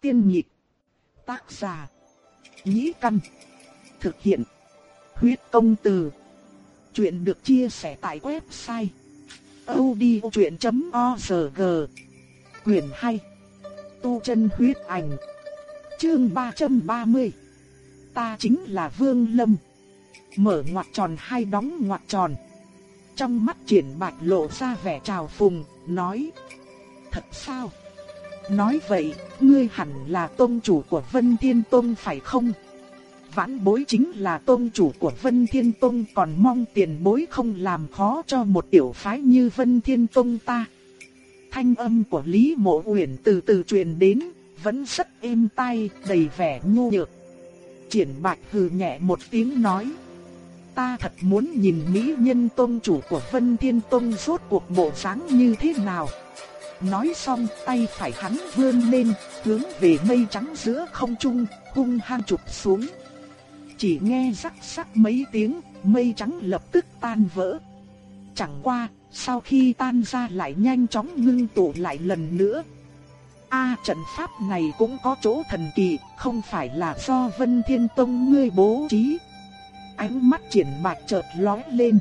Tiên nhịp. Tác giả. Nhĩ căn. Thực hiện. Huyết công từ. Chuyện được chia sẻ tại website. odchuyện.org Quyền hay. Tu chân huyết ảnh. Chương 330. Ta chính là Vương Lâm. Mở ngoặc tròn hai đóng ngoặc tròn. Trong mắt triển bạch lộ ra vẻ trào phùng, nói. Thật sao? Nói vậy, ngươi hẳn là tôn chủ của Vân Thiên Tông phải không? Vãn bối chính là tôn chủ của Vân Thiên Tông còn mong tiền bối không làm khó cho một tiểu phái như Vân Thiên Tông ta. Thanh âm của Lý Mộ Uyển từ từ truyền đến, vẫn rất êm tai, đầy vẻ nhu nhược. Triển Bạch hừ nhẹ một tiếng nói: "Ta thật muốn nhìn mỹ nhân tôn chủ của Vân Thiên Tông rốt cuộc bộ dáng như thế nào." Nói xong tay phải hắn vươn lên, hướng về mây trắng giữa không trung, hung hăng chụp xuống. Chỉ nghe rắc rắc mấy tiếng, mây trắng lập tức tan vỡ. Chẳng qua, sau khi tan ra lại nhanh chóng ngưng tụ lại lần nữa. A trận pháp này cũng có chỗ thần kỳ, không phải là do Vân Thiên Tông ngươi bố trí. Ánh mắt triển bạc chợt lóe lên.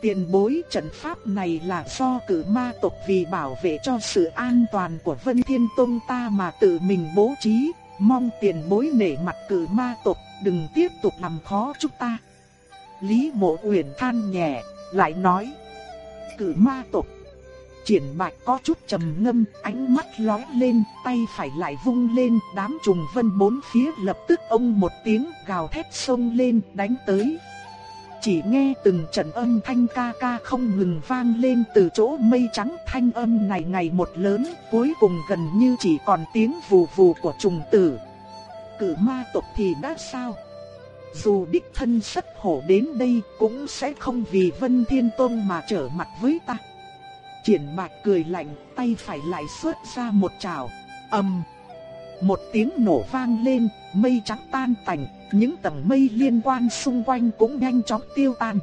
Tiền bối trận pháp này là do cử ma tộc vì bảo vệ cho sự an toàn của Vân Thiên Tông ta mà tự mình bố trí, mong tiền bối nể mặt cử ma tộc đừng tiếp tục làm khó chúng ta. Lý Mộ Uyển than nhẹ, lại nói, cử ma tộc. Triển Bạch có chút trầm ngâm, ánh mắt lóe lên, tay phải lại vung lên, đám trùng vân bốn phía lập tức ông một tiếng gào thét xông lên, đánh tới. Chỉ nghe từng trận âm thanh ca ca không ngừng vang lên từ chỗ mây trắng thanh âm này ngày một lớn, cuối cùng gần như chỉ còn tiếng vù vù của trùng tử. Cử ma tộc thì đã sao? Dù đích thân sất hổ đến đây cũng sẽ không vì Vân Thiên tôn mà trở mặt với ta. Triển bạc cười lạnh, tay phải lại xuất ra một trào, ầm. Một tiếng nổ vang lên, mây trắng tan tành, những tầng mây liên quan xung quanh cũng nhanh chóng tiêu tan.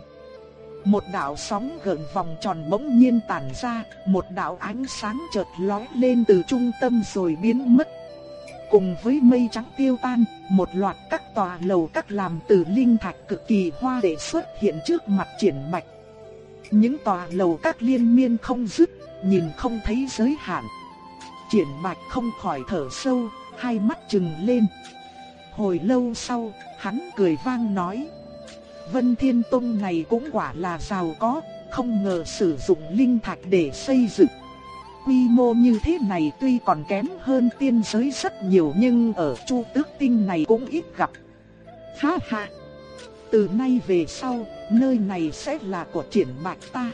Một đạo sóng gợn vòng tròn bỗng nhiên tản ra, một đạo ánh sáng chợt lóe lên từ trung tâm rồi biến mất. Cùng với mây trắng tiêu tan, một loạt các tòa lầu các làm từ linh thạch cực kỳ hoa lệ xuất hiện trước mặt triển bạch. Những tòa lầu các liên miên không dứt, nhìn không thấy giới hạn. Triển bạch không khỏi thở sâu, hai mắt trừng lên. Hồi lâu sau, hắn cười vang nói. Vân Thiên Tông này cũng quả là giàu có, không ngờ sử dụng linh thạch để xây dựng. Quy mô như thế này tuy còn kém hơn tiên giới rất nhiều nhưng ở Chu Tước Tinh này cũng ít gặp. Ha ha! Từ nay về sau, nơi này sẽ là của triển bạch ta.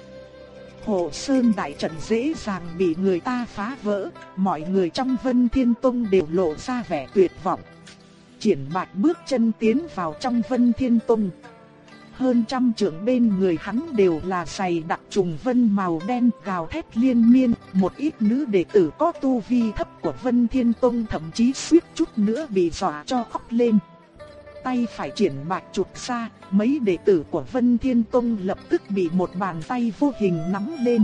Hồ Sơn Đại Trận dễ dàng bị người ta phá vỡ, mọi người trong Vân Thiên Tông đều lộ ra vẻ tuyệt vọng. Triển Bạch bước chân tiến vào trong Vân Thiên Tông. Hơn trăm trưởng bên người hắn đều là giày đặc trùng vân màu đen gào thét liên miên, một ít nữ đệ tử có tu vi thấp của Vân Thiên Tông thậm chí suýt chút nữa bị dọa cho khóc lên tay phải triển bạch chụp ra, mấy đệ tử của Vân Thiên Tông lập tức bị một bàn tay vô hình nắm lên.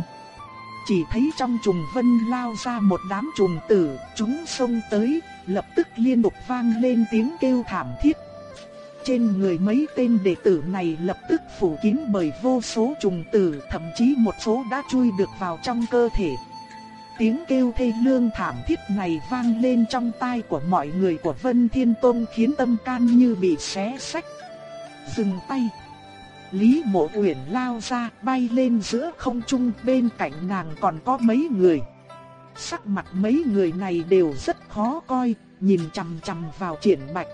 Chỉ thấy trong trùng vân lao ra một đám trùng tử, chúng xông tới, lập tức liên tục vang lên tiếng kêu thảm thiết. Trên người mấy tên đệ tử này lập tức phủ kín bởi vô số trùng tử, thậm chí một số đã chui được vào trong cơ thể. Tiếng kêu thê lương thảm thiết này vang lên trong tai của mọi người của Vân Thiên Tông khiến tâm can như bị xé sách. Dừng tay. Lý Mộ Uyển lao ra, bay lên giữa không trung, bên cạnh nàng còn có mấy người. Sắc mặt mấy người này đều rất khó coi, nhìn chằm chằm vào Triển Bạch.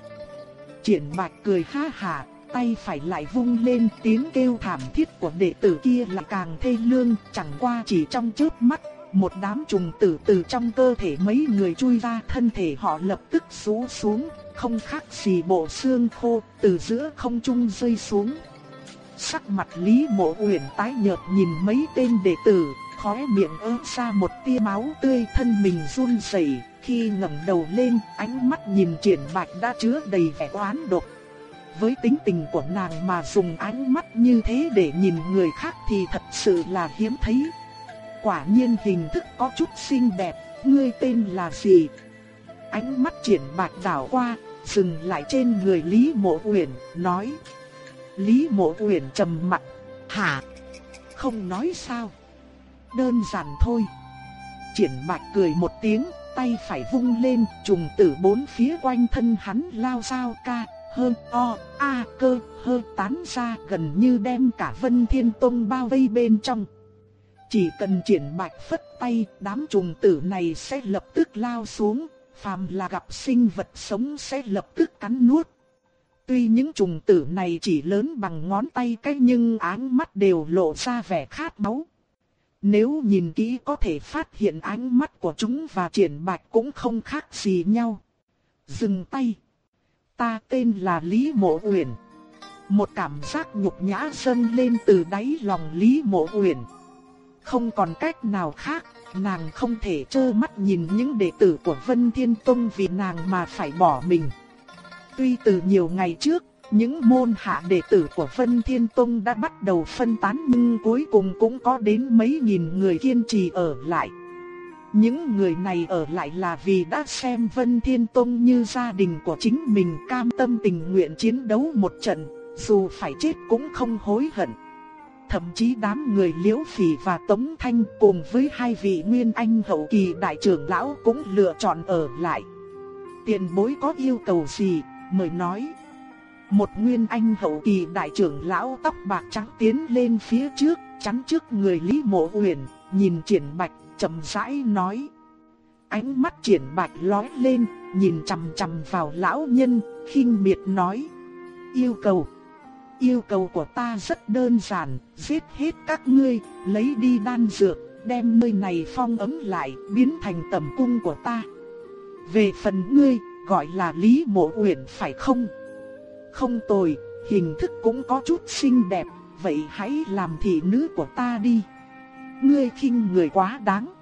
Triển Bạch cười ha hả, tay phải lại vung lên, tiếng kêu thảm thiết của đệ tử kia là càng thê lương, chẳng qua chỉ trong chớp mắt một đám trùng tử từ trong cơ thể mấy người chui ra, thân thể họ lập tức rũ xuống, không khác gì bộ xương khô, từ giữa không trung rơi xuống. Sắc mặt Lý Mộ Uyển tái nhợt nhìn mấy tên đệ tử, khóe miệng ớn ra một tia máu tươi, thân mình run rẩy, khi ngẩng đầu lên, ánh mắt nhìn Triển Bạch đã chứa đầy vẻ oán độc. Với tính tình của nàng mà dùng ánh mắt như thế để nhìn người khác thì thật sự là hiếm thấy quả nhiên hình thức có chút xinh đẹp, ngươi tên là gì? Ánh mắt triển bạch đảo qua, dừng lại trên người Lý Mộ Uyển, nói. Lý Mộ Uyển trầm mặt, hả? Không nói sao? Đơn giản thôi. Triển bạch cười một tiếng, tay phải vung lên, trùng tử bốn phía quanh thân hắn lao sao ca, hơn o, a cơ, hơ tán ra gần như đem cả Vân Thiên Tông bao vây bên trong. Chỉ cần triển bạch phất tay, đám trùng tử này sẽ lập tức lao xuống, phàm là gặp sinh vật sống sẽ lập tức cắn nuốt. Tuy những trùng tử này chỉ lớn bằng ngón tay cái nhưng áng mắt đều lộ ra vẻ khát máu. Nếu nhìn kỹ có thể phát hiện ánh mắt của chúng và triển bạch cũng không khác gì nhau. Dừng tay. Ta tên là Lý Mộ Uyển. Một cảm giác nhục nhã dâng lên từ đáy lòng Lý Mộ Uyển. Không còn cách nào khác, nàng không thể trơ mắt nhìn những đệ tử của Vân Thiên Tông vì nàng mà phải bỏ mình. Tuy từ nhiều ngày trước, những môn hạ đệ tử của Vân Thiên Tông đã bắt đầu phân tán nhưng cuối cùng cũng có đến mấy nghìn người kiên trì ở lại. Những người này ở lại là vì đã xem Vân Thiên Tông như gia đình của chính mình cam tâm tình nguyện chiến đấu một trận, dù phải chết cũng không hối hận. Thậm chí đám người Liễu Phỉ và Tống Thanh cùng với hai vị Nguyên Anh hậu kỳ đại trưởng lão cũng lựa chọn ở lại. Tiền bối có yêu cầu gì, mời nói. Một Nguyên Anh hậu kỳ đại trưởng lão tóc bạc trắng tiến lên phía trước, chắn trước người Lý Mộ Uyển, nhìn Triển Bạch, chậm rãi nói: Ánh mắt Triển Bạch lóe lên, nhìn chằm chằm vào lão nhân, khinh miệt nói: "Yêu cầu Yêu cầu của ta rất đơn giản, giết hết các ngươi, lấy đi đan dược, đem nơi này phong ấm lại, biến thành tầm cung của ta. Về phần ngươi, gọi là Lý Mộ Uyển phải không? Không tồi, hình thức cũng có chút xinh đẹp, vậy hãy làm thị nữ của ta đi. Ngươi khinh người quá đáng.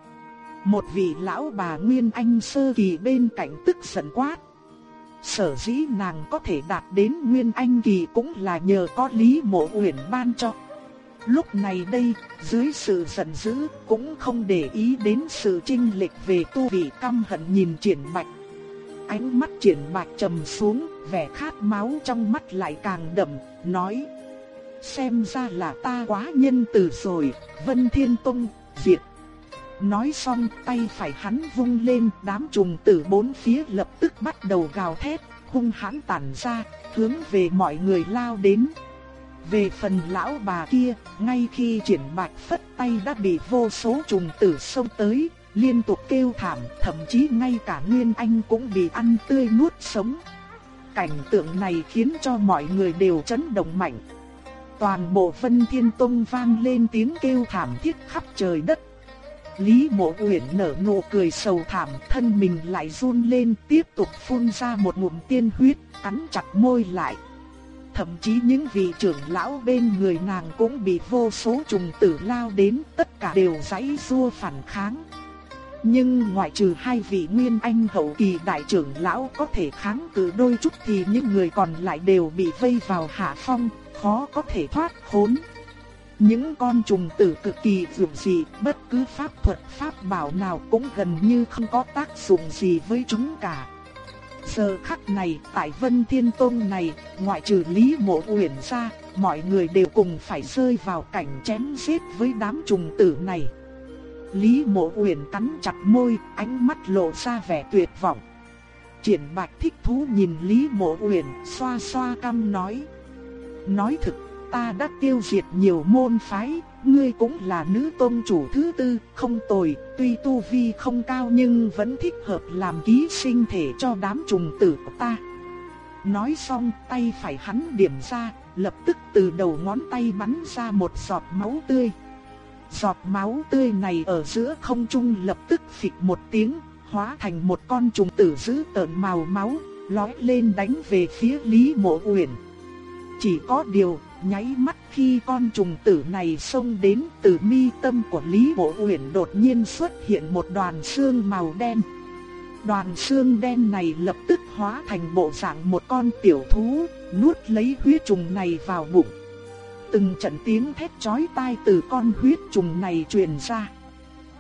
Một vị lão bà Nguyên Anh sơ kỳ bên cạnh tức giận quát. Sở dĩ nàng có thể đạt đến Nguyên Anh kỳ cũng là nhờ có Lý Mộ Uyển ban cho. Lúc này đây, dưới sự giận dữ, cũng không để ý đến sự trinh lệch về tu vị căm hận nhìn triển bạch. Ánh mắt triển bạch trầm xuống, vẻ khát máu trong mắt lại càng đậm, nói. Xem ra là ta quá nhân từ rồi, Vân Thiên Tông, diệt. Nói xong tay phải hắn vung lên đám trùng tử bốn phía lập tức bắt đầu gào thét, hung hãn tản ra, hướng về mọi người lao đến. Về phần lão bà kia, ngay khi triển bạch phất tay đã bị vô số trùng tử xông tới, liên tục kêu thảm, thậm chí ngay cả Nguyên Anh cũng bị ăn tươi nuốt sống. Cảnh tượng này khiến cho mọi người đều chấn động mạnh. Toàn bộ Vân Thiên Tông vang lên tiếng kêu thảm thiết khắp trời đất. Lý Mộ Uyển nở nụ cười sầu thảm, thân mình lại run lên, tiếp tục phun ra một ngụm tiên huyết, cắn chặt môi lại. Thậm chí những vị trưởng lão bên người nàng cũng bị vô số trùng tử lao đến, tất cả đều giãy giụa phản kháng. Nhưng ngoại trừ hai vị nguyên anh hậu kỳ đại trưởng lão có thể kháng cự đôi chút thì những người còn lại đều bị vây vào hạ phong, khó có thể thoát khốn. Những con trùng tử cực kỳ dường dị, bất cứ pháp thuật pháp bảo nào cũng gần như không có tác dụng gì với chúng cả. Giờ khắc này, tại Vân Thiên tông này, ngoại trừ Lý Mộ Uyển ra, mọi người đều cùng phải rơi vào cảnh chém giết với đám trùng tử này. Lý Mộ Uyển cắn chặt môi, ánh mắt lộ ra vẻ tuyệt vọng. Triển Bạch thích thú nhìn Lý Mộ Uyển, xoa xoa cằm nói: "Nói thực ta đã tiêu diệt nhiều môn phái, ngươi cũng là nữ tôn chủ thứ tư, không tồi, tuy tu vi không cao nhưng vẫn thích hợp làm ký sinh thể cho đám trùng tử của ta. Nói xong tay phải hắn điểm ra, lập tức từ đầu ngón tay bắn ra một giọt máu tươi. Giọt máu tươi này ở giữa không trung lập tức phịch một tiếng, hóa thành một con trùng tử dữ tợn màu máu, lói lên đánh về phía Lý Mộ Uyển. Chỉ có điều, nháy mắt khi con trùng tử này xông đến từ mi tâm của Lý Bộ Uyển đột nhiên xuất hiện một đoàn xương màu đen. Đoàn xương đen này lập tức hóa thành bộ dạng một con tiểu thú, nuốt lấy huyết trùng này vào bụng. Từng trận tiếng thét chói tai từ con huyết trùng này truyền ra.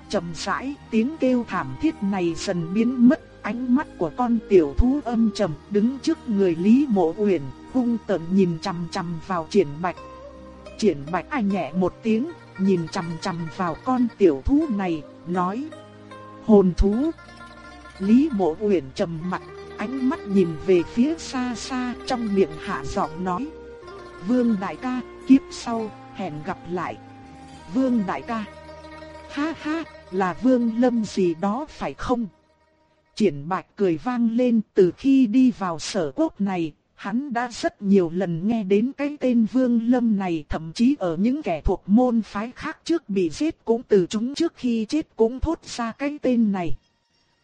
Chậm rãi, tiếng kêu thảm thiết này dần biến mất, ánh mắt của con tiểu thú âm trầm đứng trước người Lý Mộ Uyển, hung tợn nhìn chằm chằm vào triển bạch. Triển bạch ai nhẹ một tiếng, nhìn chằm chằm vào con tiểu thú này, nói. Hồn thú. Lý Mộ Uyển trầm mặt, ánh mắt nhìn về phía xa xa trong miệng hạ giọng nói. Vương đại ca, kiếp sau, hẹn gặp lại. Vương đại ca. Ha ha, là vương lâm gì đó phải không? Triển bạch cười vang lên từ khi đi vào sở quốc này, hắn đã rất nhiều lần nghe đến cái tên vương lâm này thậm chí ở những kẻ thuộc môn phái khác trước bị giết cũng từ chúng trước khi chết cũng thốt ra cái tên này.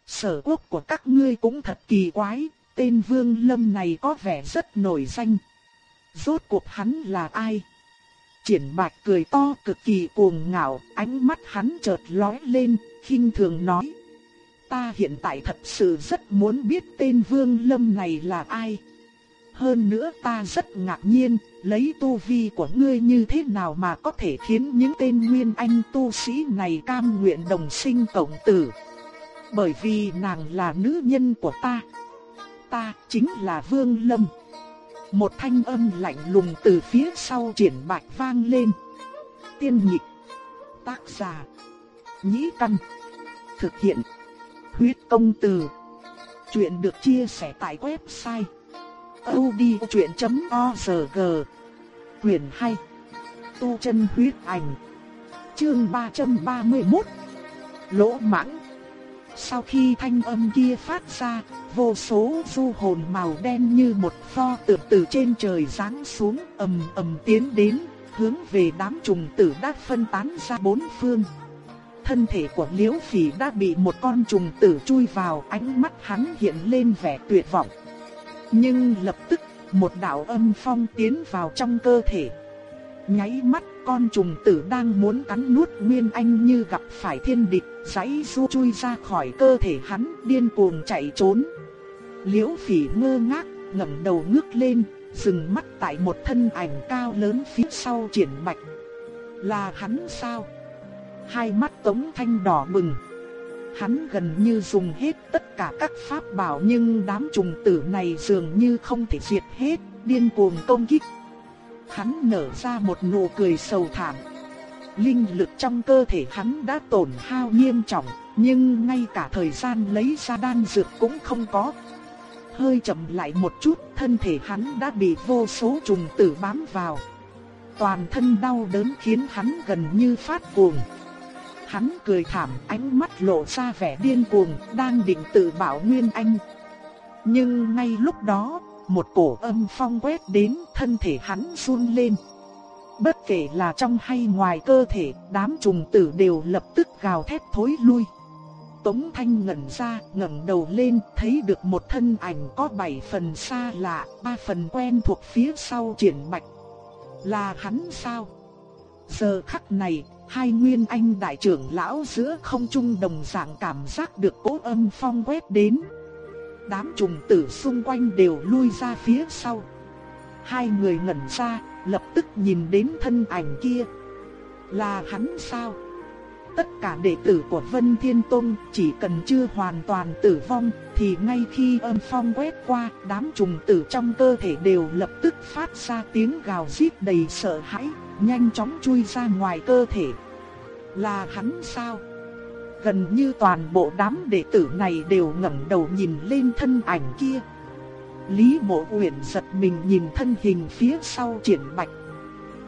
Sở quốc của các ngươi cũng thật kỳ quái, tên vương lâm này có vẻ rất nổi danh. Rốt cuộc hắn là ai? Triển bạch cười to cực kỳ cuồng ngạo, ánh mắt hắn chợt lóe lên, khinh thường nói. Ta hiện tại thật sự rất muốn biết tên Vương Lâm này là ai. Hơn nữa ta rất ngạc nhiên, lấy tu vi của ngươi như thế nào mà có thể khiến những tên nguyên anh tu sĩ này cam nguyện đồng sinh cộng tử. Bởi vì nàng là nữ nhân của ta. Ta chính là Vương Lâm. Một thanh âm lạnh lùng từ phía sau triển bạch vang lên. Tiên nhịp. Tác giả. Nhĩ căn. Thực hiện. Huyết công từ. Chuyện được chia sẻ tại website. odchuyện.org Quyền hay. Tu chân huyết ảnh. Chương 331. Lỗ mãng. Sau khi thanh âm kia phát ra, vô số du hồn màu đen như một pho tượng từ trên trời giáng xuống, ầm ầm tiến đến, hướng về đám trùng tử đã phân tán ra bốn phương. Thân thể của Liễu Phỉ đã bị một con trùng tử chui vào, ánh mắt hắn hiện lên vẻ tuyệt vọng. Nhưng lập tức, một đạo âm phong tiến vào trong cơ thể. Nháy mắt con trùng tử đang muốn cắn nuốt Nguyên Anh như gặp phải thiên địch, giãy ru chui ra khỏi cơ thể hắn, điên cuồng chạy trốn. Liễu Phỉ ngơ ngác, ngẩng đầu ngước lên, dừng mắt tại một thân ảnh cao lớn phía sau Triển Bạch. Là hắn sao? Hai mắt Tống Thanh đỏ bừng. Hắn gần như dùng hết tất cả các pháp bảo nhưng đám trùng tử này dường như không thể diệt hết, điên cuồng công kích Hắn nở ra một nụ cười sầu thảm. Linh lực trong cơ thể hắn đã tổn hao nghiêm trọng, nhưng ngay cả thời gian lấy ra đan dược cũng không có. Hơi chậm lại một chút, thân thể hắn đã bị vô số trùng tử bám vào. Toàn thân đau đớn khiến hắn gần như phát cuồng. Hắn cười thảm, ánh mắt lộ ra vẻ điên cuồng, đang định tự bảo Nguyên Anh. Nhưng ngay lúc đó, một cổ âm phong quét đến, thân thể hắn run lên. Bất kể là trong hay ngoài cơ thể, đám trùng tử đều lập tức gào thét thối lui. Tống Thanh ngẩn ra, ngẩng đầu lên, thấy được một thân ảnh có bảy phần xa lạ, ba phần quen thuộc phía sau triển bạch. Là hắn sao? Giờ khắc này, hai nguyên anh đại trưởng lão giữa không trung đồng dạng cảm giác được cỗ âm phong quét đến đám trùng tử xung quanh đều lui ra phía sau. Hai người ngẩn ra, lập tức nhìn đến thân ảnh kia. Là hắn sao? Tất cả đệ tử của Vân Thiên Tông chỉ cần chưa hoàn toàn tử vong thì ngay khi âm phong quét qua đám trùng tử trong cơ thể đều lập tức phát ra tiếng gào rít đầy sợ hãi, nhanh chóng chui ra ngoài cơ thể. Là hắn sao? Gần như toàn bộ đám đệ tử này đều ngẩng đầu nhìn lên thân ảnh kia. Lý Mộ Uyển giật mình nhìn thân hình phía sau triển bạch.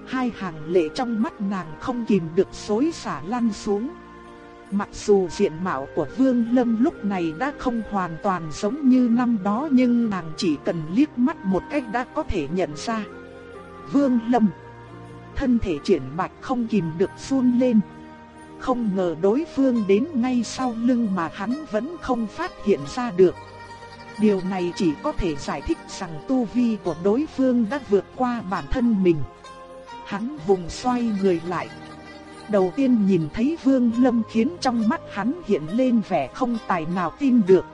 Hai hàng lệ trong mắt nàng không kìm được xối xả lăn xuống. Mặc dù diện mạo của Vương Lâm lúc này đã không hoàn toàn giống như năm đó nhưng nàng chỉ cần liếc mắt một cách đã có thể nhận ra. Vương Lâm Thân thể triển bạch không kìm được run lên. Không ngờ đối phương đến ngay sau lưng mà hắn vẫn không phát hiện ra được. Điều này chỉ có thể giải thích rằng tu vi của đối phương đã vượt qua bản thân mình. Hắn vùng xoay người lại. Đầu tiên nhìn thấy Vương Lâm khiến trong mắt hắn hiện lên vẻ không tài nào tin được.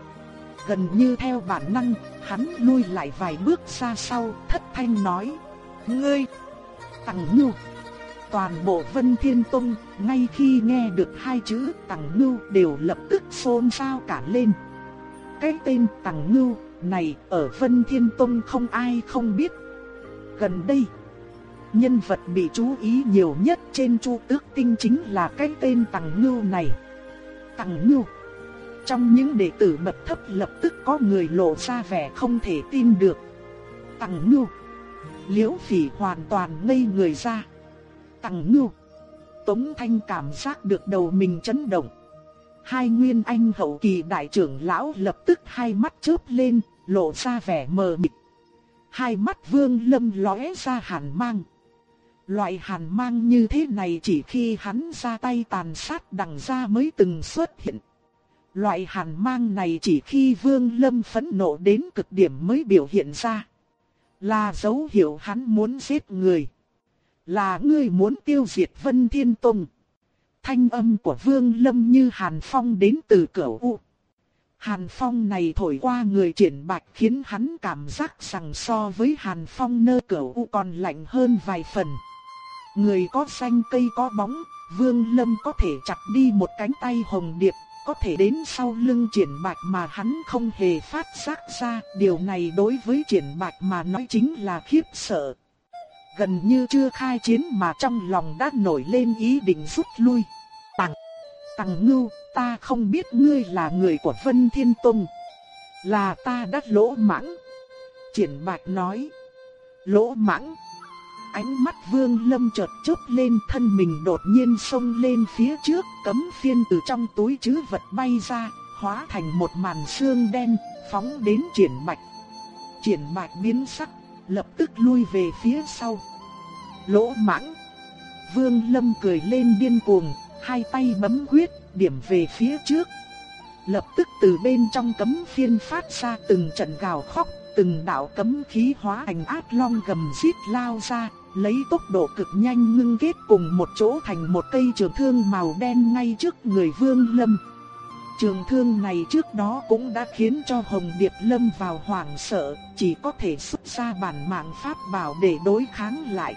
Gần như theo bản năng, hắn lui lại vài bước xa sau, thất thanh nói: "Ngươi, Tằng Nhu" toàn bộ Vân Thiên Tông, ngay khi nghe được hai chữ Tằng Ngưu đều lập tức xôn xao cả lên. cái tên Tằng Ngưu này ở Vân Thiên Tông không ai không biết. Gần đây, nhân vật bị chú ý nhiều nhất trên Chu Tước Tinh chính là cái tên Tằng Ngưu này. Tằng Ngưu Trong những đệ tử bậc thấp lập tức có người lộ ra vẻ không thể tin được. Tằng Ngưu Liễu Phỉ hoàn toàn ngây người ra tặng Ngưu Tống Thanh cảm giác được đầu mình chấn động. Hai nguyên anh hậu kỳ đại trưởng lão lập tức hai mắt chớp lên, lộ ra vẻ mờ mịt. Hai mắt vương lâm lóe ra hàn mang. Loại hàn mang như thế này chỉ khi hắn ra tay tàn sát đằng ra mới từng xuất hiện. Loại hàn mang này chỉ khi vương lâm phẫn nộ đến cực điểm mới biểu hiện ra. Là dấu hiệu hắn muốn giết người. Là ngươi muốn tiêu diệt Vân Thiên Tông. Thanh âm của Vương Lâm như hàn phong đến từ cửa u. Hàn phong này thổi qua người triển bạch khiến hắn cảm giác rằng so với hàn phong nơi cửa u còn lạnh hơn vài phần. Người có xanh cây có bóng, Vương Lâm có thể chặt đi một cánh tay hồng điệp, có thể đến sau lưng triển bạch mà hắn không hề phát giác ra. Điều này đối với triển bạch mà nói chính là khiếp sợ. Gần như chưa khai chiến mà trong lòng đã nổi lên ý định rút lui. Tằng, Tằng Ngưu, ta không biết ngươi là người của Vân Thiên Tông. Là ta đã lỗ mãng. Triển Bạch nói. Lỗ mãng. Ánh mắt Vương Lâm chợt chớp lên thân mình đột nhiên xông lên phía trước, cấm phiên từ trong túi trữ vật bay ra, hóa thành một màn xương đen, phóng đến Triển Bạch. Triển Bạch biến sắc, lập tức lui về phía sau. Lỗ mãng. Vương Lâm cười lên điên cuồng, hai tay bấm quyết, điểm về phía trước. Lập tức từ bên trong cấm phiên phát ra từng trận gào khóc, từng đạo cấm khí hóa thành ác long gầm rít lao ra, lấy tốc độ cực nhanh ngưng kết cùng một chỗ thành một cây trường thương màu đen ngay trước người Vương Lâm. Trường thương này trước đó cũng đã khiến cho Hồng Điệp Lâm vào hoảng sợ, chỉ có thể xuất ra bản mạng pháp bảo để đối kháng lại.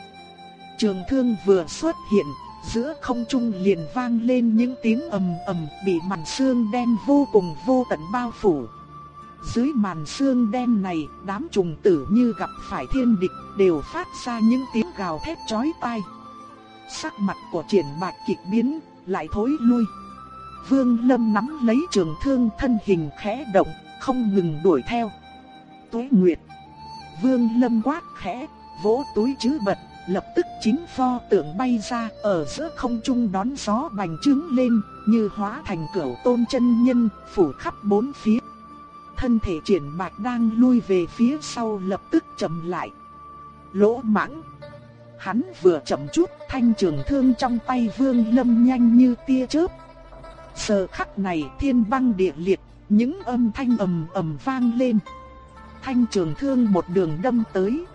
Trường thương vừa xuất hiện, giữa không trung liền vang lên những tiếng ầm ầm bị màn sương đen vô cùng vô tận bao phủ. Dưới màn sương đen này, đám trùng tử như gặp phải thiên địch đều phát ra những tiếng gào thét chói tai. Sắc mặt của triển bạch kịch biến, lại thối lui. Vương Lâm nắm lấy trường thương thân hình khẽ động, không ngừng đuổi theo. Tuế Nguyệt Vương Lâm quát khẽ, vỗ túi chứ bật, lập tức chính pho tượng bay ra ở giữa không trung đón gió bành trướng lên, như hóa thành cửu tôn chân nhân, phủ khắp bốn phía. Thân thể triển bạch đang lui về phía sau lập tức chậm lại. Lỗ mãng. Hắn vừa chậm chút, thanh trường thương trong tay vương lâm nhanh như tia chớp. Giờ khắc này thiên băng địa liệt, những âm thanh ầm ầm vang lên. Thanh trường thương một đường đâm tới.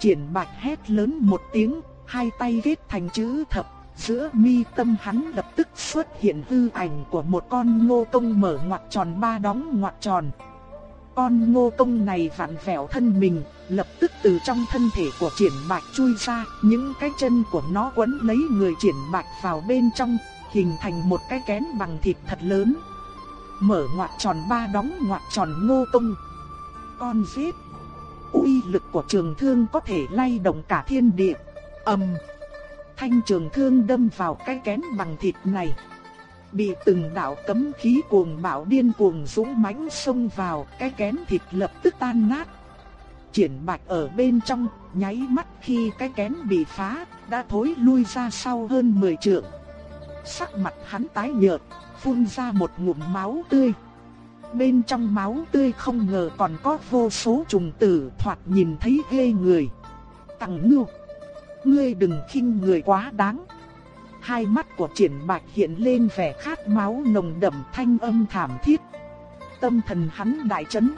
Triển bạch hét lớn một tiếng, hai tay ghét thành chữ thập, giữa mi tâm hắn lập tức xuất hiện hư ảnh của một con ngô công mở ngoặt tròn ba đóng ngoặt tròn. Con ngô công này vặn vẹo thân mình, lập tức từ trong thân thể của triển bạch chui ra, những cái chân của nó quấn lấy người triển bạch vào bên trong, hình thành một cái kén bằng thịt thật lớn. Mở ngoặc tròn ba đóng ngoặc tròn ngô công. Con giết uy lực của trường thương có thể lay động cả thiên địa. ầm, thanh trường thương đâm vào cái kén bằng thịt này, bị từng đạo cấm khí cuồng bạo điên cuồng dũng mãnh xông vào, cái kén thịt lập tức tan nát. Triển Bạch ở bên trong, nháy mắt khi cái kén bị phá, đã thối lui ra sau hơn 10 trượng. Sắc mặt hắn tái nhợt, phun ra một ngụm máu tươi. Bên trong máu tươi không ngờ còn có vô số trùng tử thoạt nhìn thấy ghê người. tặng ngưu, ngươi đừng khinh người quá đáng. Hai mắt của triển bạch hiện lên vẻ khát máu nồng đậm thanh âm thảm thiết. Tâm thần hắn đại chấn.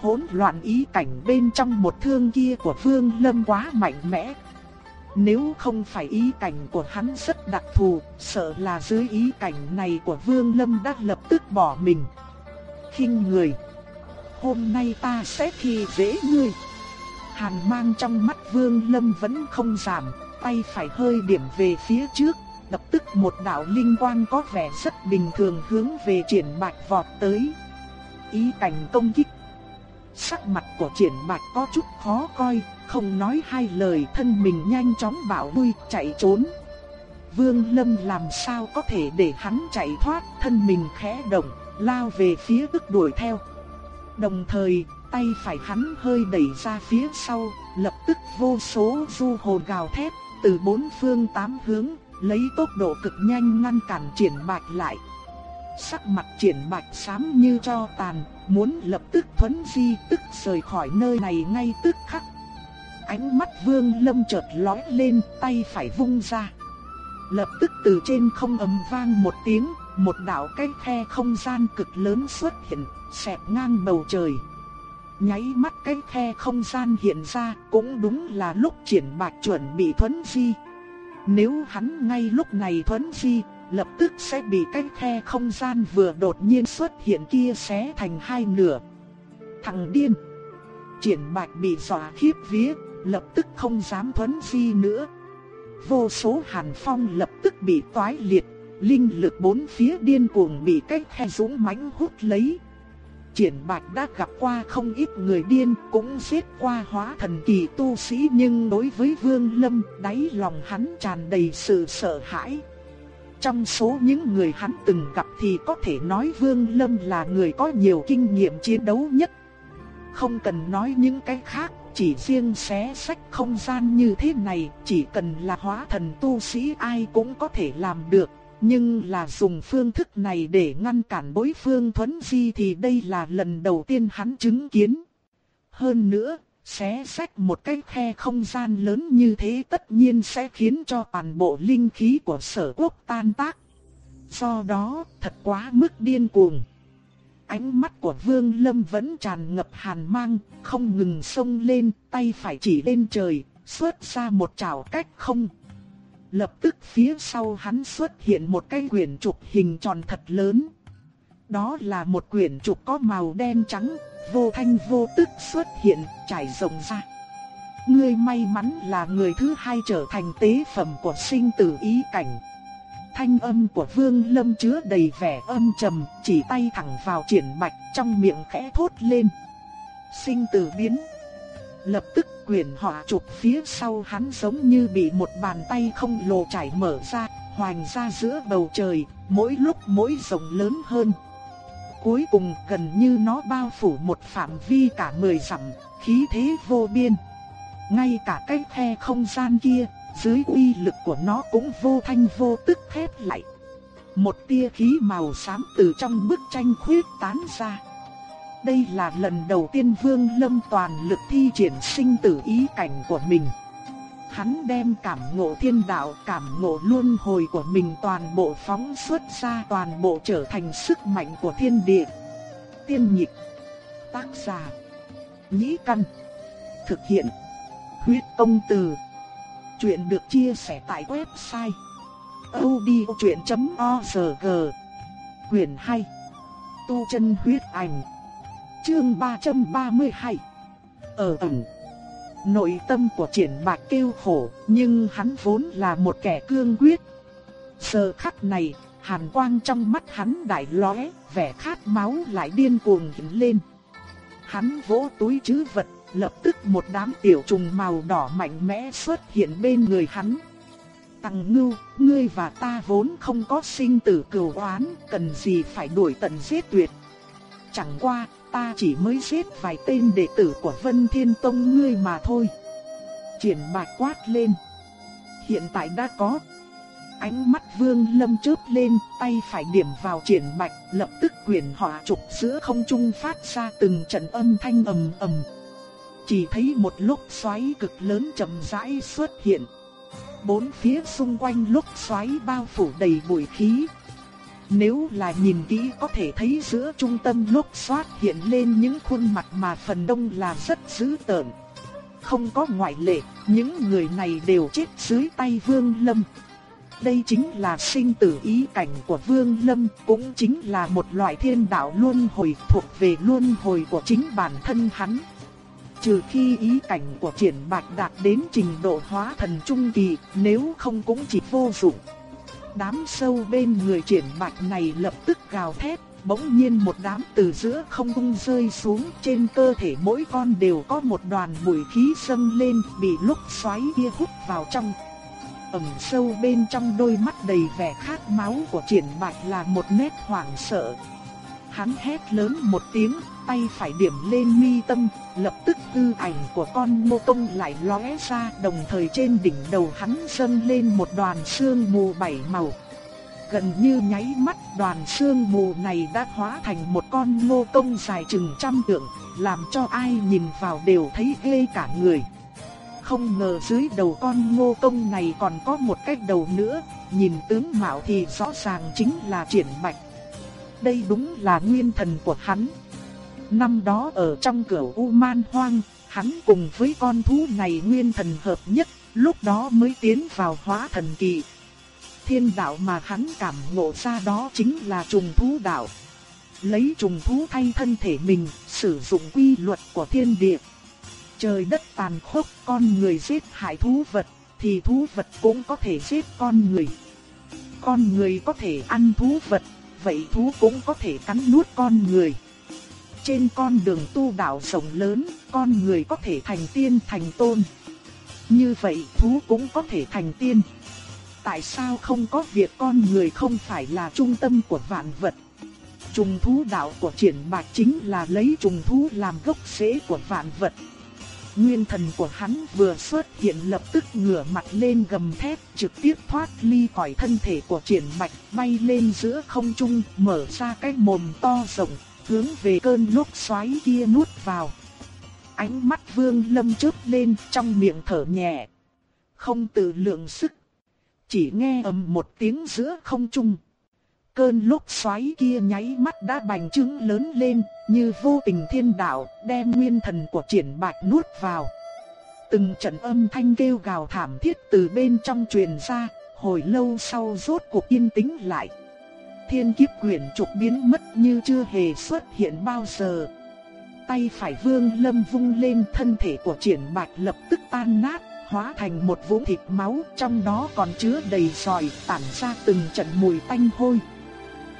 Hỗn loạn ý cảnh bên trong một thương kia của Vương Lâm quá mạnh mẽ. Nếu không phải ý cảnh của hắn rất đặc thù, sợ là dưới ý cảnh này của Vương Lâm đã lập tức bỏ mình khinh người. Hôm nay ta sẽ khi dễ ngươi. Hàn mang trong mắt Vương Lâm vẫn không giảm, tay phải hơi điểm về phía trước, lập tức một đạo linh quang có vẻ rất bình thường hướng về triển bạch vọt tới. ý cảnh công kích. Sắc mặt của triển bạch có chút khó coi, không nói hai lời thân mình nhanh chóng bảo lui chạy trốn. Vương Lâm làm sao có thể để hắn chạy thoát, thân mình khẽ động, lao về phía tức đuổi theo. Đồng thời, tay phải hắn hơi đẩy ra phía sau, lập tức vô số du hồn gào thét, từ bốn phương tám hướng, lấy tốc độ cực nhanh ngăn cản triển bạch lại. Sắc mặt triển bạch xám như cho tàn, muốn lập tức thuấn di tức rời khỏi nơi này ngay tức khắc. Ánh mắt vương lâm chợt lóe lên, tay phải vung ra. Lập tức từ trên không ầm vang một tiếng, một đạo cái khe không gian cực lớn xuất hiện, xẹt ngang bầu trời. Nháy mắt cái khe không gian hiện ra cũng đúng là lúc triển bạch chuẩn bị thuấn di. Nếu hắn ngay lúc này thuấn di, lập tức sẽ bị cái khe không gian vừa đột nhiên xuất hiện kia xé thành hai nửa. Thằng điên! Triển bạch bị dọa khiếp vía, lập tức không dám thuấn di nữa. Vô số hàn phong lập tức bị toái liệt, linh lực bốn phía điên cuồng bị cái khe dũng mãnh hút lấy. Triển Bạch đã gặp qua không ít người điên, cũng giết qua hóa thần kỳ tu sĩ nhưng đối với Vương Lâm, đáy lòng hắn tràn đầy sự sợ hãi. Trong số những người hắn từng gặp thì có thể nói Vương Lâm là người có nhiều kinh nghiệm chiến đấu nhất. Không cần nói những cái khác, chỉ riêng xé sách không gian như thế này, chỉ cần là hóa thần tu sĩ ai cũng có thể làm được. Nhưng là dùng phương thức này để ngăn cản bối phương thuấn di thì đây là lần đầu tiên hắn chứng kiến. Hơn nữa, xé sách một cái khe không gian lớn như thế tất nhiên sẽ khiến cho toàn bộ linh khí của sở quốc tan tác. Do đó, thật quá mức điên cuồng. Ánh mắt của Vương Lâm vẫn tràn ngập hàn mang, không ngừng sông lên, tay phải chỉ lên trời, xuất ra một chảo cách không. Lập tức phía sau hắn xuất hiện một cái quyển trục hình tròn thật lớn. Đó là một quyển trục có màu đen trắng, vô thanh vô tức xuất hiện, trải rộng ra. Ngươi may mắn là người thứ hai trở thành tế phẩm của sinh tử ý cảnh. Thanh âm của Vương Lâm chứa đầy vẻ âm trầm, chỉ tay thẳng vào triển bạch trong miệng khẽ thốt lên. Sinh tử biến. Lập tức quyển họa chụp phía sau hắn giống như bị một bàn tay không lồ chảy mở ra, hoành ra giữa bầu trời, mỗi lúc mỗi rộng lớn hơn. Cuối cùng gần như nó bao phủ một phạm vi cả mười dặm, khí thế vô biên. Ngay cả cái khe không gian kia, dưới uy lực của nó cũng vô thanh vô tức khép lại. Một tia khí màu xám từ trong bức tranh khuyết tán ra. Đây là lần đầu tiên Vương Lâm toàn lực thi triển sinh tử ý cảnh của mình. Hắn đem cảm ngộ thiên đạo, cảm ngộ luân hồi của mình toàn bộ phóng xuất ra toàn bộ trở thành sức mạnh của thiên địa. Tiên nhịp, tác giả, nhĩ căn, thực hiện, huyết công từ. Chuyện được chia sẻ tại website odchuyện.org quyển 2 Tu chân huyết ảnh Chương 332 Ở ẩn Nội tâm của triển bạc kêu khổ Nhưng hắn vốn là một kẻ cương quyết. Giờ khắc này Hàn quang trong mắt hắn đại lóe Vẻ khát máu lại điên cuồng hiện lên. Hắn vỗ túi chứ vật Lập tức một đám tiểu trùng màu đỏ mạnh mẽ xuất hiện bên người hắn. Tăng ngưu, ngươi và ta vốn không có sinh tử cừu oán, cần gì phải đuổi tận giết tuyệt. Chẳng qua, ta chỉ mới giết vài tên đệ tử của Vân Thiên Tông ngươi mà thôi. Triển bạch quát lên. Hiện tại đã có. Ánh mắt vương lâm chớp lên, tay phải điểm vào triển bạch, lập tức quyền hỏa trục giữa không trung phát ra từng trận âm thanh ầm ầm. Chỉ thấy một lúc xoáy cực lớn chậm rãi xuất hiện. Bốn phía xung quanh lúc xoáy bao phủ đầy bụi khí, nếu là nhìn kỹ có thể thấy giữa trung tâm lốc xoát hiện lên những khuôn mặt mà phần đông là rất dữ tợn. Không có ngoại lệ, những người này đều chết dưới tay Vương Lâm. Đây chính là sinh tử ý cảnh của Vương Lâm, cũng chính là một loại thiên đạo luân hồi thuộc về luân hồi của chính bản thân hắn. Trừ khi ý cảnh của triển bạch đạt đến trình độ hóa thần trung kỳ, nếu không cũng chỉ vô dụng. Đám sâu bên người triển bạch này lập tức gào thét, bỗng nhiên một đám từ giữa không trung rơi xuống, trên cơ thể mỗi con đều có một đoàn bụi khí dâng lên, bị lúc xoáy kia hút vào trong. Ẩn sâu bên trong đôi mắt đầy vẻ khát máu của triển bạch là một nét hoảng sợ. Hắn hét lớn một tiếng, tay phải điểm lên mi tâm, lập tức tư ảnh của con mô tông lại lóe ra, đồng thời trên đỉnh đầu hắn dâng lên một đoàn sương mù bảy màu. Gần như nháy mắt đoàn sương mù này đã hóa thành một con ngô công dài chừng trăm trượng, làm cho ai nhìn vào đều thấy ghê cả người. Không ngờ dưới đầu con ngô công này còn có một cái đầu nữa, nhìn tướng mạo thì rõ ràng chính là triển bạch. Đây đúng là nguyên thần của hắn. Năm đó ở trong cửa U Man Hoang, hắn cùng với con thú này nguyên thần hợp nhất, lúc đó mới tiến vào hóa thần kỳ. Thiên đạo mà hắn cảm ngộ ra đó chính là trùng thú đạo. Lấy trùng thú thay thân thể mình, sử dụng quy luật của thiên địa. Trời đất tàn khốc, con người giết hại thú vật, thì thú vật cũng có thể giết con người. Con người có thể ăn thú vật, vậy thú cũng có thể cắn nuốt con người. Trên con đường tu đạo rộng lớn, con người có thể thành tiên thành tôn. Như vậy thú cũng có thể thành tiên. Tại sao không có việc con người không phải là trung tâm của vạn vật? Trùng thú đạo của triển bạch chính là lấy trùng thú làm gốc rễ của vạn vật. Nguyên thần của hắn vừa xuất hiện lập tức ngửa mặt lên gầm thét trực tiếp thoát ly khỏi thân thể của triển bạch bay lên giữa không trung mở ra cái mồm to rộng hướng về cơn lốc xoáy kia nuốt vào. Ánh mắt vương lâm chớp lên trong miệng thở nhẹ. Không tự lượng sức. Chỉ nghe ầm một tiếng giữa không trung. Cơn lốc xoáy kia nháy mắt đã bành trướng lớn lên, như vô tình thiên đạo, đem nguyên thần của triển bạch nuốt vào. Từng trận âm thanh kêu gào thảm thiết từ bên trong truyền ra, hồi lâu sau rốt cuộc yên tĩnh lại thiên kiếp quyển trục biến mất như chưa hề xuất hiện bao giờ. Tay phải vương lâm vung lên thân thể của triển bạch lập tức tan nát, hóa thành một vũng thịt máu trong đó còn chứa đầy sòi tản ra từng trận mùi tanh hôi.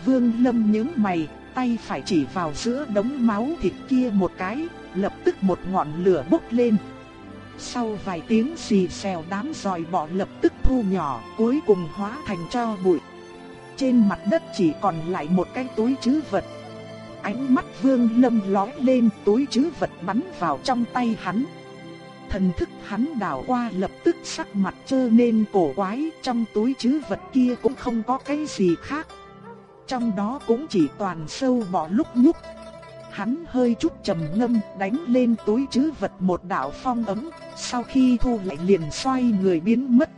Vương lâm nhướng mày, tay phải chỉ vào giữa đống máu thịt kia một cái, lập tức một ngọn lửa bốc lên. Sau vài tiếng xì xèo đám sòi bọ lập tức thu nhỏ, cuối cùng hóa thành cho bụi trên mặt đất chỉ còn lại một cái túi chứ vật. Ánh mắt vương lâm lói lên túi chứ vật bắn vào trong tay hắn. Thần thức hắn đảo qua lập tức sắc mặt trơ nên cổ quái trong túi chứ vật kia cũng không có cái gì khác. Trong đó cũng chỉ toàn sâu bọ lúc nhúc. Hắn hơi chút trầm ngâm đánh lên túi chứ vật một đạo phong ấm, sau khi thu lại liền xoay người biến mất.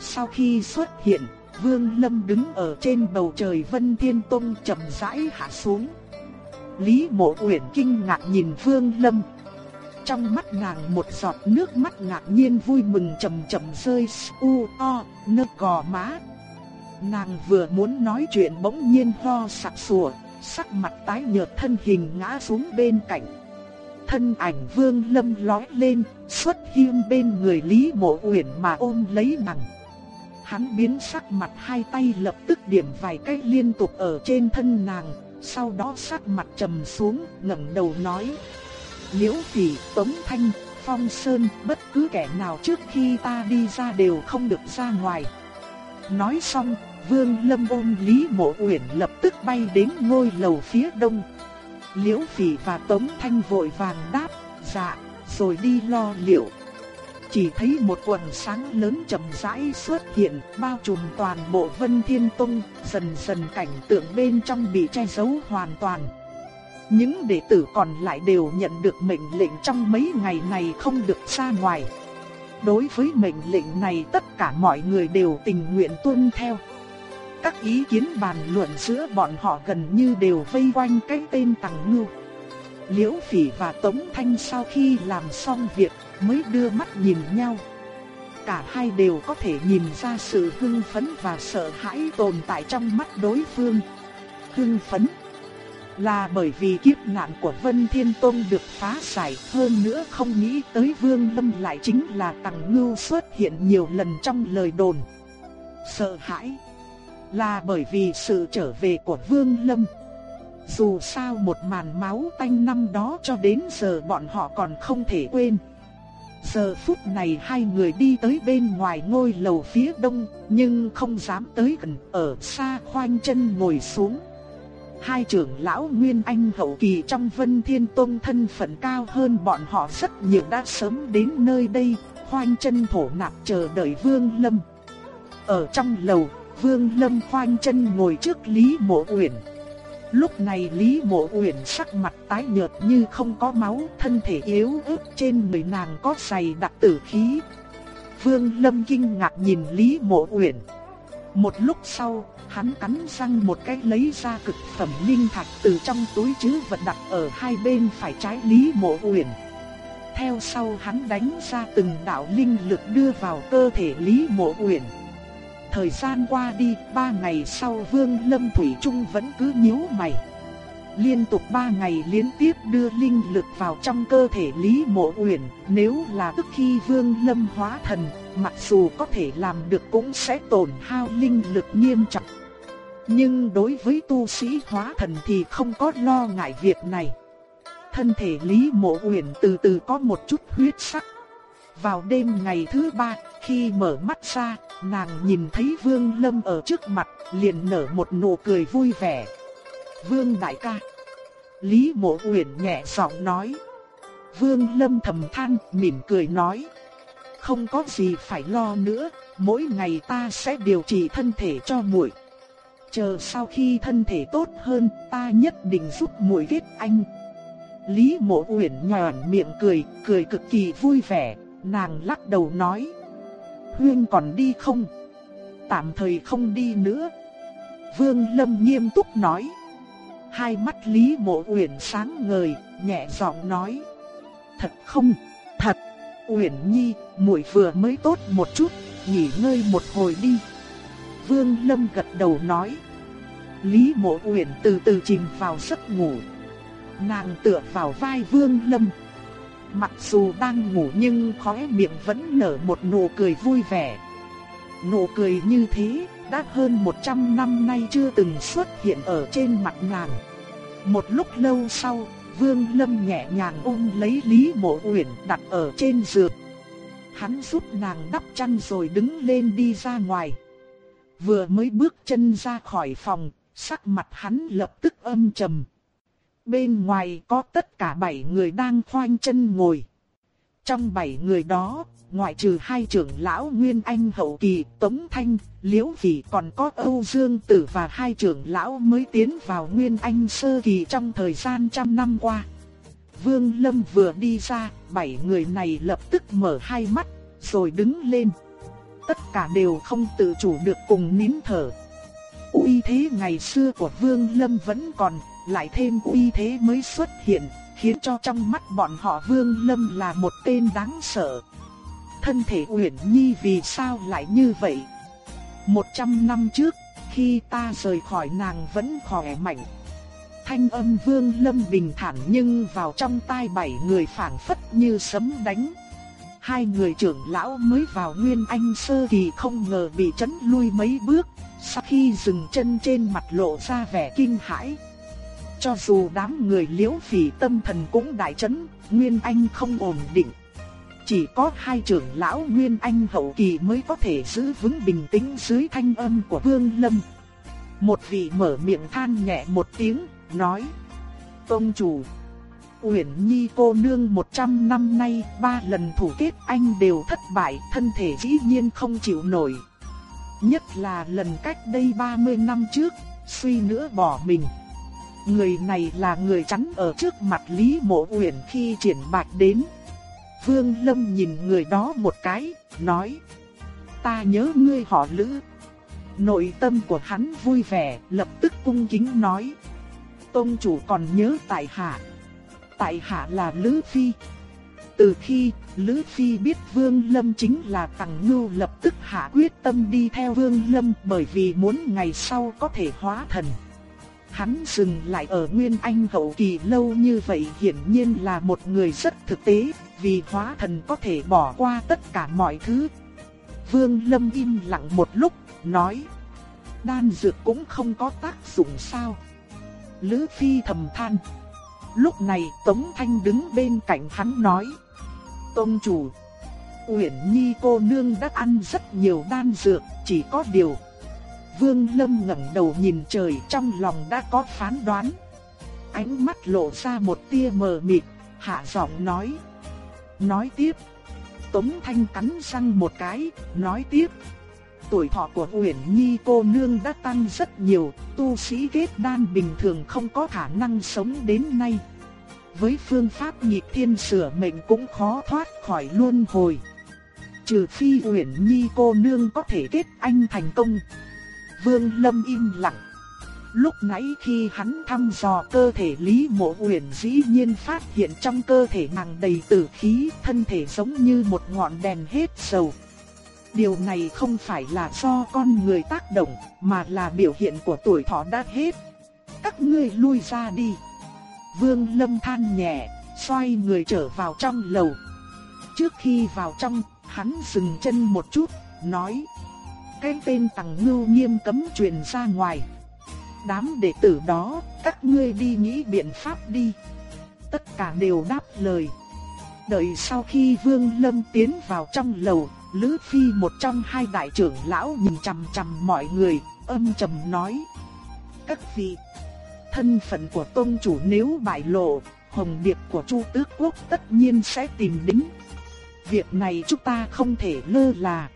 Sau khi xuất hiện, Vương Lâm đứng ở trên bầu trời Vân Thiên Tông chậm rãi hạ xuống. Lý Mộ Uyển kinh ngạc nhìn Vương Lâm. Trong mắt nàng một giọt nước mắt ngạc nhiên vui mừng chậm chậm rơi u o nơ gò má. Nàng vừa muốn nói chuyện bỗng nhiên ho sặc sủa, sắc mặt tái nhợt thân hình ngã xuống bên cạnh. Thân ảnh Vương Lâm lói lên, xuất hiện bên người Lý Mộ Uyển mà ôm lấy nàng. Hắn biến sắc mặt hai tay lập tức điểm vài cái liên tục ở trên thân nàng, sau đó sắc mặt trầm xuống, ngẩng đầu nói: "Liễu Phỉ, Tống Thanh, Phong Sơn, bất cứ kẻ nào trước khi ta đi ra đều không được ra ngoài." Nói xong, Vương Lâm ôm Lý Mộ Uyển lập tức bay đến ngôi lầu phía đông. Liễu Phỉ và Tống Thanh vội vàng đáp: "Dạ." Rồi đi lo liệu chỉ thấy một quần sáng lớn chậm rãi xuất hiện, bao trùm toàn bộ Vân Thiên Tông, dần dần cảnh tượng bên trong bị che giấu hoàn toàn. Những đệ tử còn lại đều nhận được mệnh lệnh trong mấy ngày này không được ra ngoài. Đối với mệnh lệnh này tất cả mọi người đều tình nguyện tuân theo. Các ý kiến bàn luận giữa bọn họ gần như đều vây quanh cái tên Tằng Ngưu. Liễu Phỉ và Tống Thanh sau khi làm xong việc mới đưa mắt nhìn nhau. Cả hai đều có thể nhìn ra sự hưng phấn và sợ hãi tồn tại trong mắt đối phương. Hưng phấn là bởi vì kiếp nạn của Vân Thiên Tông được phá giải, hơn nữa không nghĩ tới Vương Lâm lại chính là Tằng Ngưu xuất hiện nhiều lần trong lời đồn. Sợ hãi là bởi vì sự trở về của Vương Lâm Dù sao một màn máu tanh năm đó cho đến giờ bọn họ còn không thể quên. Giờ phút này hai người đi tới bên ngoài ngôi lầu phía đông, nhưng không dám tới gần, ở xa khoanh chân ngồi xuống. Hai trưởng lão Nguyên Anh hậu kỳ trong Vân Thiên Tông thân phận cao hơn bọn họ rất nhiều đã sớm đến nơi đây, khoanh chân thổ nạp chờ đợi Vương Lâm. Ở trong lầu, Vương Lâm khoanh chân ngồi trước Lý Mộ Uyển. Lúc này Lý Mộ Uyển sắc mặt tái nhợt như không có máu, thân thể yếu ớt trên người nàng có dày đặc tử khí. Vương Lâm kinh ngạc nhìn Lý Mộ Uyển. Một lúc sau, hắn cắn răng một cái lấy ra cực phẩm linh thạch từ trong túi trữ vật đặt ở hai bên phải trái Lý Mộ Uyển. Theo sau hắn đánh ra từng đạo linh lực đưa vào cơ thể Lý Mộ Uyển. Thời gian qua đi, ba ngày sau Vương Lâm Thủy Trung vẫn cứ nhíu mày. Liên tục ba ngày liên tiếp đưa linh lực vào trong cơ thể Lý Mộ Uyển, nếu là tức khi Vương Lâm hóa thần, mặc dù có thể làm được cũng sẽ tổn hao linh lực nghiêm trọng. Nhưng đối với tu sĩ hóa thần thì không có lo ngại việc này. Thân thể Lý Mộ Uyển từ từ có một chút huyết sắc. Vào đêm ngày thứ ba, khi mở mắt ra, nàng nhìn thấy Vương Lâm ở trước mặt, liền nở một nụ cười vui vẻ. Vương đại ca. Lý Mộ Uyển nhẹ giọng nói. Vương Lâm thầm than, mỉm cười nói. Không có gì phải lo nữa, mỗi ngày ta sẽ điều trị thân thể cho muội. Chờ sau khi thân thể tốt hơn, ta nhất định giúp muội viết anh. Lý Mộ Uyển nhòn miệng cười, cười cực kỳ vui vẻ, nàng lắc đầu nói: Huyên còn đi không? Tạm thời không đi nữa. Vương Lâm nghiêm túc nói. Hai mắt Lý Mộ Uyển sáng ngời, nhẹ giọng nói: "Thật không? Thật. Uyển Nhi, muội vừa mới tốt một chút, nghỉ ngơi một hồi đi." Vương Lâm gật đầu nói. Lý Mộ Uyển từ từ chìm vào giấc ngủ. Nàng tựa vào vai Vương Lâm. Mặc dù đang ngủ nhưng khóe miệng vẫn nở một nụ cười vui vẻ. Nụ cười như thế đã hơn 100 năm nay chưa từng xuất hiện ở trên mặt nàng. Một lúc lâu sau, Vương Lâm nhẹ nhàng ôm lấy Lý Mộ Uyển đặt ở trên giường. Hắn giúp nàng đắp chăn rồi đứng lên đi ra ngoài. Vừa mới bước chân ra khỏi phòng, sắc mặt hắn lập tức âm trầm. Bên ngoài có tất cả bảy người đang khoanh chân ngồi. Trong bảy người đó, ngoại trừ hai trưởng lão Nguyên Anh hậu kỳ Tống Thanh, Liễu kỳ còn có Âu Dương Tử và hai trưởng lão mới tiến vào Nguyên Anh sơ kỳ trong thời gian trăm năm qua. Vương Lâm vừa đi ra, bảy người này lập tức mở hai mắt, rồi đứng lên. Tất cả đều không tự chủ được cùng nín thở. Uy thế ngày xưa của Vương Lâm vẫn còn, lại thêm uy thế mới xuất hiện, khiến cho trong mắt bọn họ Vương Lâm là một tên đáng sợ. Thân thể Uyển Nhi vì sao lại như vậy? Một trăm năm trước, khi ta rời khỏi nàng vẫn khỏe mạnh. Thanh âm Vương Lâm bình thản nhưng vào trong tai bảy người phảng phất như sấm đánh. Hai người trưởng lão mới vào Nguyên Anh sơ kỳ không ngờ bị chấn lui mấy bước, sau khi dừng chân trên mặt lộ ra vẻ kinh hãi. Cho dù đám người liễu phỉ tâm thần cũng đại chấn, Nguyên Anh không ổn định. Chỉ có hai trưởng lão Nguyên Anh hậu kỳ mới có thể giữ vững bình tĩnh dưới thanh âm của Vương Lâm. Một vị mở miệng than nhẹ một tiếng, nói. Tông chủ, Uyển Nhi cô nương 100 năm nay ba lần thủ kết anh đều thất bại, thân thể dĩ nhiên không chịu nổi. Nhất là lần cách đây 30 năm trước, suy nữa bỏ mình. Người này là người chắn ở trước mặt Lý Mộ Uyển khi triển bạch đến. Vương Lâm nhìn người đó một cái, nói. Ta nhớ ngươi họ Lữ. Nội tâm của hắn vui vẻ, lập tức cung kính nói. Tôn chủ còn nhớ tại hạ. Tại hạ là Lữ Phi. Từ khi Lữ Phi biết Vương Lâm chính là Tằng Ngưu lập tức hạ quyết tâm đi theo Vương Lâm bởi vì muốn ngày sau có thể hóa thần. Hắn dừng lại ở Nguyên Anh hậu kỳ lâu như vậy hiển nhiên là một người rất thực tế, vì hóa thần có thể bỏ qua tất cả mọi thứ. Vương Lâm im lặng một lúc, nói, đan dược cũng không có tác dụng sao. Lữ Phi thầm than. Lúc này Tống Thanh đứng bên cạnh hắn nói. Tôn chủ, Uyển Nhi cô nương đã ăn rất nhiều đan dược, chỉ có điều. Vương Lâm ngẩng đầu nhìn trời trong lòng đã có phán đoán. Ánh mắt lộ ra một tia mờ mịt, hạ giọng nói. Nói tiếp. Tống Thanh cắn răng một cái, nói tiếp. Tuổi thọ của Uyển Nhi cô nương đã tăng rất nhiều, tu sĩ kết đan bình thường không có khả năng sống đến nay. Với phương pháp nhịp thiên sửa mệnh cũng khó thoát khỏi luân hồi. Trừ phi Uyển Nhi cô nương có thể kết anh thành công. Vương Lâm im lặng. Lúc nãy khi hắn thăm dò cơ thể Lý Mộ Uyển dĩ nhiên phát hiện trong cơ thể nàng đầy tử khí, thân thể giống như một ngọn đèn hết dầu. Điều này không phải là do con người tác động, mà là biểu hiện của tuổi thọ đã hết. Các ngươi lui ra đi. Vương Lâm than nhẹ, xoay người trở vào trong lầu. Trước khi vào trong, hắn dừng chân một chút, nói. Cái tên tặng Ngưu nghiêm cấm truyền ra ngoài. Đám đệ tử đó, các ngươi đi nghĩ biện pháp đi. Tất cả đều đáp lời. Đợi sau khi Vương Lâm tiến vào trong lầu, Lữ Phi một trong hai đại trưởng lão nhìn chằm chằm mọi người, âm trầm nói. Các vị, thân phận của tôn chủ nếu bại lộ, hồng điệp của Chu Tước Quốc tất nhiên sẽ tìm đến. Việc này chúng ta không thể lơ là.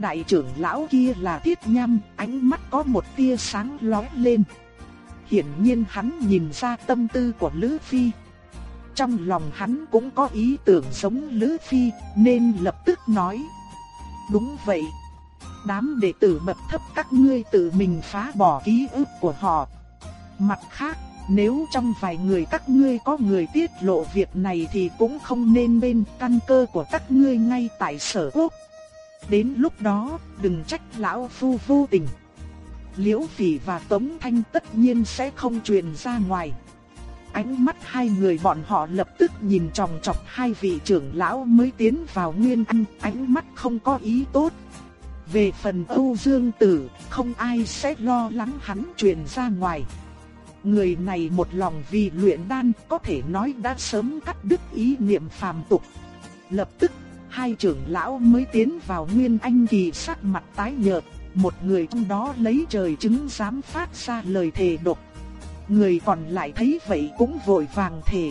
Đại trưởng lão kia là Thiết Nham, ánh mắt có một tia sáng lóe lên. Hiển nhiên hắn nhìn ra tâm tư của Lữ Phi. Trong lòng hắn cũng có ý tưởng giống Lữ Phi, nên lập tức nói. Đúng vậy. Đám đệ tử bậc thấp các ngươi tự mình phá bỏ ký ức của họ. Mặt khác, nếu trong vài người các ngươi có người tiết lộ việc này thì cũng không nên bên căn cơ của các ngươi ngay tại sở quốc. Đến lúc đó, đừng trách lão phu vô tình. Liễu Phỉ và Tống Thanh tất nhiên sẽ không truyền ra ngoài. Ánh mắt hai người bọn họ lập tức nhìn tròng trọc hai vị trưởng lão mới tiến vào Nguyên Anh, ánh mắt không có ý tốt. Về phần Âu Dương Tử, không ai sẽ lo lắng hắn truyền ra ngoài. Người này một lòng vì luyện đan có thể nói đã sớm cắt đứt ý niệm phàm tục. Lập tức, hai trưởng lão mới tiến vào Nguyên Anh kỳ sắc mặt tái nhợt, một người trong đó lấy trời chứng dám phát ra lời thề độc. Người còn lại thấy vậy cũng vội vàng thề.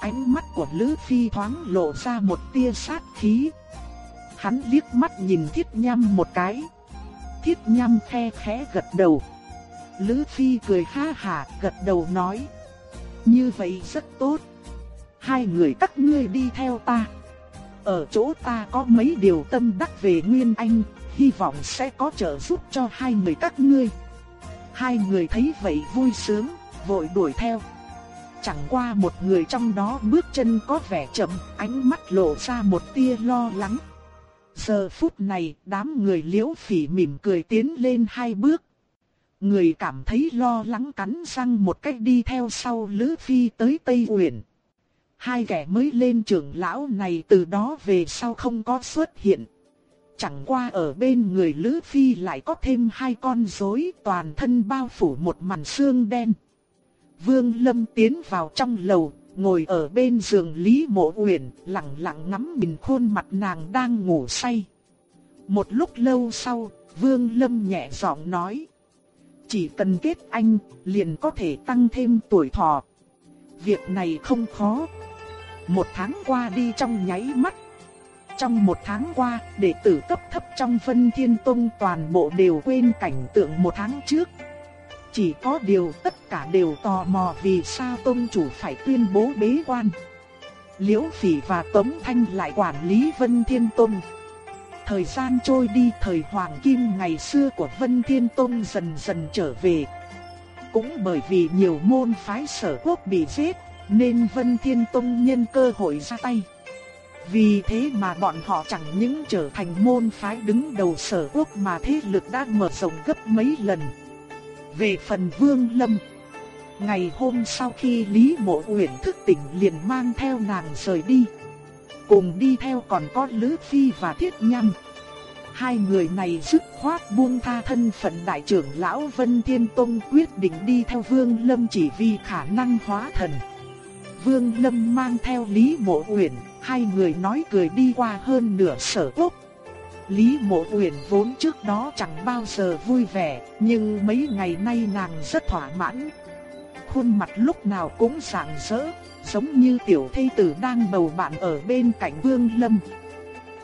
Ánh mắt của Lữ Phi thoáng lộ ra một tia sát khí. Hắn liếc mắt nhìn Thiết Nham một cái. Thiết Nham khe khẽ gật đầu. Lữ Phi cười ha hà gật đầu nói. Như vậy rất tốt. Hai người các ngươi đi theo ta. Ở chỗ ta có mấy điều tâm đắc về Nguyên Anh, hy vọng sẽ có trợ giúp cho hai người các ngươi. Hai người thấy vậy vui sướng, vội đuổi theo. Chẳng qua một người trong đó bước chân có vẻ chậm, ánh mắt lộ ra một tia lo lắng. Giờ phút này, đám người liễu phỉ mỉm cười tiến lên hai bước, Người cảm thấy lo lắng cắn răng một cách đi theo sau Lữ Phi tới Tây Uyển. Hai kẻ mới lên trưởng lão này từ đó về sau không có xuất hiện. Chẳng qua ở bên người Lữ Phi lại có thêm hai con rối toàn thân bao phủ một màn xương đen. Vương Lâm tiến vào trong lầu, ngồi ở bên giường Lý Mộ Uyển, lặng lặng ngắm nhìn khuôn mặt nàng đang ngủ say. Một lúc lâu sau, Vương Lâm nhẹ giọng nói: chỉ cần kết anh, liền có thể tăng thêm tuổi thọ. Việc này không khó. Một tháng qua đi trong nháy mắt. Trong một tháng qua, đệ tử cấp thấp trong Vân Thiên Tông toàn bộ đều quên cảnh tượng một tháng trước. Chỉ có điều tất cả đều tò mò vì sao Tông chủ phải tuyên bố bế quan. Liễu Phỉ và Tống Thanh lại quản lý Vân Thiên Tông. Thời gian trôi đi thời hoàng kim ngày xưa của Vân Thiên Tông dần dần trở về. Cũng bởi vì nhiều môn phái sở quốc bị giết, nên Vân Thiên Tông nhân cơ hội ra tay. Vì thế mà bọn họ chẳng những trở thành môn phái đứng đầu sở quốc mà thế lực đã mở rộng gấp mấy lần. Về phần Vương Lâm, ngày hôm sau khi Lý Mộ Uyển thức tỉnh liền mang theo nàng rời đi. Cùng đi theo còn có Lữ Phi và Thiết Nham. Hai người này dứt khoát buông tha thân phận đại trưởng lão Vân Thiên Tông quyết định đi theo Vương Lâm chỉ vì khả năng hóa thần. Vương Lâm mang theo Lý Mộ Uyển, hai người nói cười đi qua hơn nửa sở quốc. Lý Mộ Uyển vốn trước đó chẳng bao giờ vui vẻ, nhưng mấy ngày nay nàng rất thỏa mãn. Khuôn mặt lúc nào cũng sáng rỡ, giống như tiểu thây tử đang bầu bạn ở bên cạnh Vương Lâm.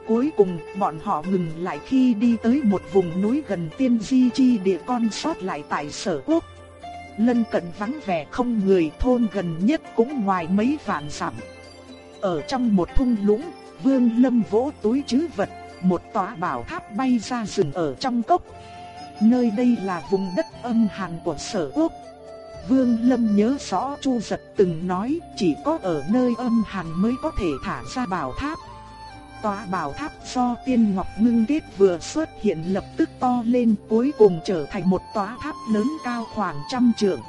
Cuối cùng, bọn họ ngừng lại khi đi tới một vùng núi gần tiên di chi địa con sót lại tại sở quốc. Lân cận vắng vẻ không người thôn gần nhất cũng ngoài mấy vạn dặm. Ở trong một thung lũng, Vương Lâm vỗ túi trữ vật, một tòa bảo tháp bay ra rừng ở trong cốc. Nơi đây là vùng đất âm hàn của sở quốc. Vương Lâm nhớ rõ Chu Giật từng nói chỉ có ở nơi âm hàn mới có thể thả ra bảo tháp. Tòa bảo tháp do tiên ngọc ngưng kết vừa xuất hiện lập tức to lên cuối cùng trở thành một tòa tháp lớn cao khoảng trăm trượng.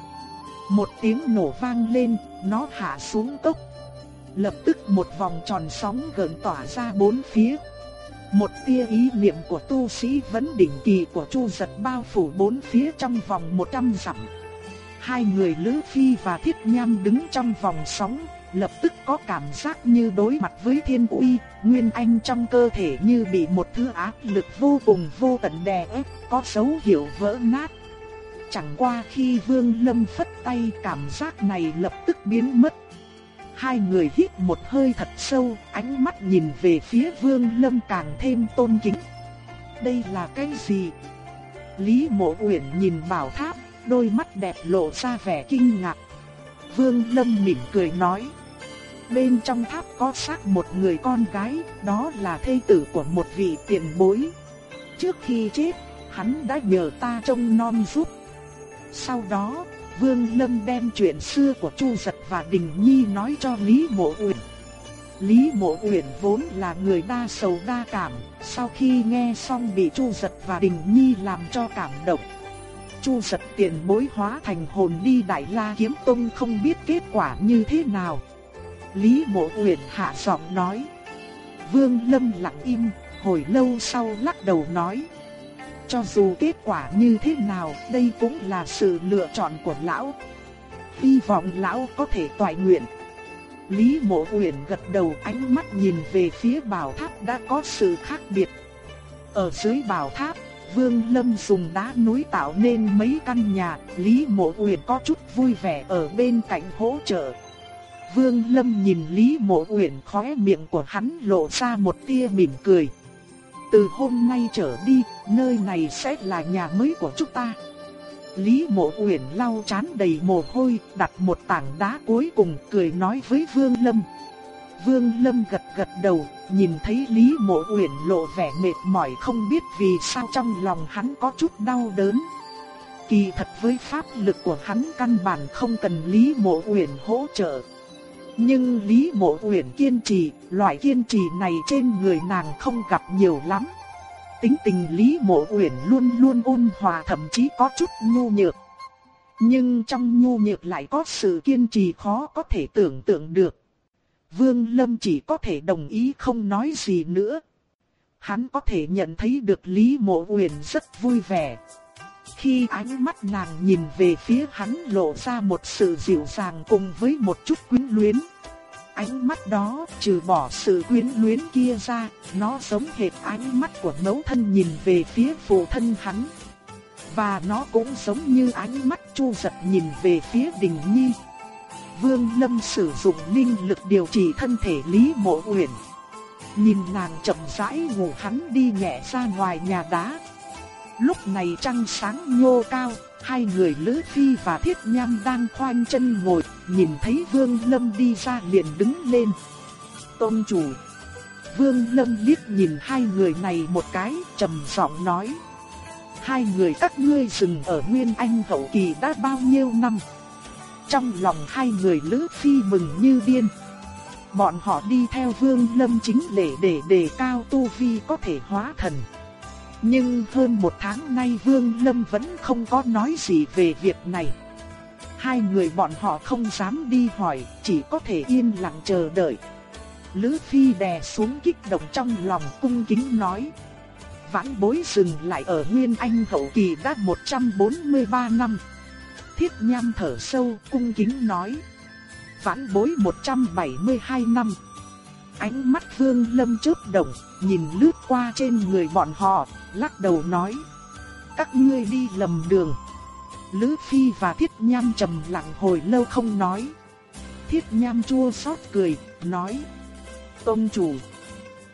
Một tiếng nổ vang lên, nó hạ xuống cốc. Lập tức một vòng tròn sóng gần tỏa ra bốn phía. Một tia ý niệm của tu sĩ vẫn đỉnh kỳ của Chu giật bao phủ bốn phía trong vòng 100 dặm. Hai người Lữ Phi và Thiết Nham đứng trong vòng sóng, lập tức có cảm giác như đối mặt với thiên uy, nguyên anh trong cơ thể như bị một thứ áp lực vô cùng vô tận đè ép, có dấu hiệu vỡ nát. Chẳng qua khi Vương Lâm phất tay cảm giác này lập tức biến mất. Hai người hít một hơi thật sâu, ánh mắt nhìn về phía Vương Lâm càng thêm tôn kính. Đây là cái gì? Lý Mộ Uyển nhìn bảo tháp, đôi mắt đẹp lộ ra vẻ kinh ngạc. Vương Lâm mỉm cười nói: bên trong tháp có xác một người con gái, đó là thê tử của một vị tiền bối. Trước khi chết, hắn đã nhờ ta trông non giúp. Sau đó, Vương Lâm đem chuyện xưa của Chu Giật và Đình Nhi nói cho Lý Mộ Uyển. Lý Mộ Uyển vốn là người đa sầu đa cảm, sau khi nghe xong bị Chu Giật và Đình Nhi làm cho cảm động. Chu Giật tiền bối hóa thành hồn đi Đại La Kiếm Tông không biết kết quả như thế nào. Lý Mộ Uyển hạ giọng nói. Vương Lâm lặng im, hồi lâu sau lắc đầu nói. Cho dù kết quả như thế nào, đây cũng là sự lựa chọn của lão. Hy vọng lão có thể toại nguyện. Lý Mộ Uyển gật đầu ánh mắt nhìn về phía bảo tháp đã có sự khác biệt. Ở dưới bảo tháp, Vương Lâm dùng đá núi tạo nên mấy căn nhà, Lý Mộ Uyển có chút vui vẻ ở bên cạnh hỗ trợ. Vương Lâm nhìn Lý Mộ Uyển khóe miệng của hắn lộ ra một tia mỉm cười. Từ hôm nay trở đi, nơi này sẽ là nhà mới của chúng ta. Lý Mộ Uyển lau chán đầy mồ hôi, đặt một tảng đá cuối cùng cười nói với Vương Lâm. Vương Lâm gật gật đầu, nhìn thấy Lý Mộ Uyển lộ vẻ mệt mỏi không biết vì sao trong lòng hắn có chút đau đớn. Kỳ thật với pháp lực của hắn căn bản không cần Lý Mộ Uyển hỗ trợ. Nhưng Lý Mộ Uyển kiên trì, loại kiên trì này trên người nàng không gặp nhiều lắm. Tính tình Lý Mộ Uyển luôn luôn ôn hòa thậm chí có chút nhu nhược. Nhưng trong nhu nhược lại có sự kiên trì khó có thể tưởng tượng được. Vương Lâm chỉ có thể đồng ý không nói gì nữa. Hắn có thể nhận thấy được Lý Mộ Uyển rất vui vẻ. Khi ánh mắt nàng nhìn về phía hắn lộ ra một sự dịu dàng cùng với một chút quyến luyến. Ánh mắt đó trừ bỏ sự quyến luyến kia ra, nó giống hệt ánh mắt của mẫu thân nhìn về phía phụ thân hắn. Và nó cũng giống như ánh mắt chu giật nhìn về phía đình nhi. Vương Lâm sử dụng linh lực điều trị thân thể Lý Mộ Uyển. Nhìn nàng chậm rãi ngủ hắn đi nhẹ ra ngoài nhà đá. Lúc này trăng sáng nhô cao, hai người Lữ Phi và Thiết Nham đang khoanh chân ngồi, nhìn thấy Vương Lâm đi ra liền đứng lên. Tôn chủ. Vương Lâm liếc nhìn hai người này một cái, trầm giọng nói: "Hai người các ngươi dừng ở Nguyên Anh hậu kỳ đã bao nhiêu năm?" Trong lòng hai người Lữ Phi mừng như điên. Bọn họ đi theo Vương Lâm chính lễ để đề cao tu vi có thể hóa thần. Nhưng hơn một tháng nay Vương Lâm vẫn không có nói gì về việc này. Hai người bọn họ không dám đi hỏi, chỉ có thể yên lặng chờ đợi. Lữ Phi đè xuống kích động trong lòng cung kính nói. vãn bối dừng lại ở Nguyên Anh hậu kỳ đã 143 năm. Thiết nham thở sâu cung kính nói. Vãn bối 172 năm. Ánh mắt vương lâm chớp động, nhìn lướt qua trên người bọn họ, lắc đầu nói. Các ngươi đi lầm đường. Lữ Phi và Thiết Nham trầm lặng hồi lâu không nói. Thiết Nham chua xót cười, nói. Tôn chủ,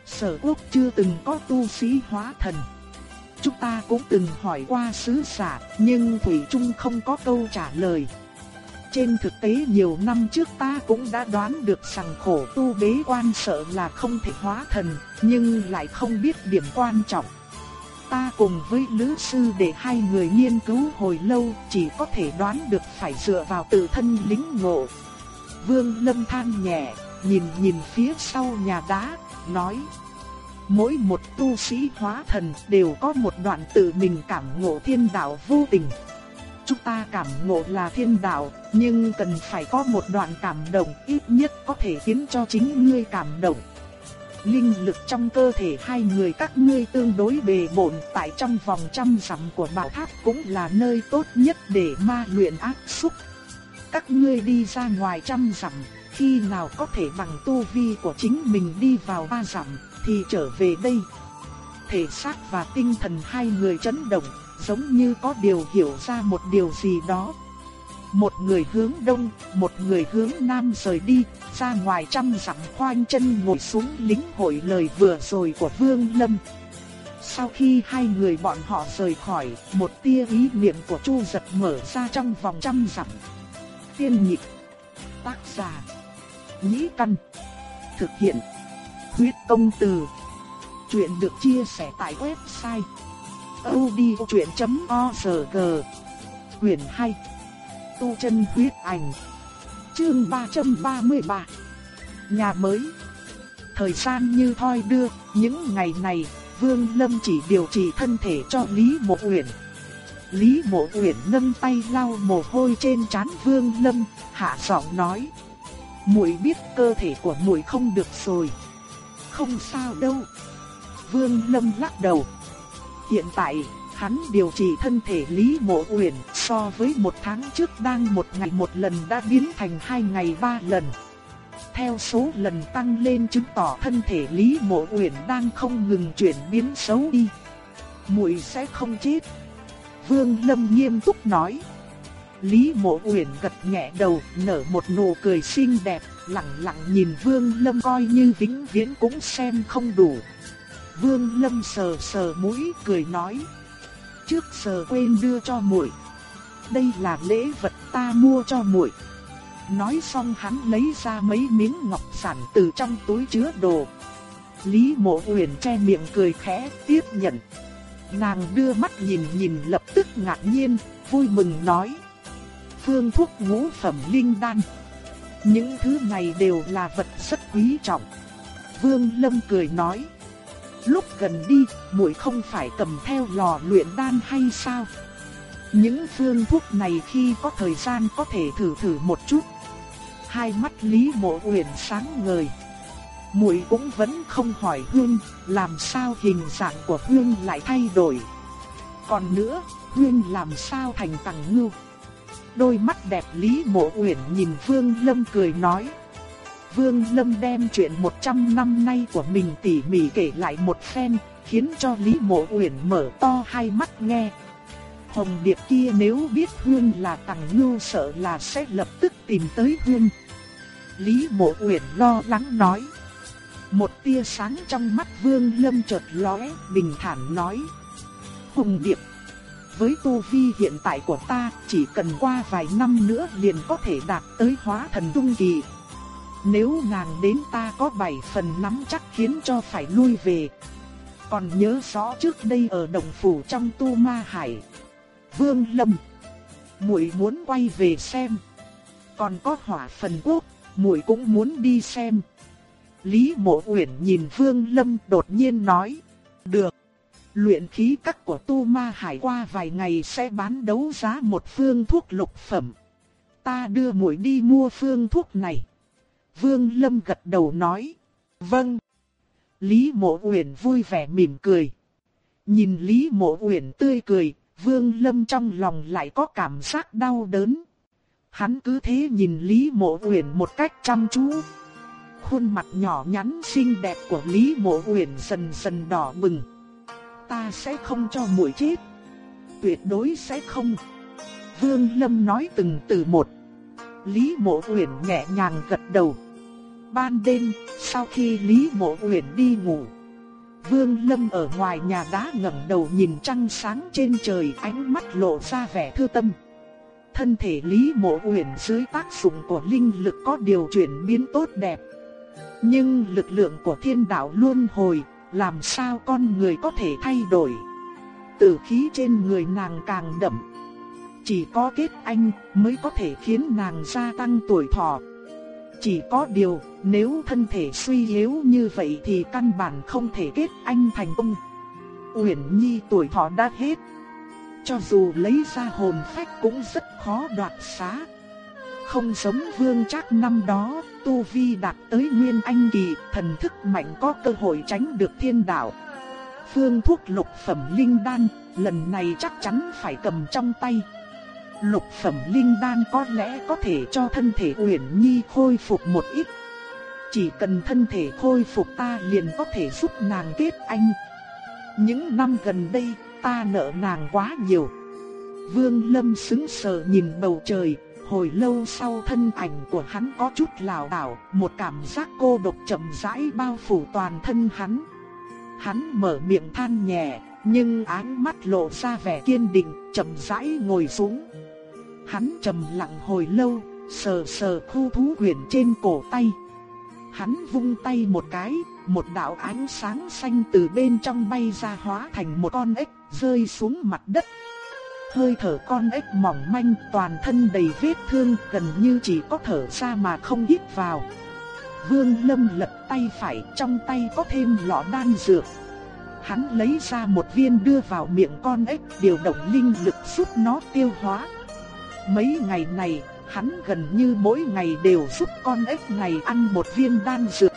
sở quốc chưa từng có tu sĩ hóa thần. Chúng ta cũng từng hỏi qua sứ giả, nhưng Thủy Trung không có câu trả lời. Trên thực tế nhiều năm trước ta cũng đã đoán được rằng khổ tu bế quan sợ là không thể hóa thần, nhưng lại không biết điểm quan trọng. Ta cùng với Lữ Sư để hai người nghiên cứu hồi lâu chỉ có thể đoán được phải dựa vào tự thân lính ngộ. Vương Lâm than nhẹ, nhìn nhìn phía sau nhà đá, nói Mỗi một tu sĩ hóa thần đều có một đoạn tự mình cảm ngộ thiên đạo vô tình. Chúng ta cảm ngộ là thiên đạo, nhưng cần phải có một đoạn cảm động ít nhất có thể khiến cho chính ngươi cảm động. Linh lực trong cơ thể hai người các ngươi tương đối bề bộn tại trong vòng trăm dặm của bảo tháp cũng là nơi tốt nhất để ma luyện ác xúc. Các ngươi đi ra ngoài trăm dặm, khi nào có thể bằng tu vi của chính mình đi vào ba dặm, thì trở về đây. Thể xác và tinh thần hai người chấn động, giống như có điều hiểu ra một điều gì đó. Một người hướng đông, một người hướng nam rời đi, ra ngoài trăm dặm khoanh chân ngồi xuống lính hội lời vừa rồi của Vương Lâm. Sau khi hai người bọn họ rời khỏi, một tia ý niệm của Chu giật mở ra trong vòng trăm dặm. Tiên nhịp, tác giả, nhĩ căn, thực hiện Huyết công từ. Chuyện được chia sẻ tại website odchuyện.org. Quyền 2. Tu chân huyết ảnh. Chương 333. Nhà mới. Thời gian như thoi đưa, những ngày này, Vương Lâm chỉ điều trị thân thể cho Lý Mộ Uyển. Lý Mộ Uyển nâng tay lau mồ hôi trên trán Vương Lâm, hạ giọng nói: "Muội biết cơ thể của muội không được rồi." không sao đâu. Vương Lâm lắc đầu. Hiện tại, hắn điều trị thân thể Lý Mộ Uyển so với một tháng trước đang một ngày một lần đã biến thành hai ngày ba lần. Theo số lần tăng lên chứng tỏ thân thể Lý Mộ Uyển đang không ngừng chuyển biến xấu đi. Muội sẽ không chết. Vương Lâm nghiêm túc nói. Lý Mộ Uyển gật nhẹ đầu, nở một nụ cười xinh đẹp, lặng lặng nhìn Vương Lâm coi như vĩnh viễn cũng xem không đủ. Vương Lâm sờ sờ mũi cười nói: "Trước giờ quên đưa cho muội. Đây là lễ vật ta mua cho muội." Nói xong hắn lấy ra mấy miếng ngọc sản từ trong túi chứa đồ. Lý Mộ Uyển che miệng cười khẽ tiếp nhận. Nàng đưa mắt nhìn nhìn lập tức ngạc nhiên, vui mừng nói: phương thuốc ngũ phẩm linh đan. Những thứ này đều là vật rất quý trọng. Vương Lâm cười nói. Lúc gần đi, muội không phải cầm theo lò luyện đan hay sao? Những phương thuốc này khi có thời gian có thể thử thử một chút. Hai mắt Lý Mộ Uyển sáng ngời. Muội cũng vẫn không hỏi Hương, làm sao hình dạng của Hương lại thay đổi. Còn nữa, Hương làm sao thành tầng ngưu? Đôi mắt đẹp Lý Mộ Uyển nhìn Vương Lâm cười nói. Vương Lâm đem chuyện 100 năm nay của mình tỉ mỉ kể lại một phen, khiến cho Lý Mộ Uyển mở to hai mắt nghe. Hồng Điệp kia nếu biết Hương là tàng ngưu sợ là sẽ lập tức tìm tới Hương. Lý Mộ Uyển lo lắng nói. Một tia sáng trong mắt Vương Lâm chợt lóe, bình thản nói. Hồng Điệp với tu vi hiện tại của ta, chỉ cần qua vài năm nữa liền có thể đạt tới hóa thần trung kỳ. Nếu nàng đến ta có bảy phần nắm chắc khiến cho phải lui về. Còn nhớ rõ trước đây ở đồng phủ trong tu ma hải. Vương Lâm. muội muốn quay về xem. Còn có hỏa phần quốc, muội cũng muốn đi xem. Lý Mộ Uyển nhìn Vương Lâm đột nhiên nói. Được. Luyện khí các của Tu Ma Hải qua vài ngày sẽ bán đấu giá một phương thuốc lục phẩm. Ta đưa muội đi mua phương thuốc này. Vương Lâm gật đầu nói. Vâng. Lý Mộ Uyển vui vẻ mỉm cười. Nhìn Lý Mộ Uyển tươi cười, Vương Lâm trong lòng lại có cảm giác đau đớn. Hắn cứ thế nhìn Lý Mộ Uyển một cách chăm chú. Khuôn mặt nhỏ nhắn xinh đẹp của Lý Mộ Uyển dần dần đỏ bừng. Ta sẽ không cho muội chết. Tuyệt đối sẽ không. Vương Lâm nói từng từ một. Lý Mộ Uyển nhẹ nhàng gật đầu. Ban đêm, sau khi Lý Mộ Uyển đi ngủ, Vương Lâm ở ngoài nhà đá ngẩng đầu nhìn trăng sáng trên trời, ánh mắt lộ ra vẻ thư tâm. Thân thể Lý Mộ Uyển dưới tác dụng của linh lực có điều chuyển biến tốt đẹp. Nhưng lực lượng của thiên đạo luôn hồi, làm sao con người có thể thay đổi? Tử khí trên người nàng càng đậm. Chỉ có kết anh mới có thể khiến nàng gia tăng tuổi thọ. Chỉ có điều, nếu thân thể suy yếu như vậy thì căn bản không thể kết anh thành công. Uyển Nhi tuổi thọ đã hết. Cho dù lấy ra hồn phách cũng rất khó đoạt xá. Không giống vương chắc năm đó, Tu Vi đạt tới Nguyên Anh Kỳ, thần thức mạnh có cơ hội tránh được thiên đạo. Phương thuốc lục phẩm linh đan, lần này chắc chắn phải cầm trong tay. Lục phẩm linh đan có lẽ có thể cho thân thể Uyển Nhi khôi phục một ít. Chỉ cần thân thể khôi phục ta liền có thể giúp nàng kết anh. Những năm gần đây, ta nợ nàng quá nhiều. Vương Lâm sững sờ nhìn bầu trời, hồi lâu sau thân ảnh của hắn có chút lảo đảo, một cảm giác cô độc chậm rãi bao phủ toàn thân hắn. Hắn mở miệng than nhẹ, nhưng ánh mắt lộ ra vẻ kiên định, chậm rãi ngồi xuống. Hắn trầm lặng hồi lâu, sờ sờ khu thú huyền trên cổ tay. Hắn vung tay một cái, một đạo ánh sáng xanh từ bên trong bay ra hóa thành một con ếch rơi xuống mặt đất. Hơi thở con ếch mỏng manh toàn thân đầy vết thương gần như chỉ có thở ra mà không hít vào. Vương Lâm lật tay phải trong tay có thêm lọ đan dược. Hắn lấy ra một viên đưa vào miệng con ếch điều động linh lực giúp nó tiêu hóa. Mấy ngày này, hắn gần như mỗi ngày đều giúp con ếch này ăn một viên đan dược.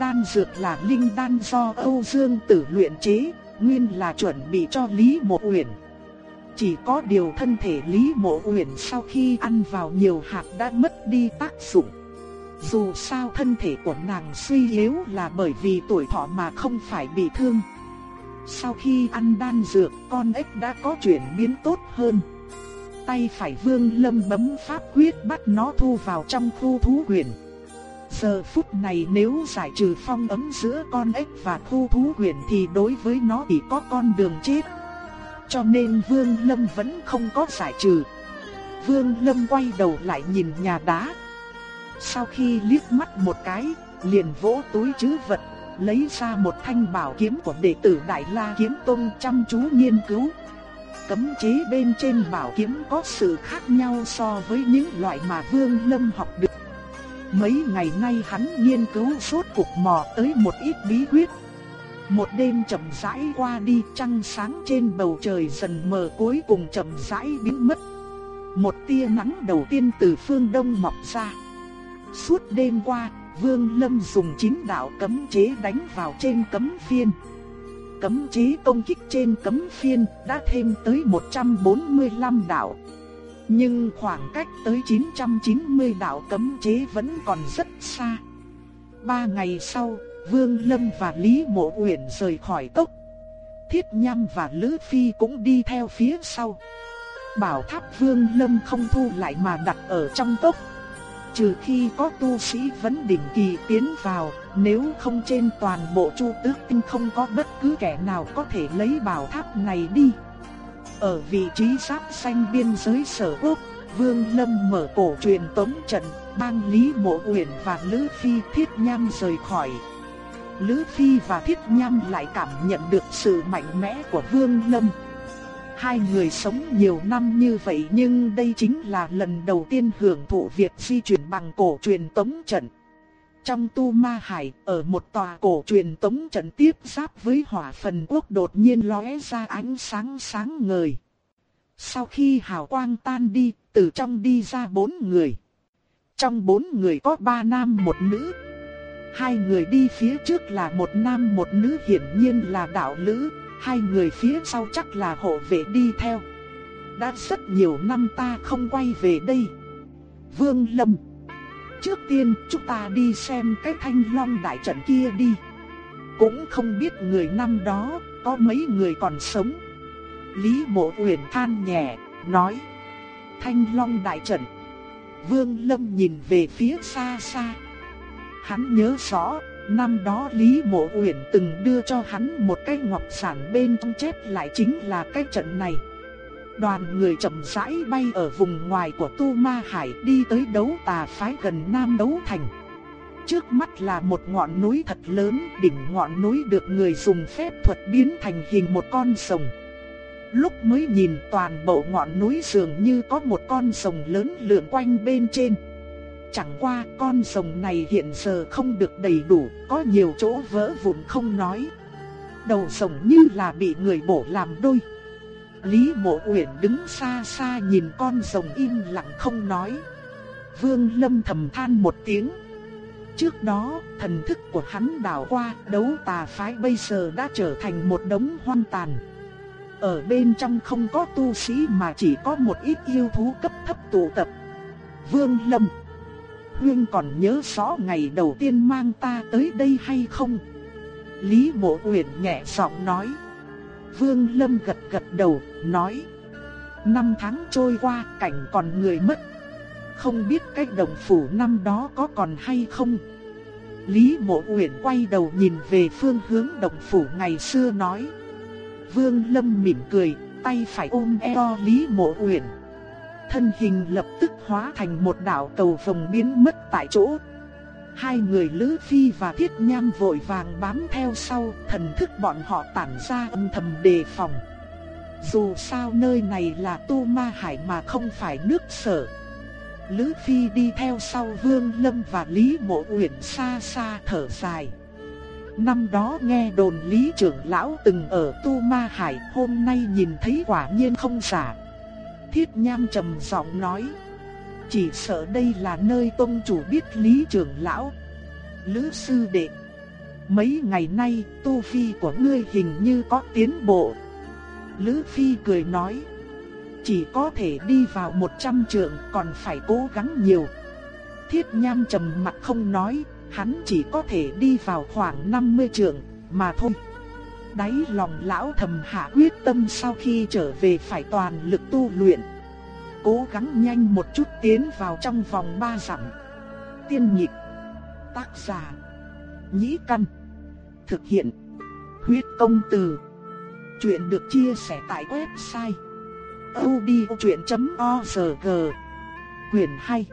Đan dược là linh đan do Âu Dương Tử luyện chế, nguyên là chuẩn bị cho Lý Mộ Uyển. Chỉ có điều thân thể Lý Mộ Uyển sau khi ăn vào nhiều hạt đã mất đi tác dụng. Dù sao thân thể của nàng suy yếu là bởi vì tuổi thọ mà không phải bị thương. Sau khi ăn đan dược, con ếch đã có chuyển biến tốt hơn tay phải vương lâm bấm pháp quyết bắt nó thu vào trong khu thú huyền. Giờ phút này nếu giải trừ phong ấm giữa con ếch và khu thú huyền thì đối với nó chỉ có con đường chết. Cho nên vương lâm vẫn không có giải trừ. Vương lâm quay đầu lại nhìn nhà đá. Sau khi liếc mắt một cái, liền vỗ túi chứ vật, lấy ra một thanh bảo kiếm của đệ tử Đại La Kiếm Tông chăm chú nghiên cứu cấm chế bên trên bảo kiếm có sự khác nhau so với những loại mà Vương Lâm học được. Mấy ngày nay hắn nghiên cứu suốt cuộc mò tới một ít bí quyết. Một đêm chậm rãi qua đi, trăng sáng trên bầu trời dần mờ cuối cùng chậm rãi biến mất. Một tia nắng đầu tiên từ phương đông mọc ra. Suốt đêm qua, Vương Lâm dùng chín đạo cấm chế đánh vào trên cấm phiên cấm chế công kích trên cấm phiên đã thêm tới 145 đạo. Nhưng khoảng cách tới 990 đạo cấm chế vẫn còn rất xa. Ba ngày sau, Vương Lâm và Lý Mộ Uyển rời khỏi cốc. Thiết Nham và Lữ Phi cũng đi theo phía sau. Bảo tháp Vương Lâm không thu lại mà đặt ở trong cốc. Trừ khi có tu sĩ vấn đỉnh kỳ tiến vào, nếu không trên toàn bộ chu tước tinh không có bất cứ kẻ nào có thể lấy bảo tháp này đi. Ở vị trí giáp xanh biên giới sở quốc, Vương Lâm mở cổ truyền tống trận, bang Lý Mộ Uyển và Lữ Phi Thiết Nham rời khỏi. Lữ Phi và Thiết Nham lại cảm nhận được sự mạnh mẽ của Vương Lâm. Hai người sống nhiều năm như vậy nhưng đây chính là lần đầu tiên hưởng thụ việc di chuyển bằng cổ truyền tống trận. Trong tu ma hải, ở một tòa cổ truyền tống trận tiếp giáp với hỏa phần quốc đột nhiên lóe ra ánh sáng sáng ngời. Sau khi hào quang tan đi, từ trong đi ra bốn người. Trong bốn người có ba nam một nữ. Hai người đi phía trước là một nam một nữ hiển nhiên là đạo lữ, Hai người phía sau chắc là hộ vệ đi theo. Đã rất nhiều năm ta không quay về đây. Vương Lâm. Trước tiên chúng ta đi xem cái thanh long đại trận kia đi. Cũng không biết người năm đó có mấy người còn sống. Lý Mộ Uyển than nhẹ, nói. Thanh long đại trận. Vương Lâm nhìn về phía xa xa. Hắn nhớ rõ, năm đó Lý Mộ Uyển từng đưa cho hắn một cái ngọc sản bên trong chép lại chính là cái trận này. Đoàn người chậm rãi bay ở vùng ngoài của Tu Ma Hải đi tới đấu tà phái gần Nam Đấu Thành. Trước mắt là một ngọn núi thật lớn, đỉnh ngọn núi được người dùng phép thuật biến thành hình một con sồng. Lúc mới nhìn toàn bộ ngọn núi dường như có một con sồng lớn lượn quanh bên trên. Chẳng qua con rồng này hiện giờ không được đầy đủ, có nhiều chỗ vỡ vụn không nói. Đầu rồng như là bị người bổ làm đôi. Lý Mộ Uyển đứng xa xa nhìn con rồng im lặng không nói. Vương Lâm thầm than một tiếng. Trước đó, thần thức của hắn đảo qua, đấu tà phái bây giờ đã trở thành một đống hoang tàn. Ở bên trong không có tu sĩ mà chỉ có một ít yêu thú cấp thấp tụ tập. Vương Lâm Huyên còn nhớ rõ ngày đầu tiên mang ta tới đây hay không? Lý Mộ Uyển nhẹ giọng nói. Vương Lâm gật gật đầu, nói. Năm tháng trôi qua, cảnh còn người mất. Không biết cái đồng phủ năm đó có còn hay không? Lý Mộ Uyển quay đầu nhìn về phương hướng đồng phủ ngày xưa nói. Vương Lâm mỉm cười, tay phải ôm eo Lý Mộ Uyển thân hình lập tức hóa thành một đạo cầu vồng biến mất tại chỗ. Hai người Lữ Phi và Thiết Nham vội vàng bám theo sau, thần thức bọn họ tản ra âm thầm đề phòng. Dù sao nơi này là tu ma hải mà không phải nước sở. Lữ Phi đi theo sau Vương Lâm và Lý Mộ Uyển xa xa thở dài. Năm đó nghe đồn Lý trưởng lão từng ở Tu Ma Hải, hôm nay nhìn thấy quả nhiên không giả. Thiết Nham trầm giọng nói. Chỉ sợ đây là nơi tôn chủ biết lý trưởng lão. Lữ sư đệ. Mấy ngày nay tu vi của ngươi hình như có tiến bộ. Lữ phi cười nói. Chỉ có thể đi vào 100 trượng còn phải cố gắng nhiều. Thiết Nham trầm mặt không nói, hắn chỉ có thể đi vào khoảng 50 trượng mà thôi đáy lòng lão thầm hạ quyết tâm sau khi trở về phải toàn lực tu luyện. Cố gắng nhanh một chút tiến vào trong vòng ba dặm. Tiên nhịp. Tác giả. Nhĩ căn. Thực hiện. Huyết công từ. Chuyện được chia sẻ tại website. odchuyện.org Quyền 2.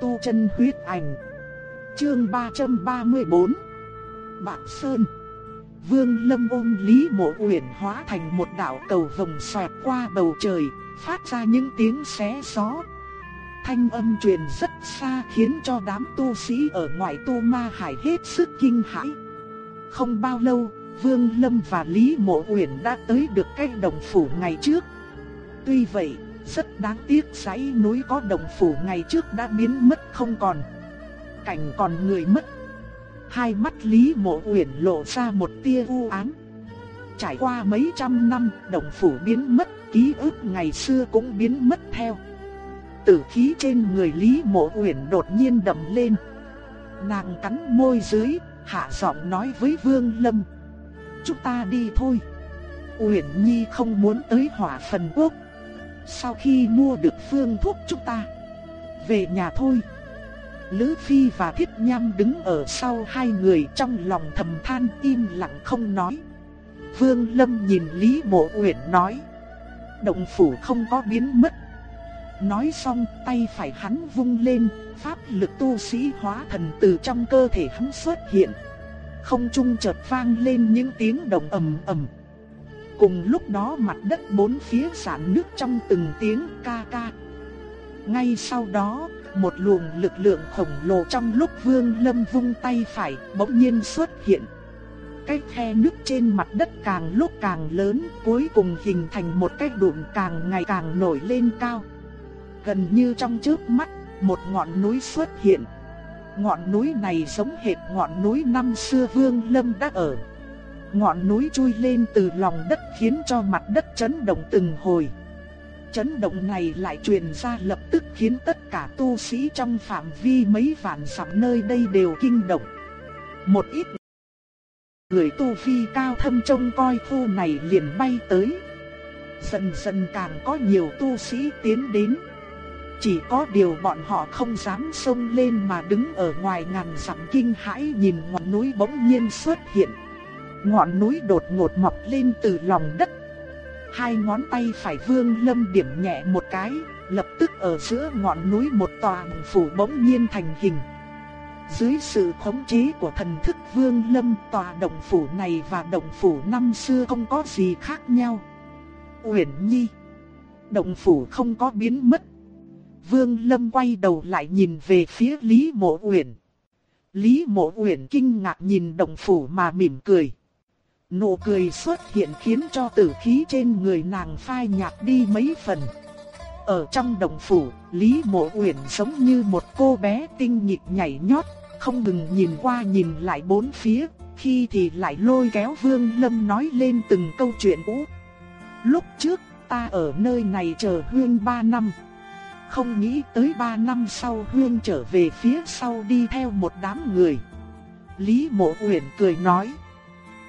Tu chân huyết ảnh. Chương 334. Bạc Sơn. Vương Lâm ôm Lý Mộ Uyển hóa thành một đạo cầu vồng xoẹt qua bầu trời, phát ra những tiếng xé gió. Thanh âm truyền rất xa khiến cho đám tu sĩ ở ngoại tu ma hải hết sức kinh hãi. Không bao lâu, Vương Lâm và Lý Mộ Uyển đã tới được cái đồng phủ ngày trước. Tuy vậy, rất đáng tiếc dãy núi có đồng phủ ngày trước đã biến mất không còn. Cảnh còn người mất Hai mắt Lý Mộ Uyển lộ ra một tia u ám. Trải qua mấy trăm năm, đồng phủ biến mất, ký ức ngày xưa cũng biến mất theo. Tử khí trên người Lý Mộ Uyển đột nhiên đậm lên. Nàng cắn môi dưới, hạ giọng nói với Vương Lâm: "Chúng ta đi thôi." Uyển Nhi không muốn tới Hỏa Phần Quốc. Sau khi mua được phương thuốc chúng ta về nhà thôi. Lữ Phi và Thiết Nham đứng ở sau hai người trong lòng thầm than im lặng không nói. Vương Lâm nhìn Lý Mộ Uyển nói. Động phủ không có biến mất. Nói xong tay phải hắn vung lên, pháp lực tu sĩ hóa thần từ trong cơ thể hắn xuất hiện. Không trung chợt vang lên những tiếng động ầm ầm. Cùng lúc đó mặt đất bốn phía sản nước trong từng tiếng ca ca. Ngay sau đó, một luồng lực lượng khổng lồ trong lúc Vương Lâm vung tay phải bỗng nhiên xuất hiện. Cái khe nước trên mặt đất càng lúc càng lớn, cuối cùng hình thành một cái đụn càng ngày càng nổi lên cao. Gần như trong trước mắt, một ngọn núi xuất hiện. Ngọn núi này giống hệt ngọn núi năm xưa Vương Lâm đã ở. ngọn núi chui lên từ lòng đất khiến cho mặt đất chấn động từng hồi. Chấn động này lại truyền ra lập tức khiến tất cả tu sĩ trong phạm vi mấy vạn dặm nơi đây đều kinh động. Một ít người tu vi cao thâm trông coi khu này liền bay tới. Dần dần càng có nhiều tu sĩ tiến đến. Chỉ có điều bọn họ không dám xông lên mà đứng ở ngoài ngàn dặm kinh hãi nhìn ngọn núi bỗng nhiên xuất hiện. Ngọn núi đột ngột mọc lên từ lòng đất. Hai ngón tay phải vương lâm điểm nhẹ một cái, lập tức ở giữa ngọn núi một tòa phủ bỗng nhiên thành hình. Dưới sự khống chế của thần thức vương lâm, tòa động phủ này và động phủ năm xưa không có gì khác nhau. Uyển Nhi Động phủ không có biến mất. Vương Lâm quay đầu lại nhìn về phía Lý Mộ Uyển. Lý Mộ Uyển kinh ngạc nhìn động phủ mà mỉm cười. Nụ cười xuất hiện khiến cho tử khí trên người nàng phai nhạt đi mấy phần. Ở trong đồng phủ, Lý Mộ Uyển giống như một cô bé tinh nghịch nhảy nhót, không ngừng nhìn qua nhìn lại bốn phía, khi thì lại lôi kéo Vương Lâm nói lên từng câu chuyện cũ. Lúc trước, ta ở nơi này chờ Huyên ba năm. Không nghĩ tới ba năm sau Huyên trở về phía sau đi theo một đám người. Lý Mộ Uyển cười nói.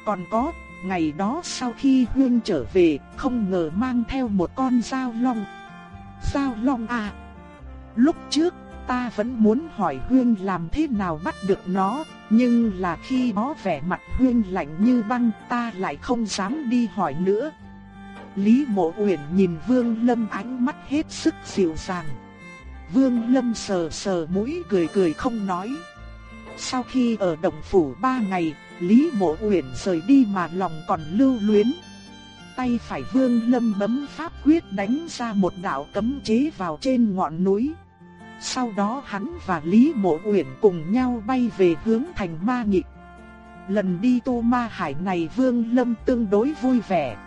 Còn có, ngày đó sau khi Huyên trở về, không ngờ mang theo một con dao long sao long à? Lúc trước, ta vẫn muốn hỏi Huyên làm thế nào bắt được nó, nhưng là khi nó vẻ mặt Huyên lạnh như băng, ta lại không dám đi hỏi nữa. Lý Mộ Uyển nhìn Vương Lâm ánh mắt hết sức dịu dàng. Vương Lâm sờ sờ mũi cười cười không nói. Sau khi ở động phủ ba ngày, Lý Mộ Uyển rời đi mà lòng còn lưu luyến. Tay phải Vương Lâm bấm pháp quyết đánh ra một đạo cấm chế vào trên ngọn núi. Sau đó hắn và Lý Mộ Uyển cùng nhau bay về hướng thành Ma nghị. Lần đi tu ma hải này Vương Lâm tương đối vui vẻ.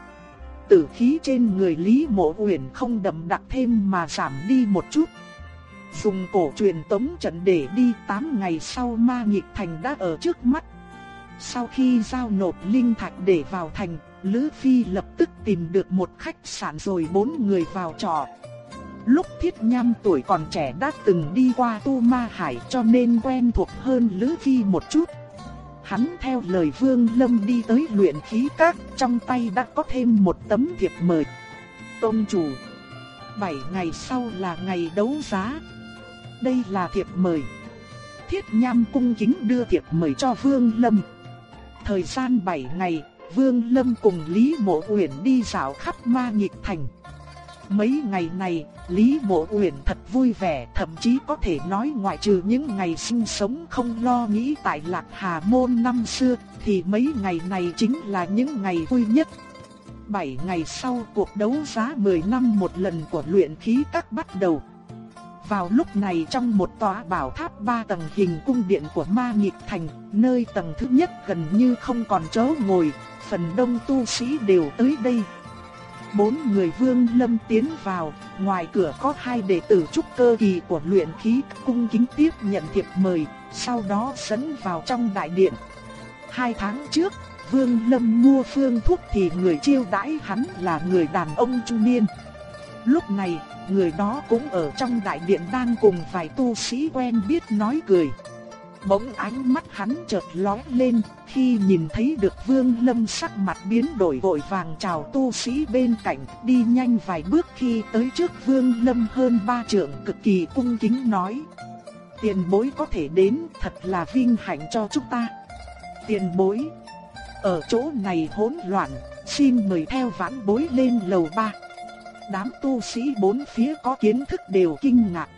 Tử khí trên người Lý Mộ Uyển không đậm đặc thêm mà giảm đi một chút. Dùng cổ truyền tống trận để đi 8 ngày sau ma nhịp thành đã ở trước mắt. Sau khi giao nộp linh thạch để vào thành, Lữ Phi lập tức tìm được một khách sạn rồi bốn người vào trọ. Lúc thiết nham tuổi còn trẻ đã từng đi qua tu ma hải cho nên quen thuộc hơn Lữ Phi một chút. Hắn theo lời Vương Lâm đi tới luyện khí các, trong tay đã có thêm một tấm thiệp mời. Tôn chủ, 7 ngày sau là ngày đấu giá. Đây là thiệp mời. Thiết Nham cung kính đưa thiệp mời cho Vương Lâm. Thời gian 7 ngày, Vương Lâm cùng Lý Mộ Uyển đi dạo khắp Ma nghịch Thành. Mấy ngày này, Lý Mộ Uyển thật vui vẻ, thậm chí có thể nói ngoại trừ những ngày sinh sống không lo nghĩ tại Lạc Hà Môn năm xưa, thì mấy ngày này chính là những ngày vui nhất. 7 ngày sau cuộc đấu giá 10 năm một lần của luyện khí các bắt đầu. Vào lúc này trong một tòa bảo tháp ba tầng hình cung điện của Ma nghịch Thành, nơi tầng thứ nhất gần như không còn chỗ ngồi, phần đông tu sĩ đều tới đây. Bốn người vương lâm tiến vào, ngoài cửa có hai đệ tử trúc cơ kỳ của luyện khí cung kính tiếp nhận thiệp mời, sau đó dẫn vào trong đại điện. Hai tháng trước, vương lâm mua phương thuốc thì người chiêu đãi hắn là người đàn ông trung niên. Lúc này, người đó cũng ở trong đại điện đang cùng vài tu sĩ quen biết nói cười. Bỗng ánh mắt hắn chợt lóe lên, khi nhìn thấy được Vương Lâm sắc mặt biến đổi vội vàng chào tu sĩ bên cạnh, đi nhanh vài bước khi tới trước Vương Lâm hơn ba trượng cực kỳ cung kính nói: "Tiền bối có thể đến, thật là vinh hạnh cho chúng ta." "Tiền bối?" Ở chỗ này hỗn loạn, xin mời theo vãn bối lên lầu ba. Đám tu sĩ bốn phía có kiến thức đều kinh ngạc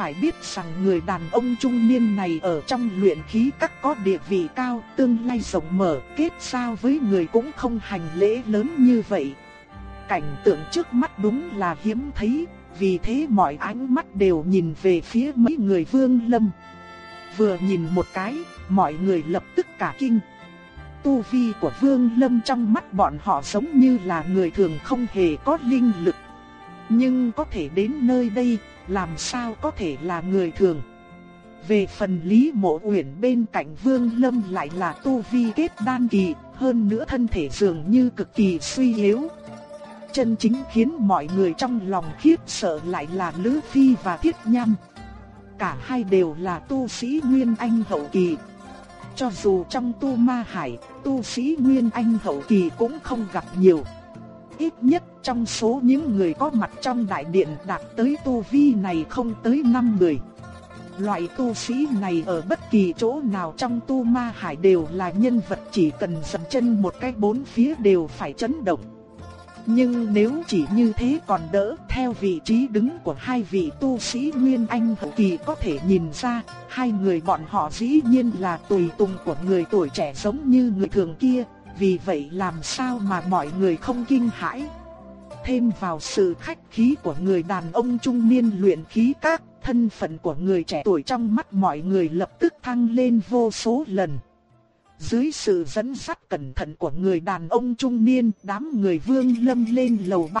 phải biết rằng người đàn ông trung niên này ở trong luyện khí các có địa vị cao, tương lai rộng mở, kết giao với người cũng không hành lễ lớn như vậy. Cảnh tượng trước mắt đúng là hiếm thấy, vì thế mọi ánh mắt đều nhìn về phía mấy người vương lâm. Vừa nhìn một cái, mọi người lập tức cả kinh. Tu vi của vương lâm trong mắt bọn họ giống như là người thường không hề có linh lực. Nhưng có thể đến nơi đây, làm sao có thể là người thường. Về phần Lý Mộ Uyển bên cạnh Vương Lâm lại là tu vi kết đan kỳ, hơn nữa thân thể dường như cực kỳ suy yếu. Chân chính khiến mọi người trong lòng khiếp sợ lại là Lữ Phi và Thiết Nham. Cả hai đều là tu sĩ Nguyên Anh hậu kỳ. Cho dù trong tu ma hải, tu sĩ Nguyên Anh hậu kỳ cũng không gặp nhiều. Ít nhất trong số những người có mặt trong đại điện đạt tới tu vi này không tới 5 người. Loại tu sĩ này ở bất kỳ chỗ nào trong tu ma hải đều là nhân vật chỉ cần dầm chân một cái bốn phía đều phải chấn động. Nhưng nếu chỉ như thế còn đỡ, theo vị trí đứng của hai vị tu sĩ Nguyên Anh hậu kỳ có thể nhìn ra, hai người bọn họ dĩ nhiên là tùy tùng của người tuổi trẻ giống như người thường kia, vì vậy làm sao mà mọi người không kinh hãi. Thêm vào sự khách khí của người đàn ông trung niên luyện khí các, thân phận của người trẻ tuổi trong mắt mọi người lập tức thăng lên vô số lần. Dưới sự dẫn dắt cẩn thận của người đàn ông trung niên, đám người vương lâm lên lầu ba.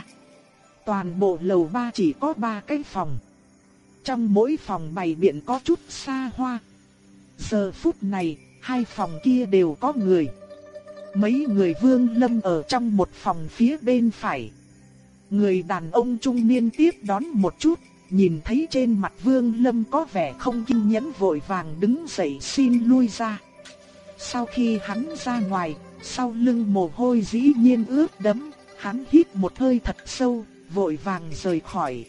Toàn bộ lầu ba chỉ có ba cái phòng. Trong mỗi phòng bày biện có chút xa hoa. Giờ phút này, hai phòng kia đều có người. Mấy người vương lâm ở trong một phòng phía bên phải. Người đàn ông trung niên tiếp đón một chút, nhìn thấy trên mặt vương lâm có vẻ không kinh nhẫn vội vàng đứng dậy xin lui ra. Sau khi hắn ra ngoài, sau lưng mồ hôi dĩ nhiên ướt đẫm, hắn hít một hơi thật sâu, vội vàng rời khỏi.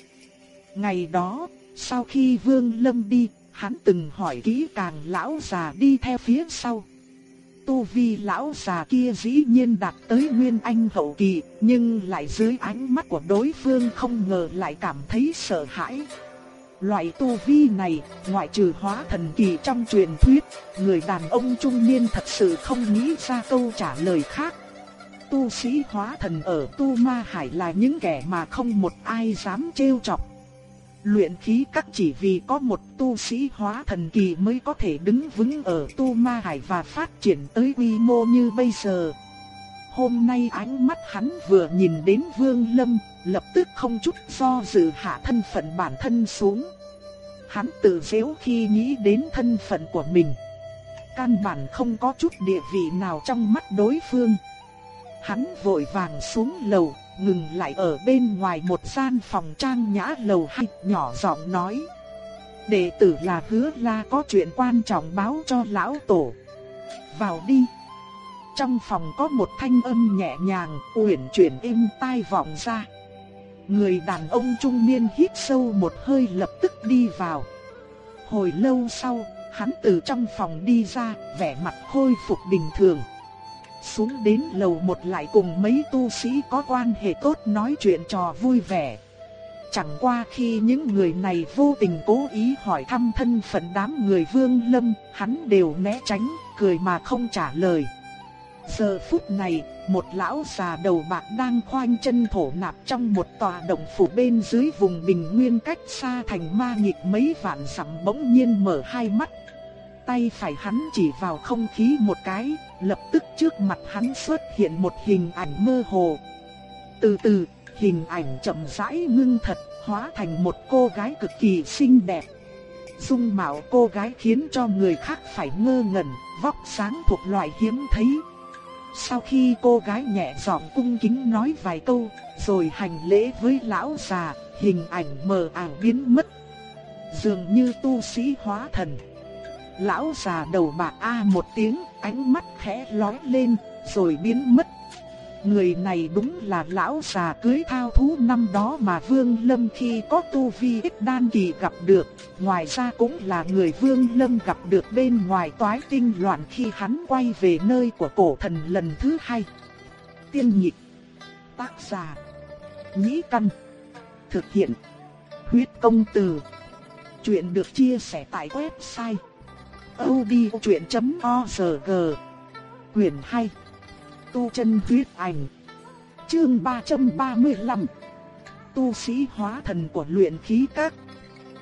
Ngày đó, sau khi Vương Lâm đi, hắn từng hỏi kỹ càng lão già đi theo phía sau. Tu vi lão già kia dĩ nhiên đạt tới Nguyên Anh hậu kỳ, nhưng lại dưới ánh mắt của đối phương không ngờ lại cảm thấy sợ hãi. Loại tu vi này, ngoại trừ hóa thần kỳ trong truyền thuyết, người đàn ông trung niên thật sự không nghĩ ra câu trả lời khác. Tu sĩ hóa thần ở tu ma hải là những kẻ mà không một ai dám trêu chọc. Luyện khí các chỉ vì có một tu sĩ hóa thần kỳ mới có thể đứng vững ở tu ma hải và phát triển tới quy mô như bây giờ. Hôm nay ánh mắt hắn vừa nhìn đến Vương Lâm, lập tức không chút do dự hạ thân phận bản thân xuống. Hắn tự giễu khi nghĩ đến thân phận của mình. Căn bản không có chút địa vị nào trong mắt đối phương. Hắn vội vàng xuống lầu, ngừng lại ở bên ngoài một gian phòng trang nhã lầu hai, nhỏ giọng nói. Đệ tử là hứa la có chuyện quan trọng báo cho lão tổ. Vào đi. Trong phòng có một thanh âm nhẹ nhàng, uyển chuyển êm tai vọng ra. Người đàn ông trung niên hít sâu một hơi lập tức đi vào. Hồi lâu sau, hắn từ trong phòng đi ra, vẻ mặt khôi phục bình thường. Xuống đến lầu một lại cùng mấy tu sĩ có quan hệ tốt nói chuyện trò vui vẻ. Chẳng qua khi những người này vô tình cố ý hỏi thăm thân phận đám người vương lâm, hắn đều né tránh, cười mà không trả lời. Giờ phút này, một lão già đầu bạc đang khoanh chân thổ nạp trong một tòa động phủ bên dưới vùng bình nguyên cách xa thành ma nhịp mấy vạn dặm bỗng nhiên mở hai mắt. Tay phải hắn chỉ vào không khí một cái, lập tức trước mặt hắn xuất hiện một hình ảnh mơ hồ. Từ từ, hình ảnh chậm rãi ngưng thật, hóa thành một cô gái cực kỳ xinh đẹp. Dung mạo cô gái khiến cho người khác phải ngơ ngẩn, vóc sáng thuộc loại hiếm thấy. Sau khi cô gái nhẹ giọng cung kính nói vài câu, rồi hành lễ với lão già, hình ảnh mờ ảo biến mất. Dường như tu sĩ hóa thần. Lão già đầu bạc a một tiếng, ánh mắt khẽ lóe lên, rồi biến mất. Người này đúng là lão già cưới thao thú năm đó mà Vương Lâm khi có tu vi ít đan kỳ gặp được, ngoài ra cũng là người Vương Lâm gặp được bên ngoài toái tinh loạn khi hắn quay về nơi của cổ thần lần thứ hai. Tiên nhị tác giả, nhĩ căn, thực hiện, huyết công từ. Chuyện được chia sẻ tại website odchuyện.org Quyền 2 Tu chân huyết ảnh Chương 335 Tu sĩ hóa thần của luyện khí các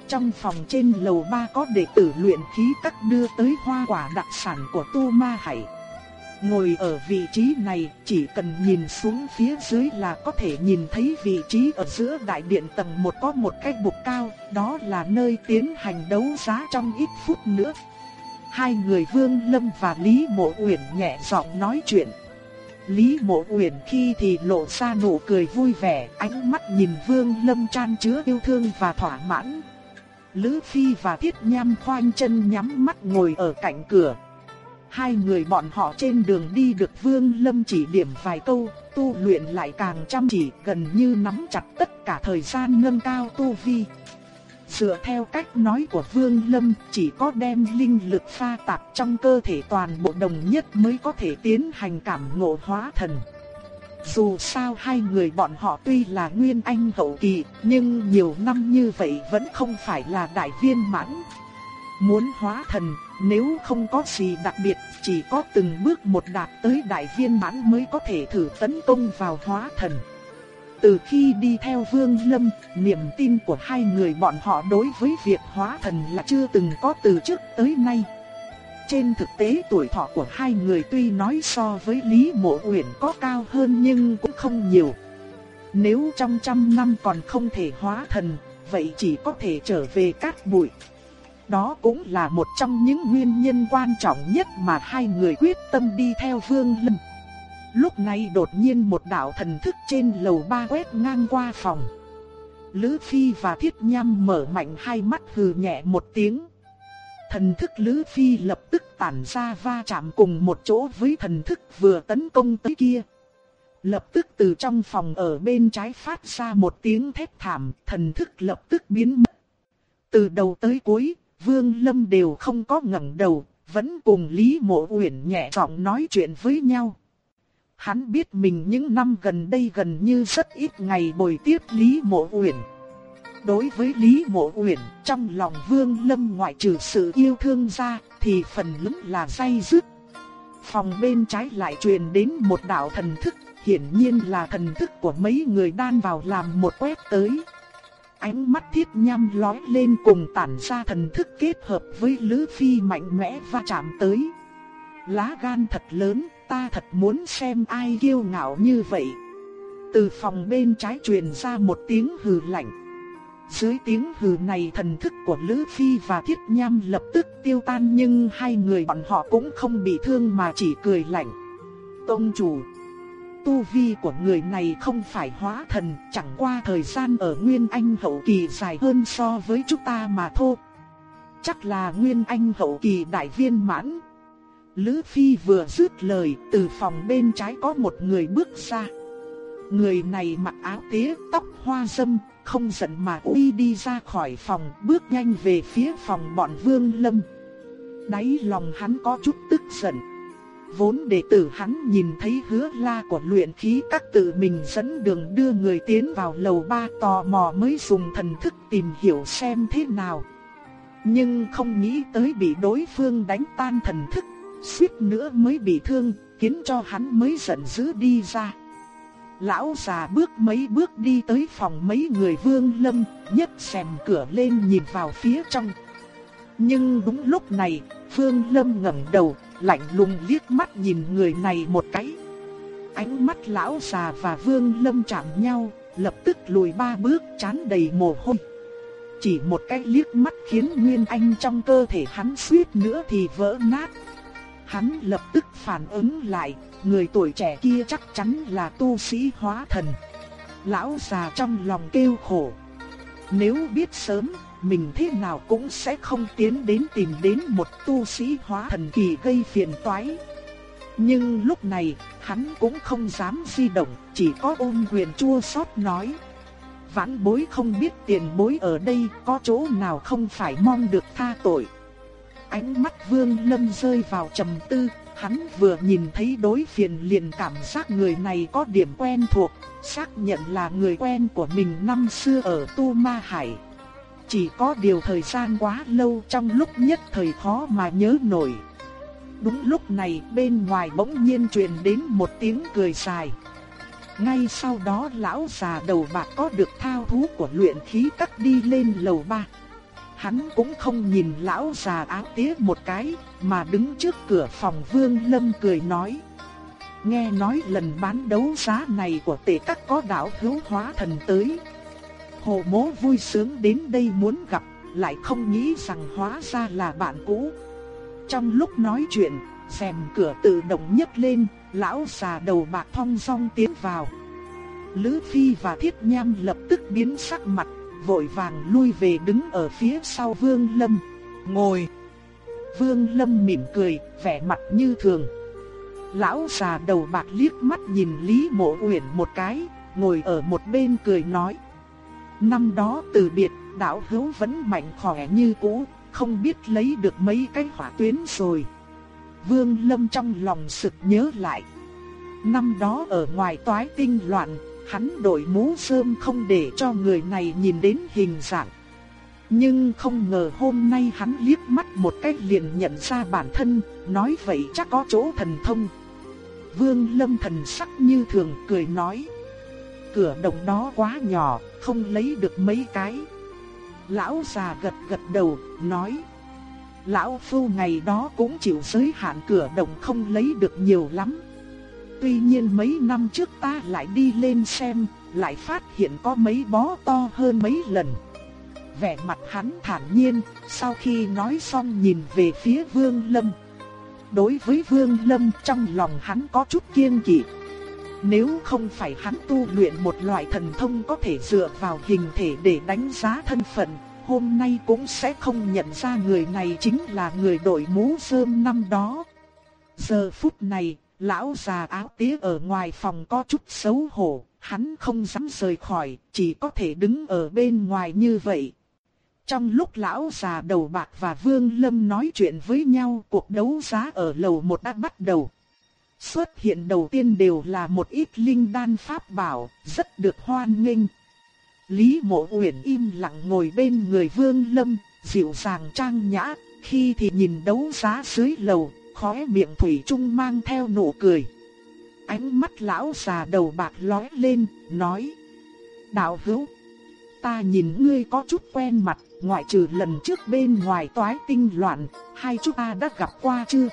Trong phòng trên lầu 3 có đệ tử luyện khí các đưa tới hoa quả đặc sản của Tu Ma Hải Ngồi ở vị trí này, chỉ cần nhìn xuống phía dưới là có thể nhìn thấy vị trí ở giữa đại điện tầng 1 có một cái bục cao, đó là nơi tiến hành đấu giá trong ít phút nữa. Hai người Vương Lâm và Lý Mộ Uyển nhẹ giọng nói chuyện. Lý Mộ Uyển khi thì lộ ra nụ cười vui vẻ, ánh mắt nhìn Vương Lâm tràn chứa yêu thương và thỏa mãn. Lữ Phi và Thiết Nham khoanh chân nhắm mắt ngồi ở cạnh cửa. Hai người bọn họ trên đường đi được Vương Lâm chỉ điểm vài câu, tu luyện lại càng chăm chỉ gần như nắm chặt tất cả thời gian nâng cao tu vi. Dựa theo cách nói của Vương Lâm, chỉ có đem linh lực pha tạp trong cơ thể toàn bộ đồng nhất mới có thể tiến hành cảm ngộ hóa thần. Dù sao hai người bọn họ tuy là nguyên anh hậu kỳ, nhưng nhiều năm như vậy vẫn không phải là đại viên mãn. Muốn hóa thần, nếu không có gì đặc biệt, chỉ có từng bước một đạt tới đại viên mãn mới có thể thử tấn công vào hóa thần. Từ khi đi theo Vương Lâm, niềm tin của hai người bọn họ đối với việc hóa thần là chưa từng có từ trước tới nay. Trên thực tế tuổi thọ của hai người tuy nói so với Lý Mộ Uyển có cao hơn nhưng cũng không nhiều. Nếu trong trăm năm còn không thể hóa thần, vậy chỉ có thể trở về cát bụi. Đó cũng là một trong những nguyên nhân quan trọng nhất mà hai người quyết tâm đi theo Vương Lâm. Lúc này đột nhiên một đạo thần thức trên lầu ba quét ngang qua phòng. Lữ Phi và Thiết Nham mở mạnh hai mắt hừ nhẹ một tiếng. Thần thức Lữ Phi lập tức tản ra va chạm cùng một chỗ với thần thức vừa tấn công tới kia. Lập tức từ trong phòng ở bên trái phát ra một tiếng thét thảm, thần thức lập tức biến mất. Từ đầu tới cuối, Vương Lâm đều không có ngẩng đầu, vẫn cùng Lý Mộ Uyển nhẹ giọng nói chuyện với nhau. Hắn biết mình những năm gần đây gần như rất ít ngày bồi tiếp Lý Mộ Uyển. Đối với Lý Mộ Uyển, trong lòng Vương Lâm ngoại trừ sự yêu thương ra, thì phần lớn là say dứt. Phòng bên trái lại truyền đến một đạo thần thức, hiển nhiên là thần thức của mấy người đan vào làm một quét tới. Ánh mắt thiết nham lói lên cùng tản ra thần thức kết hợp với Lữ Phi mạnh mẽ va chạm tới. Lá gan thật lớn, ta thật muốn xem ai kiêu ngạo như vậy. Từ phòng bên trái truyền ra một tiếng hừ lạnh. Dưới tiếng hừ này thần thức của Lữ Phi và Thiết Nham lập tức tiêu tan nhưng hai người bọn họ cũng không bị thương mà chỉ cười lạnh. Tông chủ Tu vi của người này không phải hóa thần, chẳng qua thời gian ở Nguyên Anh hậu kỳ dài hơn so với chúng ta mà thôi. Chắc là Nguyên Anh hậu kỳ đại viên mãn. Lữ Phi vừa dứt lời, từ phòng bên trái có một người bước ra. Người này mặc áo tía, tóc hoa râm, không giận mà uy đi ra khỏi phòng, bước nhanh về phía phòng bọn Vương Lâm. Đáy lòng hắn có chút tức giận. Vốn đệ tử hắn nhìn thấy hứa la của luyện khí các tự mình dẫn đường đưa người tiến vào lầu ba tò mò mới dùng thần thức tìm hiểu xem thế nào. Nhưng không nghĩ tới bị đối phương đánh tan thần thức, suýt nữa mới bị thương, khiến cho hắn mới giận dữ đi ra. Lão già bước mấy bước đi tới phòng mấy người vương lâm, nhấc xèm cửa lên nhìn vào phía trong. Nhưng đúng lúc này, vương lâm ngẩng đầu, lạnh lùng liếc mắt nhìn người này một cái. Ánh mắt lão già và vương lâm chạm nhau, lập tức lùi ba bước chán đầy mồ hôi. Chỉ một cái liếc mắt khiến Nguyên Anh trong cơ thể hắn suýt nữa thì vỡ nát. Hắn lập tức phản ứng lại, người tuổi trẻ kia chắc chắn là tu sĩ hóa thần. Lão già trong lòng kêu khổ. Nếu biết sớm, mình thế nào cũng sẽ không tiến đến tìm đến một tu sĩ hóa thần kỳ gây phiền toái. Nhưng lúc này, hắn cũng không dám di động, chỉ có ôm quyền chua xót nói. Vãn bối không biết tiền bối ở đây có chỗ nào không phải mong được tha tội. Ánh mắt vương lâm rơi vào trầm tư, hắn vừa nhìn thấy đối phiền liền cảm giác người này có điểm quen thuộc, xác nhận là người quen của mình năm xưa ở Tu Ma Hải. Chỉ có điều thời gian quá lâu trong lúc nhất thời khó mà nhớ nổi. Đúng lúc này bên ngoài bỗng nhiên truyền đến một tiếng cười dài. Ngay sau đó lão già đầu bạc có được thao thú của luyện khí cắt đi lên lầu ba. Hắn cũng không nhìn lão già áo tía một cái, mà đứng trước cửa phòng Vương Lâm cười nói. nghe nói lần bán đấu giá này của tệ các có đạo hữu hóa thần tới. Hồ mố vui sướng đến đây muốn gặp, lại không nghĩ rằng hóa ra là bạn cũ. Trong lúc nói chuyện, rèm cửa tự động nhấc lên, lão già đầu bạc thong dong tiến vào. Lữ Phi và Thiết Nham lập tức biến sắc mặt, vội vàng lui về đứng ở phía sau Vương Lâm. Ngồi. Vương Lâm mỉm cười, vẻ mặt như thường. Lão già đầu bạc liếc mắt nhìn Lý Mộ Uyển một cái, ngồi ở một bên cười nói. Năm đó từ biệt, đạo hữu vẫn mạnh khỏe như cũ, không biết lấy được mấy cái hỏa tuyến rồi. Vương Lâm trong lòng sực nhớ lại. Năm đó ở ngoài toái tinh loạn, hắn đội mũ sơm không để cho người này nhìn đến hình dạng. Nhưng không ngờ hôm nay hắn liếc mắt một cái liền nhận ra bản thân, nói vậy chắc có chỗ thần thông. Vương Lâm thần sắc như thường cười nói. Cửa động đó quá nhỏ, không lấy được mấy cái. Lão già gật gật đầu, nói. Lão Phu ngày đó cũng chịu giới hạn cửa động không lấy được nhiều lắm. Tuy nhiên mấy năm trước ta lại đi lên xem, lại phát hiện có mấy bó to hơn mấy lần. Vẻ mặt hắn thản nhiên, sau khi nói xong nhìn về phía Vương Lâm. Đối với Vương Lâm trong lòng hắn có chút kiêng kỵ. Nếu không phải hắn tu luyện một loại thần thông có thể dựa vào hình thể để đánh giá thân phận, hôm nay cũng sẽ không nhận ra người này chính là người đội mũ rơm năm đó. Giờ phút này, lão già áo tía ở ngoài phòng có chút xấu hổ, hắn không dám rời khỏi, chỉ có thể đứng ở bên ngoài như vậy. Trong lúc lão già đầu bạc và Vương Lâm nói chuyện với nhau, cuộc đấu giá ở lầu một đã bắt đầu. Xuất hiện đầu tiên đều là một ít linh đan pháp bảo, rất được hoan nghênh. Lý Mộ Uyển im lặng ngồi bên người Vương Lâm, dịu dàng trang nhã, khi thì nhìn đấu giá dưới lầu, khóe miệng thủy chung mang theo nụ cười. Ánh mắt lão già đầu bạc lóe lên, nói: "Đạo hữu, ta nhìn ngươi có chút quen mặt, ngoại trừ lần trước bên ngoài toái tinh loạn, hai chúng ta đã gặp qua chưa?"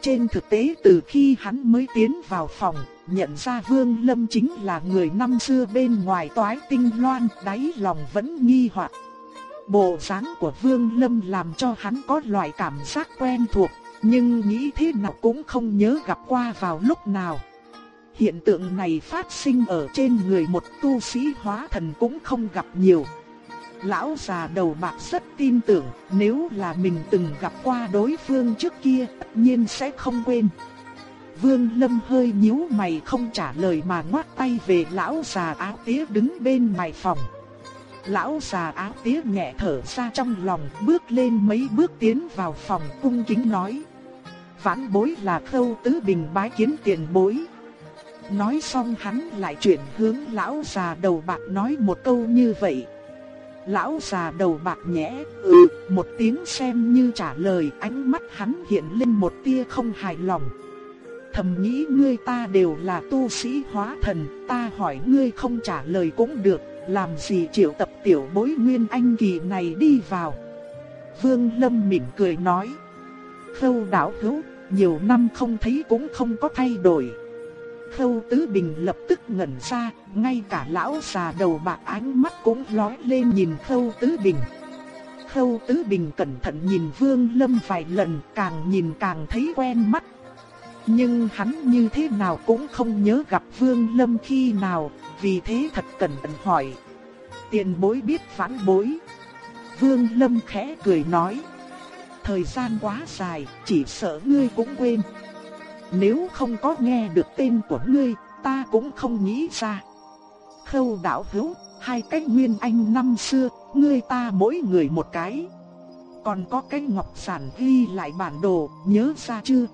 Trên thực tế từ khi hắn mới tiến vào phòng, nhận ra Vương Lâm chính là người năm xưa bên ngoài toái tinh loan, đáy lòng vẫn nghi hoặc. Bộ dáng của Vương Lâm làm cho hắn có loại cảm giác quen thuộc, nhưng nghĩ thế nào cũng không nhớ gặp qua vào lúc nào. Hiện tượng này phát sinh ở trên người một tu sĩ hóa thần cũng không gặp nhiều. Lão già đầu bạc rất tin tưởng, nếu là mình từng gặp qua đối phương trước kia, tất nhiên sẽ không quên. Vương Lâm hơi nhíu mày không trả lời mà ngoắt tay về lão già áo tía đứng bên ngoài phòng. Lão già áo tía nhẹ thở ra trong lòng, bước lên mấy bước tiến vào phòng cung kính nói: "Vãn bối là Khâu Tứ Bình bái kiến tiền bối." Nói xong hắn lại chuyển hướng lão già đầu bạc nói một câu như vậy. Lão già đầu bạc nhẽ, ừ, một tiếng xem như trả lời, ánh mắt hắn hiện lên một tia không hài lòng. Thầm nghĩ ngươi ta đều là tu sĩ hóa thần, ta hỏi ngươi không trả lời cũng được, làm gì triệu tập tiểu bối nguyên anh kỳ này đi vào. Vương Lâm mỉm cười nói, khâu đảo hữu, nhiều năm không thấy cũng không có thay đổi. Khâu Tứ Bình lập tức ngẩn ra, ngay cả lão già đầu bạc ánh mắt cũng lóe lên nhìn Khâu Tứ Bình. Khâu Tứ Bình cẩn thận nhìn Vương Lâm vài lần, càng nhìn càng thấy quen mắt. Nhưng hắn như thế nào cũng không nhớ gặp Vương Lâm khi nào, vì thế thật cẩn thận hỏi. Tiền bối biết phản bối. Vương Lâm khẽ cười nói. Thời gian quá dài, chỉ sợ ngươi cũng quên. Nếu không có nghe được tên của ngươi, ta cũng không nghĩ ra. Khâu đạo hữu, hai cái nguyên anh năm xưa, ngươi ta mỗi người một cái. Còn có cái ngọc sản ghi lại bản đồ, nhớ ra chưa?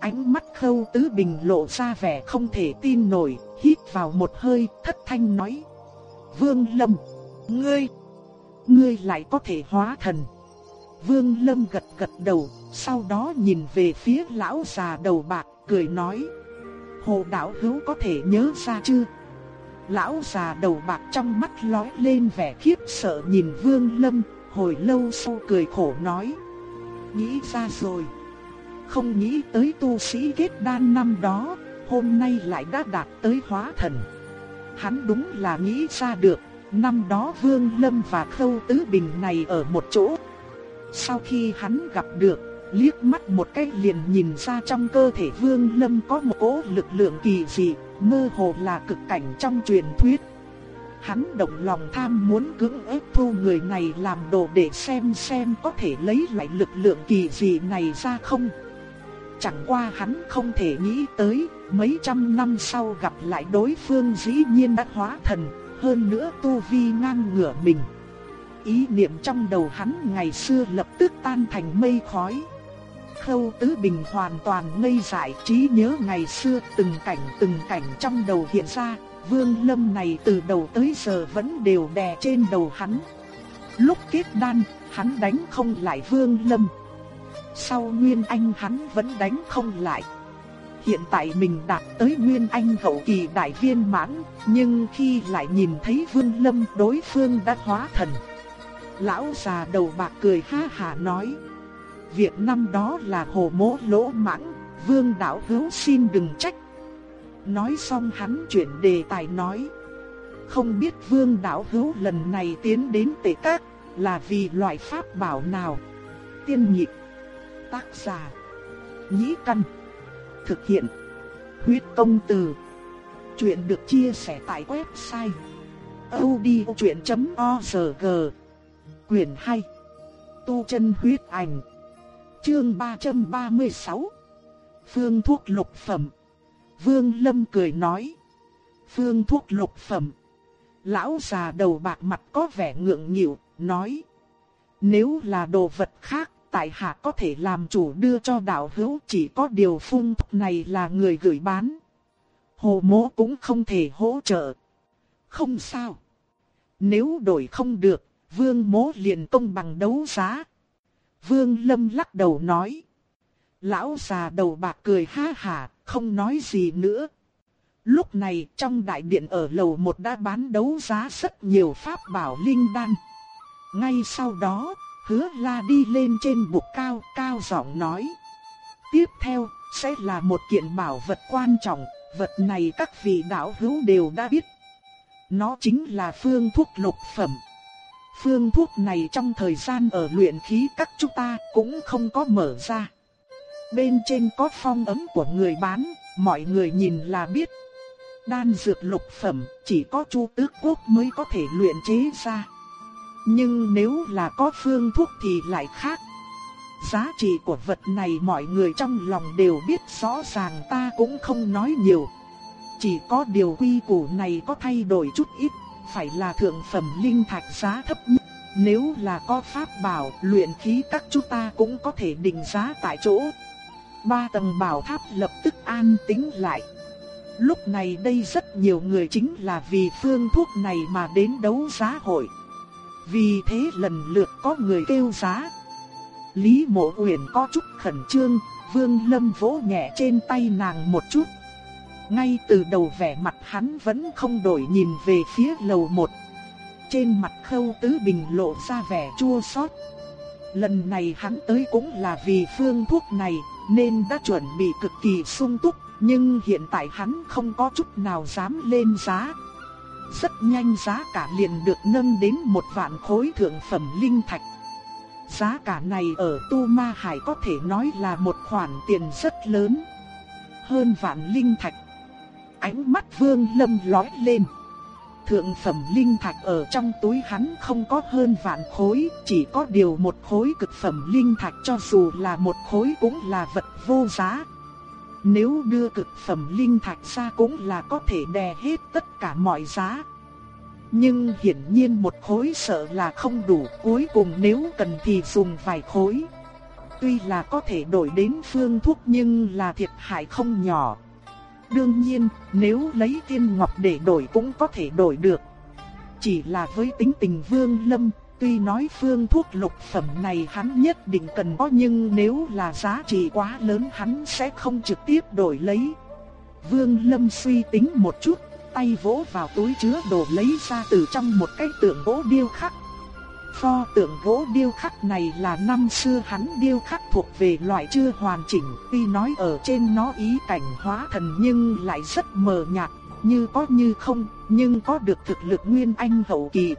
Ánh mắt khâu tứ bình lộ ra vẻ không thể tin nổi, hít vào một hơi, thất thanh nói. Vương Lâm, ngươi, ngươi lại có thể hóa thần. Vương Lâm gật gật đầu, sau đó nhìn về phía lão già đầu bạc, cười nói. Hồ đạo hữu có thể nhớ ra chưa? Lão già đầu bạc trong mắt lóe lên vẻ khiếp sợ nhìn Vương Lâm, hồi lâu sau cười khổ nói. Nghĩ ra rồi. Không nghĩ tới tu sĩ kết đan năm đó, hôm nay lại đã đạt tới hóa thần. Hắn đúng là nghĩ ra được, năm đó Vương Lâm và Khâu Tứ Bình này ở một chỗ. Sau khi hắn gặp được, liếc mắt một cái liền nhìn ra trong cơ thể Vương Lâm có một cỗ lực lượng kỳ dị, mơ hồ là cực cảnh trong truyền thuyết. Hắn động lòng tham muốn cưỡng ép thu người này làm đồ để xem xem có thể lấy lại lực lượng kỳ dị này ra không. Chẳng qua hắn không thể nghĩ tới, mấy trăm năm sau gặp lại đối phương dĩ nhiên đã hóa thần, hơn nữa tu vi ngang ngửa mình. Ý niệm trong đầu hắn ngày xưa lập tức tan thành mây khói. Khâu Tứ Bình hoàn toàn ngây dại trí nhớ ngày xưa từng cảnh từng cảnh trong đầu hiện ra, Vương Lâm này từ đầu tới giờ vẫn đều đè trên đầu hắn. Lúc kết đan, hắn đánh không lại Vương Lâm. Sau Nguyên Anh hắn vẫn đánh không lại. Hiện tại mình đạt tới Nguyên Anh hậu kỳ đại viên mãn, nhưng khi lại nhìn thấy Vương Lâm đối phương đã hóa thần. Lão già đầu bạc cười ha hà nói. Việc năm đó là hồ mỗ lỗ mãng, Vương đạo hữu xin đừng trách. Nói xong hắn chuyển đề tài nói. Không biết Vương đạo hữu lần này tiến đến tệ các là vì loại pháp bảo nào? Tiên nhịp Tác giả. Nhĩ căn. Thực hiện. Huyết công từ. Chuyện được chia sẻ tại website. odchuyện.org Quyền 2. Tu chân huyết ảnh. Chương 336. Phương thuốc lục phẩm. Vương Lâm cười nói. Phương thuốc lục phẩm. Lão già đầu bạc mặt có vẻ ngượng nghịu, nói. Nếu là đồ vật khác tại hạ có thể làm chủ đưa cho đạo hữu chỉ có điều phung này là người gửi bán. Hồ mỗ cũng không thể hỗ trợ. Không sao. Nếu đổi không được, vương mố liền công bằng đấu giá. Vương lâm lắc đầu nói. Lão già đầu bạc cười ha hà, không nói gì nữa. Lúc này trong đại điện ở lầu một đã bán đấu giá rất nhiều pháp bảo linh đan. Ngay sau đó, hứa la đi lên trên bục cao, cao giọng nói. Tiếp theo, sẽ là một kiện bảo vật quan trọng, vật này các vị đạo hữu đều đã biết. Nó chính là phương thuốc lục phẩm. Phương thuốc này trong thời gian ở luyện khí các chúng ta cũng không có mở ra. Bên trên có phong ấm của người bán, mọi người nhìn là biết. Đan dược lục phẩm chỉ có chu tước quốc mới có thể luyện chế ra. Nhưng nếu là có phương thuốc thì lại khác. Giá trị của vật này mọi người trong lòng đều biết rõ ràng ta cũng không nói nhiều. Chỉ có điều quy củ này có thay đổi chút ít, phải là thượng phẩm linh thạch giá thấp nhất. Nếu là có pháp bảo, luyện khí các chúng ta cũng có thể định giá tại chỗ. Ba tầng bảo tháp lập tức an tĩnh lại. Lúc này đây rất nhiều người chính là vì phương thuốc này mà đến đấu giá hội. Vì thế lần lượt có người kêu giá. Lý mộ uyển có chút khẩn trương, vương lâm vỗ nhẹ trên tay nàng một chút. Ngay từ đầu vẻ mặt hắn vẫn không đổi nhìn về phía lầu một. Trên mặt khâu tứ bình lộ ra vẻ chua xót. Lần này hắn tới cũng là vì phương thuốc này, nên đã chuẩn bị cực kỳ sung túc, nhưng hiện tại hắn không có chút nào dám lên giá. Rất nhanh giá cả liền được nâng đến một vạn khối thượng phẩm linh thạch. Giá cả này ở Tu Ma Hải có thể nói là một khoản tiền rất lớn. Hơn vạn linh thạch. Ánh mắt Vương Lâm lóe lên. Thượng phẩm linh thạch ở trong túi hắn không có hơn vạn khối, chỉ có điều một khối cực phẩm linh thạch cho dù là một khối cũng là vật vô giá. Nếu đưa cực phẩm linh thạch ra cũng là có thể đè hết tất cả mọi giá. Nhưng hiển nhiên một khối sợ là không đủ, cuối cùng nếu cần thì dùng vài khối. Tuy là có thể đổi đến phương thuốc nhưng là thiệt hại không nhỏ. Đương nhiên, nếu lấy tiên ngọc để đổi cũng có thể đổi được. Chỉ là với tính tình vương lâm, tuy nói phương thuốc lục phẩm này hắn nhất định cần có nhưng nếu là giá trị quá lớn hắn sẽ không trực tiếp đổi lấy. Vương lâm suy tính một chút, tay vỗ vào túi chứa đồ lấy ra từ trong một cái tượng gỗ điêu khắc. Pho tượng gỗ điêu khắc này là năm xưa hắn điêu khắc thuộc về loại chưa hoàn chỉnh, tuy nói ở trên nó ý cảnh hóa thần nhưng lại rất mờ nhạt, như có như không, nhưng có được thực lực nguyên anh hậu kỳ.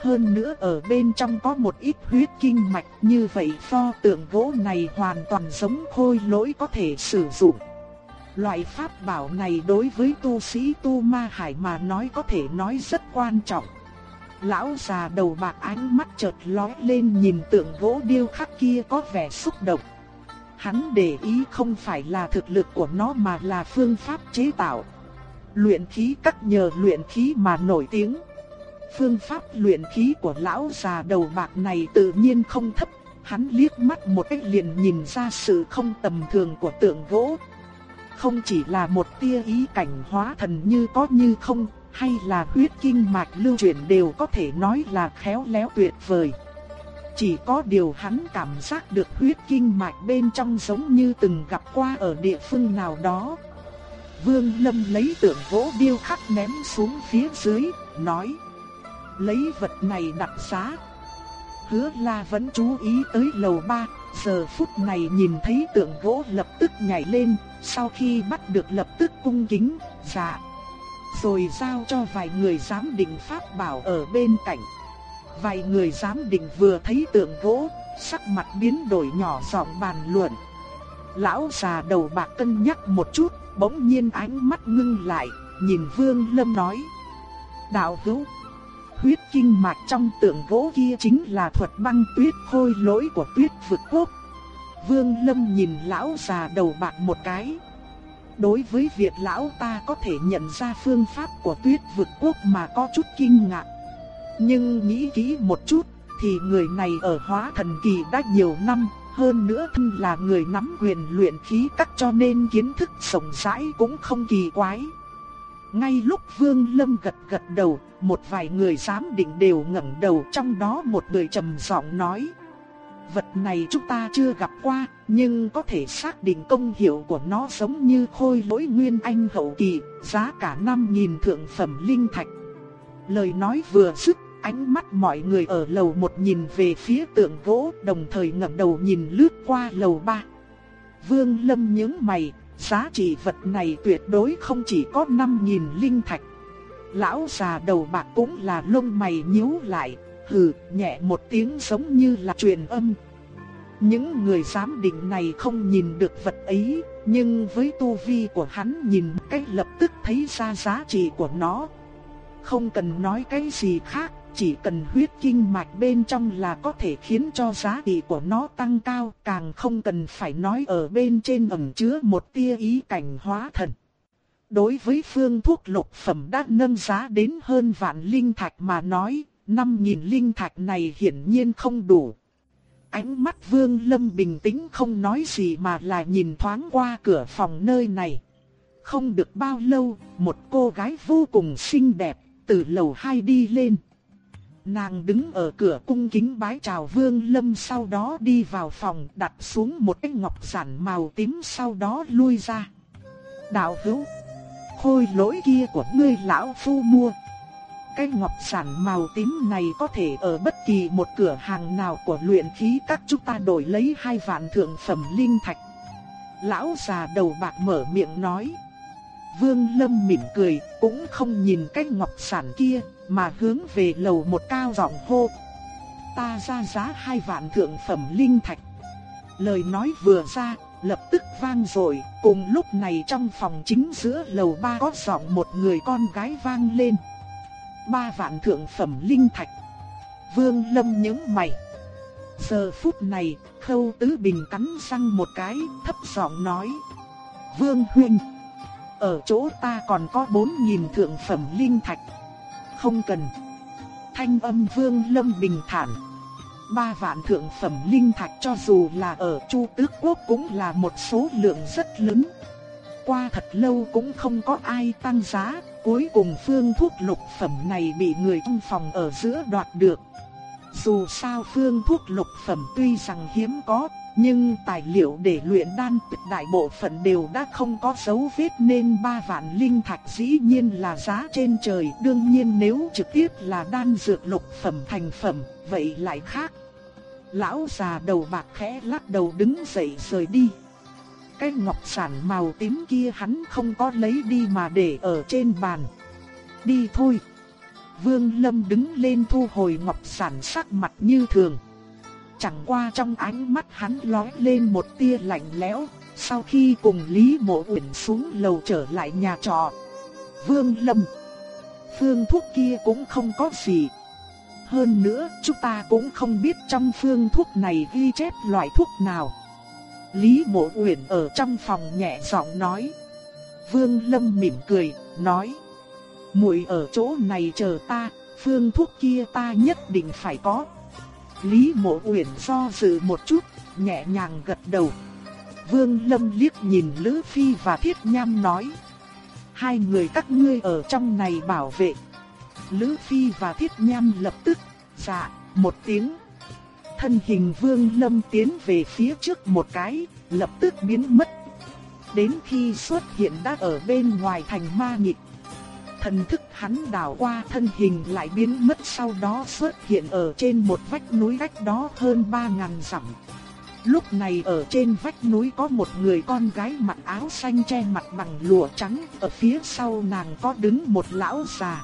Hơn nữa ở bên trong có một ít huyết kinh mạch, như vậy pho tượng gỗ này hoàn toàn giống khôi lỗi có thể sử dụng. Loại pháp bảo này đối với tu sĩ tu ma hải mà nói có thể nói rất quan trọng. Lão già đầu bạc ánh mắt chợt lóe lên nhìn tượng gỗ điêu khắc kia có vẻ xúc động. Hắn để ý không phải là thực lực của nó mà là phương pháp chế tạo. Luyện khí cắt nhờ luyện khí mà nổi tiếng. Phương pháp luyện khí của lão già đầu bạc này tự nhiên không thấp. Hắn liếc mắt một cái liền nhìn ra sự không tầm thường của tượng gỗ. Không chỉ là một tia ý cảnh hóa thần như có như không, hay là huyết kinh mạch lưu truyền đều có thể nói là khéo léo tuyệt vời. Chỉ có điều hắn cảm giác được huyết kinh mạch bên trong giống như từng gặp qua ở địa phương nào đó. Vương Lâm lấy tượng gỗ điêu khắc ném xuống phía dưới, nói Lấy vật này đặt giá. Hứa la vẫn chú ý tới lầu ba, giờ phút này nhìn thấy tượng gỗ lập tức nhảy lên, sau khi bắt được lập tức cung kính, dạ rồi giao cho vài người giám định pháp bảo ở bên cạnh. Vài người giám định vừa thấy tượng gỗ, sắc mặt biến đổi nhỏ giọng bàn luận. Lão già đầu bạc cân nhắc một chút, bỗng nhiên ánh mắt ngưng lại, nhìn Vương Lâm nói: "Đạo hữu, huyết kinh mạch trong tượng gỗ kia chính là thuật băng tuyết khôi lỗi của Tuyết vực quốc." Vương Lâm nhìn lão già đầu bạc một cái, đối với việc lão ta có thể nhận ra phương pháp của tuyết vực quốc mà có chút kinh ngạc. Nhưng nghĩ kỹ một chút, thì người này ở hóa thần kỳ đã nhiều năm, hơn nữa thân là người nắm quyền luyện khí cắt cho nên kiến thức rộng rãi cũng không kỳ quái. Ngay lúc Vương Lâm gật gật đầu, một vài người giám định đều ngẩng đầu trong đó một người trầm giọng nói vật này chúng ta chưa gặp qua, nhưng có thể xác định công hiệu của nó giống như khôi lỗi nguyên anh hậu kỳ, giá cả 5.000 thượng phẩm linh thạch. Lời nói vừa dứt, ánh mắt mọi người ở lầu một nhìn về phía tượng gỗ, đồng thời ngẩng đầu nhìn lướt qua lầu ba. Vương Lâm nhướng mày, giá trị vật này tuyệt đối không chỉ có 5.000 linh thạch. Lão già đầu bạc cũng là lông mày nhíu lại, hừ, nhẹ một tiếng giống như là truyền âm. Những người giám định này không nhìn được vật ấy, nhưng với tu vi của hắn nhìn cách lập tức thấy ra giá trị của nó. Không cần nói cái gì khác, chỉ cần huyết kinh mạch bên trong là có thể khiến cho giá trị của nó tăng cao, càng không cần phải nói ở bên trên ẩn chứa một tia ý cảnh hóa thần. Đối với phương thuốc lục phẩm đã nâng giá đến hơn vạn linh thạch mà nói, 5.000 linh thạch này hiển nhiên không đủ. Ánh mắt Vương Lâm bình tĩnh không nói gì mà là nhìn thoáng qua cửa phòng nơi này. Không được bao lâu, một cô gái vô cùng xinh đẹp từ lầu 2 đi lên. Nàng đứng ở cửa cung kính bái chào Vương Lâm sau đó đi vào phòng đặt xuống một cái ngọc giản màu tím sau đó lui ra. Đạo hữu, khôi lỗi kia của ngươi lão phu mua. Cái ngọc sản màu tím này có thể ở bất kỳ một cửa hàng nào của luyện khí các chúng ta đổi lấy hai vạn thượng phẩm linh thạch. Lão già đầu bạc mở miệng nói. Vương Lâm mỉm cười, cũng không nhìn cái ngọc sản kia, mà hướng về lầu một cao giọng hô. Ta ra giá hai vạn thượng phẩm linh thạch. Lời nói vừa ra, lập tức vang rồi, cùng lúc này trong phòng chính giữa lầu ba có giọng một người con gái vang lên ba vạn thượng phẩm linh thạch. Vương Lâm nhớ mày. Giờ phút này, Khâu Tứ Bình cắn răng một cái, thấp giọng nói: "Vương huynh, ở chỗ ta còn có bốn nghìn thượng phẩm linh thạch." "Không cần." Thanh âm Vương Lâm bình thản. Ba vạn thượng phẩm linh thạch cho dù là ở Chu Tước Quốc cũng là một số lượng rất lớn. Qua thật lâu cũng không có ai tăng giá, Cuối cùng phương thuốc lục phẩm này bị người trong phòng ở giữa đoạt được. Dù sao phương thuốc lục phẩm tuy rằng hiếm có, nhưng tài liệu để luyện đan tuyệt đại bộ phận đều đã không có dấu vết nên ba vạn linh thạch dĩ nhiên là giá trên trời. Đương nhiên nếu trực tiếp là đan dược lục phẩm thành phẩm, vậy lại khác. Lão già đầu bạc khẽ lắc đầu đứng dậy rời đi. Cái ngọc sản màu tím kia hắn không có lấy đi mà để ở trên bàn. Đi thôi. Vương Lâm đứng lên thu hồi ngọc sản sắc mặt như thường. Chẳng qua trong ánh mắt hắn lóe lên một tia lạnh lẽo, sau khi cùng Lý Mộ Uyển xuống lầu trở lại nhà trọ. Vương Lâm, phương thuốc kia cũng không có gì. Hơn nữa, chúng ta cũng không biết trong phương thuốc này ghi chép loại thuốc nào. Lý Mộ Uyển ở trong phòng nhẹ giọng nói. Vương Lâm mỉm cười, nói: "Muội ở chỗ này chờ ta, phương thuốc kia ta nhất định phải có." Lý Mộ Uyển do dự một chút, nhẹ nhàng gật đầu. Vương Lâm liếc nhìn Lữ Phi và Thiết Nham nói. Hai người các ngươi ở trong này bảo vệ. Lữ Phi và Thiết Nham lập tức, dạ, một tiếng. Thân hình Vương Lâm tiến về phía trước một cái, lập tức biến mất. Đến khi xuất hiện đã ở bên ngoài thành ma nhịp. Thần thức hắn đảo qua thân hình lại biến mất sau đó xuất hiện ở trên một vách núi cách đó hơn 3.000 dặm. Lúc này ở trên vách núi có một người con gái mặc áo xanh che mặt bằng lụa trắng, ở phía sau nàng có đứng một lão già.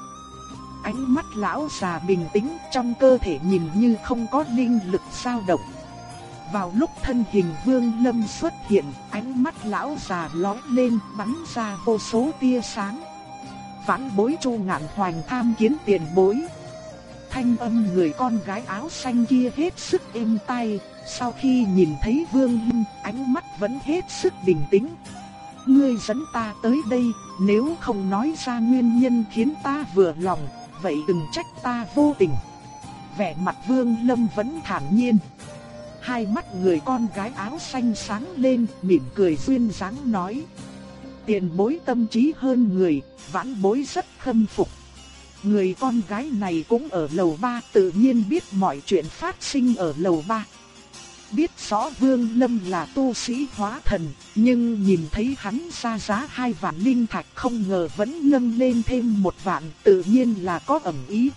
Ánh mắt lão già bình tĩnh trong cơ thể nhìn như không có linh lực dao động. Vào lúc thân hình vương lâm xuất hiện, ánh mắt lão già lóe lên bắn ra vô số tia sáng. Vãn bối chu ngạn hoành tham kiến tiền bối. Thanh âm người con gái áo xanh kia hết sức êm tai, sau khi nhìn thấy Vương Lâm, ánh mắt vẫn hết sức bình tĩnh. Ngươi dẫn ta tới đây, nếu không nói ra nguyên nhân khiến ta vừa lòng, vậy đừng trách ta vô tình. Vẻ mặt Vương Lâm vẫn thản nhiên. Hai mắt người con gái áo xanh sáng lên, mỉm cười duyên dáng nói. Tiền bối tâm trí hơn người, vãn bối rất khâm phục. Người con gái này cũng ở lầu ba tự nhiên biết mọi chuyện phát sinh ở lầu ba. Biết rõ Vương Lâm là tu sĩ hóa thần, nhưng nhìn thấy hắn ra giá hai vạn linh thạch không ngờ vẫn nâng lên thêm một vạn tự nhiên là có ẩn ý.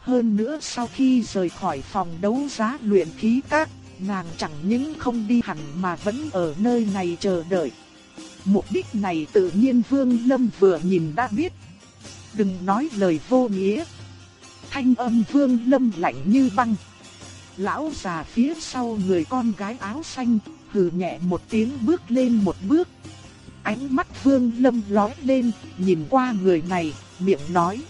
Hơn nữa sau khi rời khỏi phòng đấu giá luyện khí các, nàng chẳng những không đi hẳn mà vẫn ở nơi này chờ đợi. Mục đích này tự nhiên Vương Lâm vừa nhìn đã biết. Đừng nói lời vô nghĩa. Thanh âm Vương Lâm lạnh như băng. Lão già phía sau người con gái áo xanh, hừ nhẹ một tiếng bước lên một bước. Ánh mắt Vương Lâm lóe lên, nhìn qua người này, miệng nói.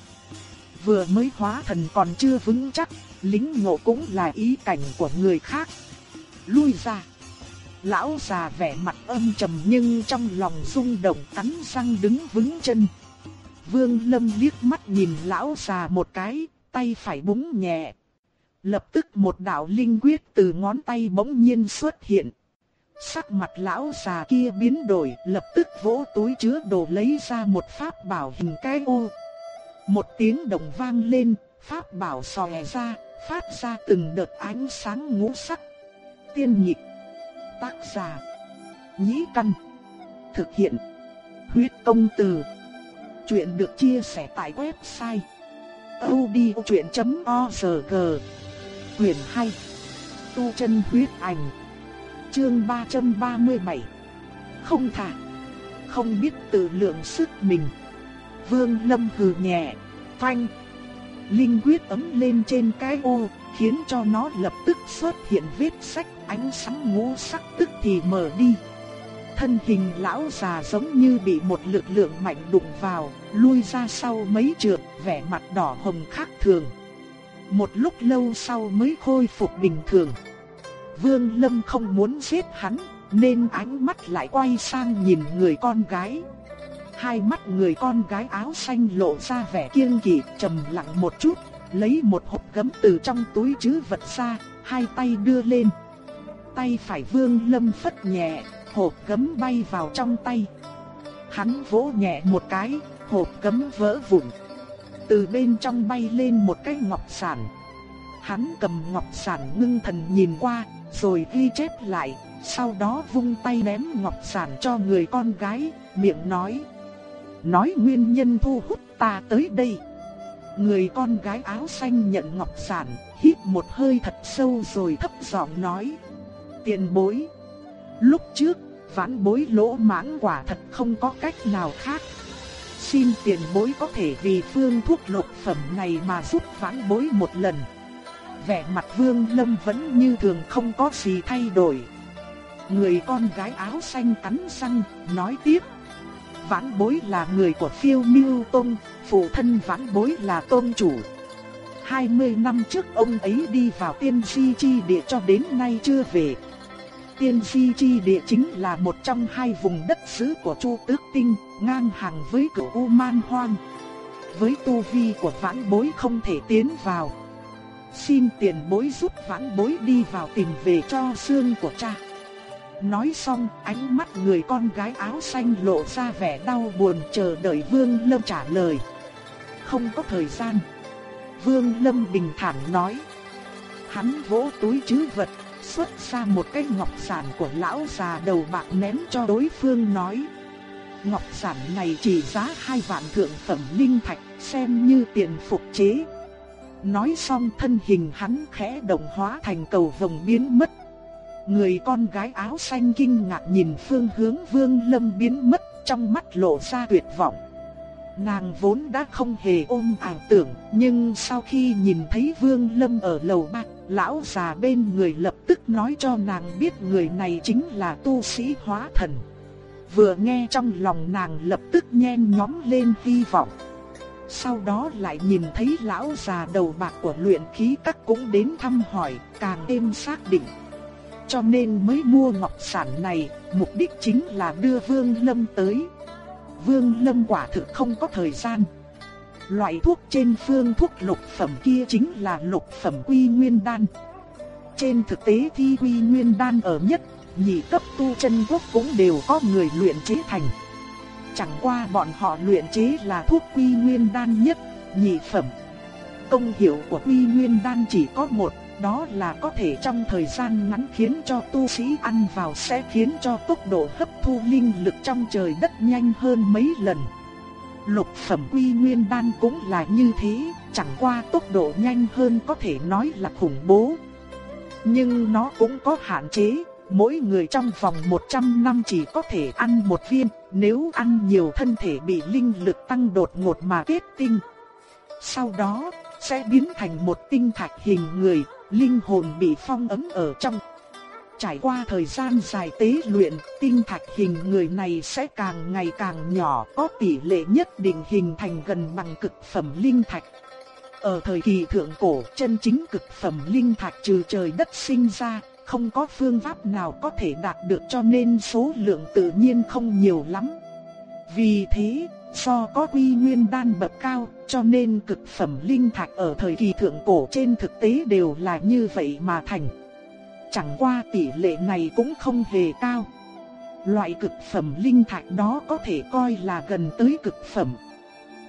Vừa mới hóa thần còn chưa vững chắc, lính ngộ cũng là ý cảnh của người khác. Lui ra. Lão già vẻ mặt âm trầm nhưng trong lòng rung động cắn răng đứng vững chân. Vương Lâm liếc mắt nhìn lão già một cái, tay phải búng nhẹ. Lập tức một đạo linh quyết từ ngón tay bỗng nhiên xuất hiện. Sắc mặt lão già kia biến đổi, lập tức vỗ túi chứa đồ lấy ra một pháp bảo hình cái ô. Một tiếng động vang lên, pháp bảo xòe ra, phát ra từng đợt ánh sáng ngũ sắc. Tiên nhịp Tác giả. Nhĩ Căn. Thực hiện. Huyết công từ. Chuyện được chia sẻ tại website. odchuyện.org huyền hay Tu chân huyết ảnh. Chương 337. Không thả. Không biết tự lượng sức mình. Vương Lâm hừ nhẹ. Phanh. Linh quyết ấm lên trên cái ô, khiến cho nó lập tức xuất hiện vết sách ánh sáng ngũ sắc tức thì mở đi. Thân hình lão già giống như bị một lực lượng mạnh đụng vào, lui ra sau mấy trượng, vẻ mặt đỏ hồng khác thường. Một lúc lâu sau mới khôi phục bình thường. Vương Lâm không muốn giết hắn, nên ánh mắt lại quay sang nhìn người con gái. Hai mắt người con gái áo xanh lộ ra vẻ kiêng kỵ, trầm lặng một chút, lấy một hộp gấm từ trong túi trữ vật ra, hai tay đưa lên tay phải vương lâm phất nhẹ, hộp cấm bay vào trong tay. Hắn vỗ nhẹ một cái, hộp cấm vỡ vụn. Từ bên trong bay lên một cái ngọc sản. Hắn cầm ngọc sản ngưng thần nhìn qua, rồi ghi chép lại, sau đó vung tay ném ngọc sản cho người con gái, miệng nói. Nói nguyên nhân thu hút ta tới đây. Người con gái áo xanh nhận ngọc sản, hít một hơi thật sâu rồi thấp giọng nói. Tiền bối. Lúc trước, vãn bối lỗ mãng quả thật không có cách nào khác. Xin tiền bối có thể vì phương thuốc lục phẩm này mà giúp vãn bối một lần. Vẻ mặt vương lâm vẫn như thường không có gì thay đổi. Người con gái áo xanh cắn răng, nói tiếp. Vãn bối là người của phiêu miêu tông, phụ thân vãn bối là tôn chủ. 20 năm trước ông ấy đi vào tiên di chi địa cho đến nay chưa về. Tiên di chi địa chính là một trong hai vùng đất xứ của Chu Tước Tinh, ngang hàng với cửu U Man Hoang. Với tu vi của vãn bối không thể tiến vào. Xin tiền bối giúp vãn bối đi vào tìm về cho xương của cha. Nói xong, ánh mắt người con gái áo xanh lộ ra vẻ đau buồn chờ đợi Vương Lâm trả lời. Không có thời gian. Vương Lâm bình thản nói. Hắn vỗ túi chứ vật, xuất ra một cái ngọc sản của lão già đầu bạc ném cho đối phương nói. Ngọc sản này chỉ giá hai vạn thượng phẩm linh thạch, xem như tiền phục chế. Nói xong thân hình hắn khẽ động hóa thành cầu vồng biến mất. Người con gái áo xanh kinh ngạc nhìn phương hướng vương lâm biến mất trong mắt lộ ra tuyệt vọng. Nàng vốn đã không hề ôm ảo tưởng, nhưng sau khi nhìn thấy Vương Lâm ở lầu bạc, lão già bên người lập tức nói cho nàng biết người này chính là tu sĩ hóa thần. Vừa nghe trong lòng nàng lập tức nhen nhóm lên hy vọng. Sau đó lại nhìn thấy lão già đầu bạc của luyện khí các cũng đến thăm hỏi, càng thêm xác định. Cho nên mới mua ngọc sản này, mục đích chính là đưa Vương Lâm tới. Vương Lâm quả thực không có thời gian. Loại thuốc trên phương thuốc lục phẩm kia chính là lục phẩm quy nguyên đan. Trên thực tế thi quy nguyên đan ở nhất, nhị cấp tu chân quốc cũng đều có người luyện chế thành. Chẳng qua bọn họ luyện chế là thuốc quy nguyên đan nhất, nhị phẩm. Công hiệu của quy nguyên đan chỉ có một, đó là có thể trong thời gian ngắn khiến cho tu sĩ ăn vào sẽ khiến cho tốc độ hấp thu linh lực trong trời đất nhanh hơn mấy lần. Lục phẩm quy nguyên đan cũng là như thế, chẳng qua tốc độ nhanh hơn có thể nói là khủng bố. Nhưng nó cũng có hạn chế, mỗi người trong vòng 100 năm chỉ có thể ăn một viên, nếu ăn nhiều thân thể bị linh lực tăng đột ngột mà kết tinh. Sau đó, sẽ biến thành một tinh thạch hình người, linh hồn bị phong ấn ở trong. Trải qua thời gian dài tế luyện, tinh thạch hình người này sẽ càng ngày càng nhỏ, có tỷ lệ nhất định hình thành gần bằng cực phẩm linh thạch. Ở thời kỳ thượng cổ, chân chính cực phẩm linh thạch trừ trời đất sinh ra, không có phương pháp nào có thể đạt được cho nên số lượng tự nhiên không nhiều lắm. Vì thế, Do có quy nguyên đan bậc cao, cho nên cực phẩm linh thạch ở thời kỳ thượng cổ trên thực tế đều là như vậy mà thành. Chẳng qua tỷ lệ này cũng không hề cao. Loại cực phẩm linh thạch đó có thể coi là gần tới cực phẩm.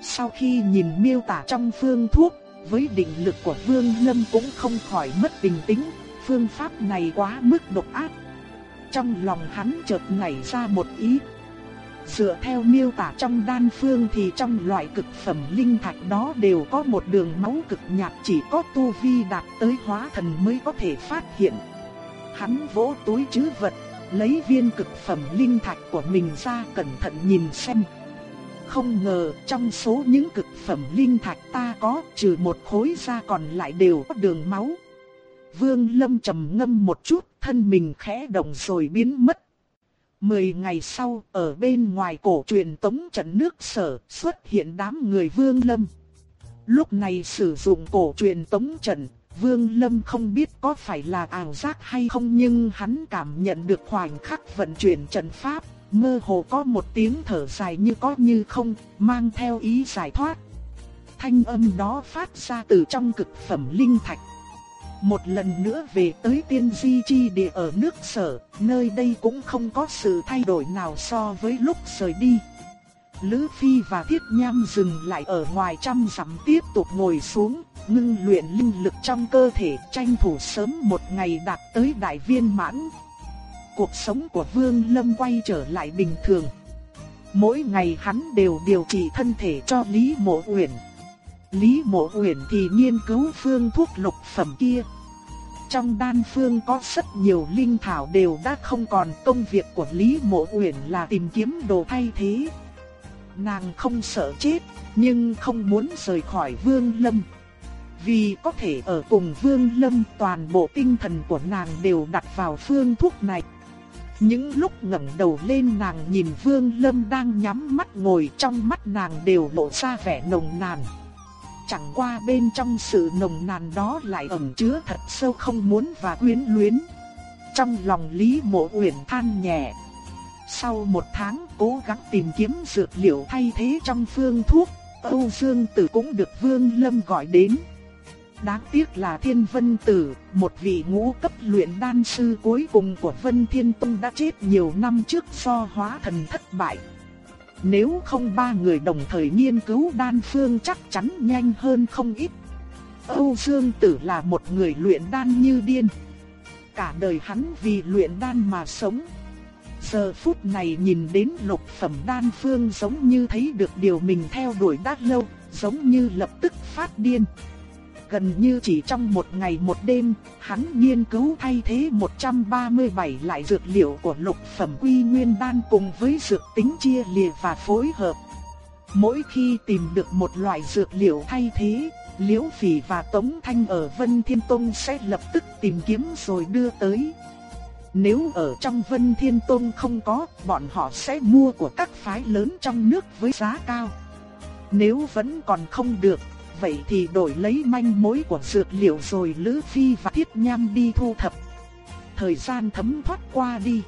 Sau khi nhìn miêu tả trong phương thuốc, với định lực của Vương Lâm cũng không khỏi mất bình tĩnh, phương pháp này quá mức độc ác. Trong lòng hắn chợt nảy ra một ý, Dựa theo miêu tả trong đan phương thì trong loại cực phẩm linh thạch đó đều có một đường máu cực nhạt chỉ có tu vi đạt tới hóa thần mới có thể phát hiện. Hắn vỗ túi trữ vật, lấy viên cực phẩm linh thạch của mình ra cẩn thận nhìn xem. Không ngờ trong số những cực phẩm linh thạch ta có trừ một khối ra còn lại đều có đường máu. Vương Lâm trầm ngâm một chút, thân mình khẽ động rồi biến mất. Mười ngày sau, ở bên ngoài cổ truyền tống trận nước sở, xuất hiện đám người Vương Lâm. Lúc này sử dụng cổ truyền tống trận, Vương Lâm không biết có phải là ảo giác hay không nhưng hắn cảm nhận được khoảnh khắc vận chuyển trận pháp, mơ hồ có một tiếng thở dài như có như không, mang theo ý giải thoát. Thanh âm đó phát ra từ trong cực phẩm linh thạch một lần nữa về tới tiên di chi địa ở nước sở, nơi đây cũng không có sự thay đổi nào so với lúc rời đi. Lữ Phi và Thiết Nham dừng lại ở ngoài trăm dặm tiếp tục ngồi xuống, ngưng luyện linh lực trong cơ thể tranh thủ sớm một ngày đạt tới đại viên mãn. Cuộc sống của Vương Lâm quay trở lại bình thường. Mỗi ngày hắn đều điều trị thân thể cho Lý Mộ Uyển. Lý Mộ Uyển thì nghiên cứu phương thuốc lục phẩm kia. Trong đan phương có rất nhiều linh thảo đều đã không còn công việc của Lý Mộ Uyển là tìm kiếm đồ thay thế. Nàng không sợ chết, nhưng không muốn rời khỏi Vương Lâm. Vì có thể ở cùng Vương Lâm toàn bộ tinh thần của nàng đều đặt vào phương thuốc này. Những lúc ngẩng đầu lên nàng nhìn Vương Lâm đang nhắm mắt ngồi trong mắt nàng đều lộ ra vẻ nồng nàn. Chẳng qua bên trong sự nồng nàn đó lại ẩn chứa thật sâu không muốn và quyến luyến. Trong lòng Lý Mộ Uyển than nhẹ. Sau một tháng cố gắng tìm kiếm dược liệu thay thế trong phương thuốc, Âu Dương Tử cũng được Vương Lâm gọi đến. Đáng tiếc là Thiên Vân Tử, một vị ngũ cấp luyện đan sư cuối cùng của Vân Thiên Tông đã chết nhiều năm trước do hóa thần thất bại. Nếu không ba người đồng thời nghiên cứu đan phương chắc chắn nhanh hơn không ít. Âu Dương Tử là một người luyện đan như điên. Cả đời hắn vì luyện đan mà sống. Giờ phút này nhìn đến lục phẩm đan phương giống như thấy được điều mình theo đuổi đã lâu, giống như lập tức phát điên. Gần như chỉ trong một ngày một đêm, hắn nghiên cứu thay thế 137 loại dược liệu của lục phẩm quy nguyên đan cùng với dược tính chia lìa và phối hợp. Mỗi khi tìm được một loại dược liệu thay thế, Liễu Phỉ và Tống Thanh ở Vân Thiên Tông sẽ lập tức tìm kiếm rồi đưa tới. Nếu ở trong Vân Thiên Tông không có, bọn họ sẽ mua của các phái lớn trong nước với giá cao. Nếu vẫn còn không được, vậy thì đổi lấy manh mối của dược liệu rồi Lữ Phi và Thiết Nham đi thu thập. Thời gian thấm thoát qua đi.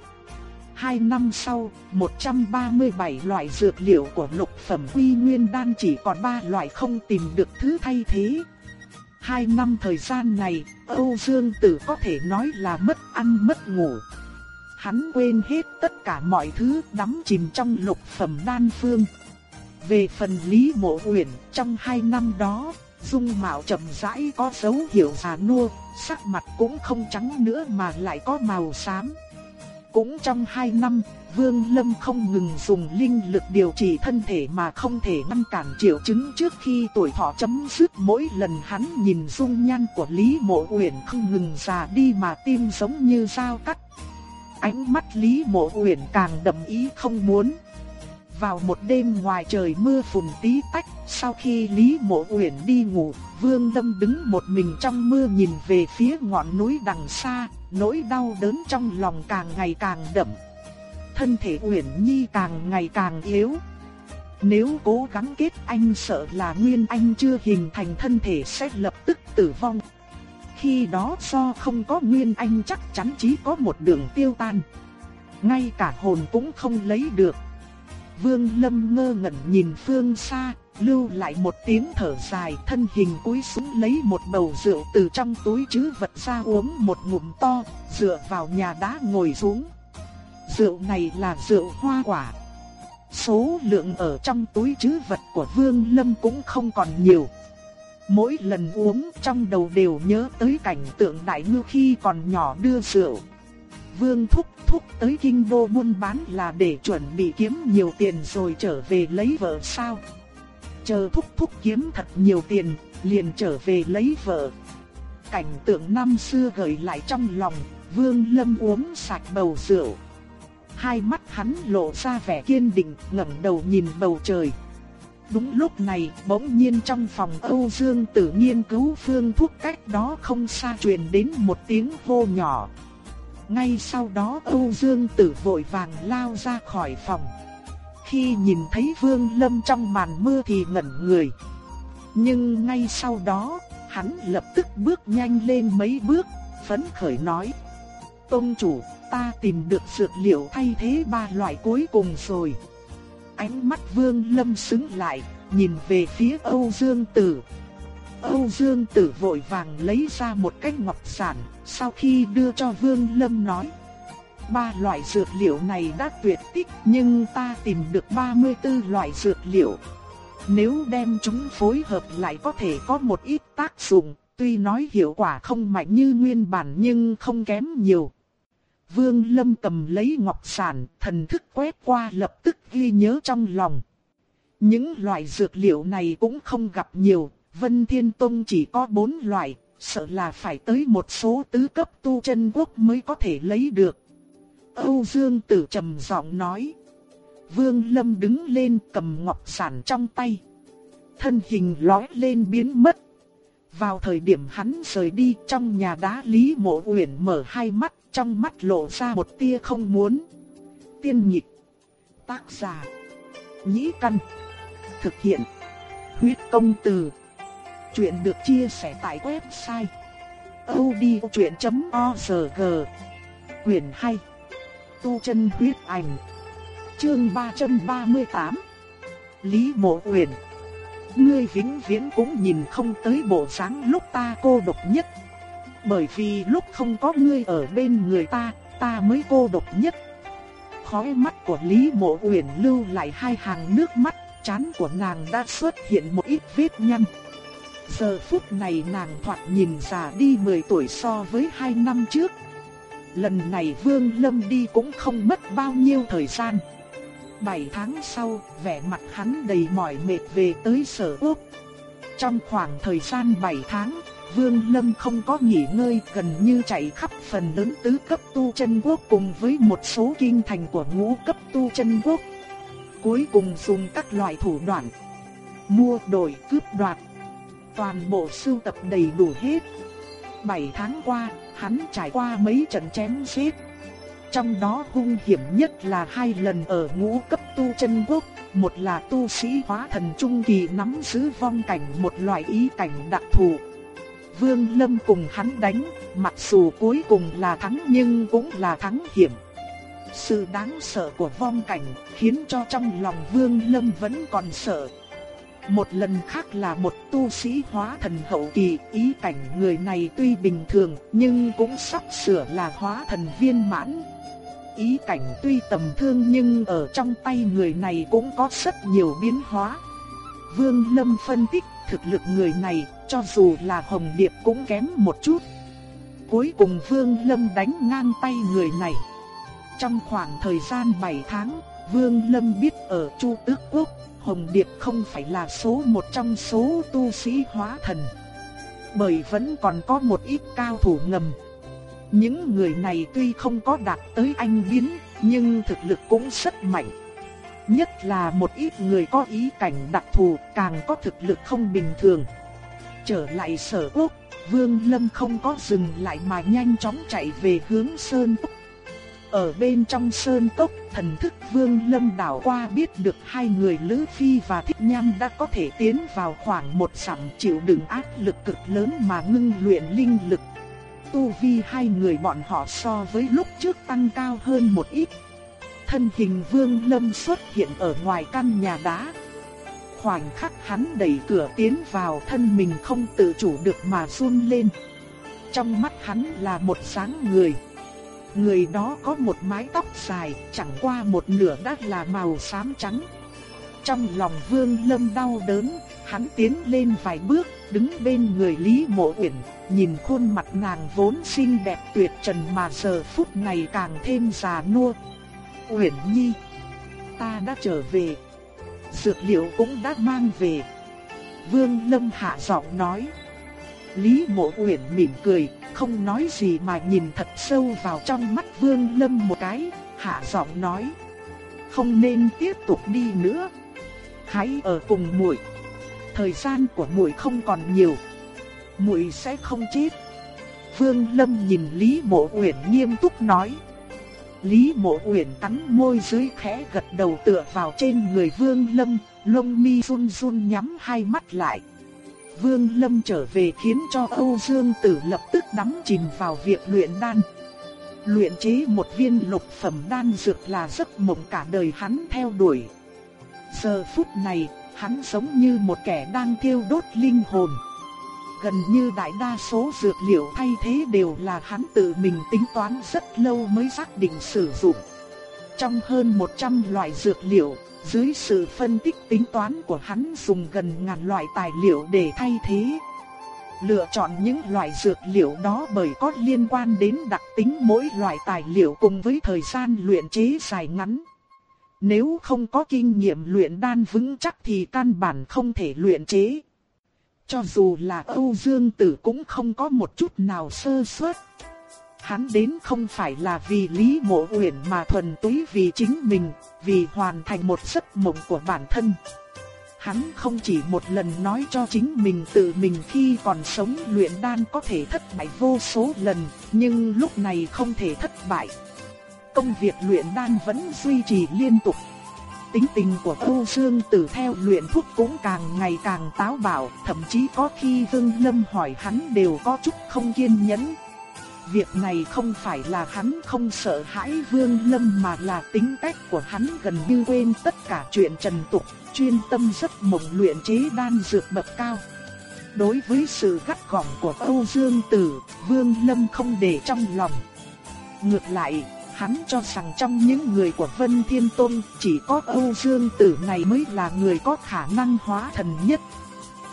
Hai năm sau, 137 loại dược liệu của lục phẩm quy nguyên đan chỉ còn 3 loại không tìm được thứ thay thế. Hai năm thời gian này, Âu Dương Tử có thể nói là mất ăn mất ngủ. Hắn quên hết tất cả mọi thứ đắm chìm trong lục phẩm đan phương. Về phần Lý Mộ Uyển, trong hai năm đó, dung mạo chậm rãi có dấu hiệu già nua, sắc mặt cũng không trắng nữa mà lại có màu xám. Cũng trong hai năm, Vương Lâm không ngừng dùng linh lực điều trị thân thể mà không thể ngăn cản triệu chứng trước khi tuổi thọ chấm dứt. Mỗi lần hắn nhìn dung nhan của Lý Mộ Uyển không ngừng già đi mà tim giống như dao cắt. Ánh mắt Lý Mộ Uyển càng đậm ý không muốn. Vào một đêm ngoài trời mưa phùn tí tách, sau khi Lý Mộ Uyển đi ngủ, Vương Lâm đứng một mình trong mưa nhìn về phía ngọn núi đằng xa, nỗi đau đớn trong lòng càng ngày càng đậm. Thân thể Uyển Nhi càng ngày càng yếu. Nếu cố gắng kết anh sợ là Nguyên Anh chưa hình thành thân thể sẽ lập tức tử vong. Khi đó do không có Nguyên Anh chắc chắn chỉ có một đường tiêu tan. Ngay cả hồn cũng không lấy được. Vương Lâm ngơ ngẩn nhìn phương xa, lưu lại một tiếng thở dài, thân hình cúi xuống lấy một bầu rượu từ trong túi chứ vật ra uống một ngụm to, dựa vào nhà đá ngồi xuống. Rượu này là rượu hoa quả. Số lượng ở trong túi trữ vật của Vương Lâm cũng không còn nhiều. Mỗi lần uống trong đầu đều nhớ tới cảnh tượng đại ngư khi còn nhỏ đưa rượu. Vương thúc thúc tới kinh đô buôn bán là để chuẩn bị kiếm nhiều tiền rồi trở về lấy vợ sao? Chờ thúc thúc kiếm thật nhiều tiền, liền trở về lấy vợ. Cảnh tượng năm xưa gợi lại trong lòng, Vương Lâm uống sạch bầu rượu. Hai mắt hắn lộ ra vẻ kiên định, ngẩng đầu nhìn bầu trời. Đúng lúc này, bỗng nhiên trong phòng Âu Dương Tử nghiên cứu phương thuốc cách đó không xa truyền đến một tiếng hô nhỏ. Ngay sau đó Âu Dương Tử vội vàng lao ra khỏi phòng. Khi nhìn thấy Vương Lâm trong màn mưa thì ngẩn người. Nhưng ngay sau đó, hắn lập tức bước nhanh lên mấy bước, phấn khởi nói. Tông chủ, ta tìm được dược liệu thay thế ba loại cuối cùng rồi. Ánh mắt Vương Lâm sững lại, nhìn về phía Âu Dương Tử. Âu Dương Tử vội vàng lấy ra một cái ngọc sản, sau khi đưa cho Vương Lâm nói. Ba loại dược liệu này đã tuyệt tích nhưng ta tìm được 34 loại dược liệu. Nếu đem chúng phối hợp lại có thể có một ít tác dụng, tuy nói hiệu quả không mạnh như nguyên bản nhưng không kém nhiều. Vương Lâm cầm lấy ngọc sản, thần thức quét qua lập tức ghi nhớ trong lòng. Những loại dược liệu này cũng không gặp nhiều, Vân Thiên Tông chỉ có bốn loại, sợ là phải tới một số tứ cấp tu chân quốc mới có thể lấy được. Âu Dương Tử trầm giọng nói. Vương Lâm đứng lên cầm ngọc sản trong tay. Thân hình lói lên biến mất. Vào thời điểm hắn rời đi trong nhà đá Lý Mộ Uyển mở hai mắt, trong mắt lộ ra một tia không muốn. Tiên nhịp. Tác giả. Nhĩ căn. Thực hiện. Huyết công từ. Chuyện được chia sẻ tại website. odchuyện.org quyển 2 Tu chân huyết ảnh Chương 338 Lý Mộ Uyển Ngươi vĩnh viễn cũng nhìn không tới bộ dáng lúc ta cô độc nhất bởi vì lúc không có ngươi ở bên người ta, ta mới cô độc nhất. Khóe mắt của Lý Mộ Uyển lưu lại hai hàng nước mắt Chán của nàng đã xuất hiện một ít vết nhăn. Giờ phút này nàng thoạt nhìn già đi 10 tuổi so với 2 năm trước. Lần này Vương Lâm đi cũng không mất bao nhiêu thời gian. 7 tháng sau, vẻ mặt hắn đầy mỏi mệt về tới sở quốc. Trong khoảng thời gian 7 tháng, Vương Lâm không có nghỉ ngơi gần như chạy khắp phần lớn tứ cấp tu chân quốc cùng với một số kinh thành của ngũ cấp tu chân quốc. Cuối cùng dùng các loại thủ đoạn mua đổi cướp đoạt. Toàn bộ sưu tập đầy đủ hết. 7 tháng qua, hắn trải qua mấy trận chém giết trong đó hung hiểm nhất là hai lần ở ngũ cấp tu chân quốc, một là tu sĩ hóa thần trung kỳ nắm giữ vong cảnh một loại ý cảnh đặc thù. Vương Lâm cùng hắn đánh, mặc dù cuối cùng là thắng nhưng cũng là thắng hiểm. Sự đáng sợ của vong cảnh khiến cho trong lòng Vương Lâm vẫn còn sợ. Một lần khác là một tu sĩ hóa thần hậu kỳ, ý cảnh người này tuy bình thường nhưng cũng sắp sửa là hóa thần viên mãn, Ý cảnh tuy tầm thương nhưng ở trong tay người này cũng có rất nhiều biến hóa. Vương Lâm phân tích thực lực người này cho dù là Hồng Điệp cũng kém một chút. Cuối cùng Vương Lâm đánh ngang tay người này. Trong khoảng thời gian 7 tháng, Vương Lâm biết ở Chu Tước Quốc, Hồng Điệp không phải là số một trong số tu sĩ hóa thần. Bởi vẫn còn có một ít cao thủ ngầm, những người này tuy không có đạt tới anh biến, nhưng thực lực cũng rất mạnh. Nhất là một ít người có ý cảnh đặc thù càng có thực lực không bình thường. Trở lại sở quốc, Vương Lâm không có dừng lại mà nhanh chóng chạy về hướng Sơn Cốc. Ở bên trong Sơn Cốc, thần thức Vương Lâm đảo qua biết được hai người Lữ Phi và Thích Nham đã có thể tiến vào khoảng một sẵm chịu đựng áp lực cực lớn mà ngưng luyện linh lực tu vi hai người bọn họ so với lúc trước tăng cao hơn một ít. Thân hình Vương Lâm xuất hiện ở ngoài căn nhà đá. Khoảnh khắc hắn đẩy cửa tiến vào thân mình không tự chủ được mà run lên. Trong mắt hắn là một sáng người. Người đó có một mái tóc dài, chẳng qua một nửa đã là màu xám trắng. Trong lòng Vương Lâm đau đớn, hắn tiến lên vài bước, đứng bên người Lý Mộ Uyển, nhìn khuôn mặt nàng vốn xinh đẹp tuyệt trần mà giờ phút này càng thêm già nua. Uyển Nhi, ta đã trở về. Dược liệu cũng đã mang về. Vương Lâm hạ giọng nói. Lý Mộ Uyển mỉm cười, không nói gì mà nhìn thật sâu vào trong mắt Vương Lâm một cái, hạ giọng nói: "Không nên tiếp tục đi nữa, hãy ở cùng muội." thời gian của muội không còn nhiều, muội sẽ không chết. Vương Lâm nhìn Lý Mộ Uyển nghiêm túc nói. Lý Mộ Uyển cắn môi dưới khẽ gật đầu tựa vào trên người Vương Lâm, lông mi run run nhắm hai mắt lại. Vương Lâm trở về khiến cho Âu Dương Tử lập tức đắm chìm vào việc luyện đan. Luyện chế một viên lục phẩm đan dược là giấc mộng cả đời hắn theo đuổi. Giờ phút này, hắn giống như một kẻ đang thiêu đốt linh hồn. Gần như đại đa số dược liệu thay thế đều là hắn tự mình tính toán rất lâu mới xác định sử dụng. Trong hơn 100 loại dược liệu, dưới sự phân tích tính toán của hắn dùng gần ngàn loại tài liệu để thay thế. Lựa chọn những loại dược liệu đó bởi có liên quan đến đặc tính mỗi loại tài liệu cùng với thời gian luyện chế dài ngắn. Nếu không có kinh nghiệm luyện đan vững chắc thì căn bản không thể luyện chế. Cho dù là Âu Dương Tử cũng không có một chút nào sơ suất. Hắn đến không phải là vì Lý Mộ Uyển mà thuần túy vì chính mình, vì hoàn thành một giấc mộng của bản thân. Hắn không chỉ một lần nói cho chính mình tự mình khi còn sống luyện đan có thể thất bại vô số lần, nhưng lúc này không thể thất bại. Công việc luyện đan vẫn duy trì liên tục. Tính tình của Âu Dương Tử theo luyện thuốc cũng càng ngày càng táo bạo, thậm chí có khi Vương Lâm hỏi hắn đều có chút không kiên nhẫn. Việc này không phải là hắn không sợ hãi Vương Lâm mà là tính cách của hắn gần như quên tất cả chuyện trần tục, chuyên tâm rất mộng luyện chế đan dược bậc cao. Đối với sự gắt gỏng của Âu Dương Tử, Vương Lâm không để trong lòng. Ngược lại, hắn cho rằng trong những người của Vân Thiên Tôn, chỉ có Âu Dương Tử này mới là người có khả năng hóa thần nhất.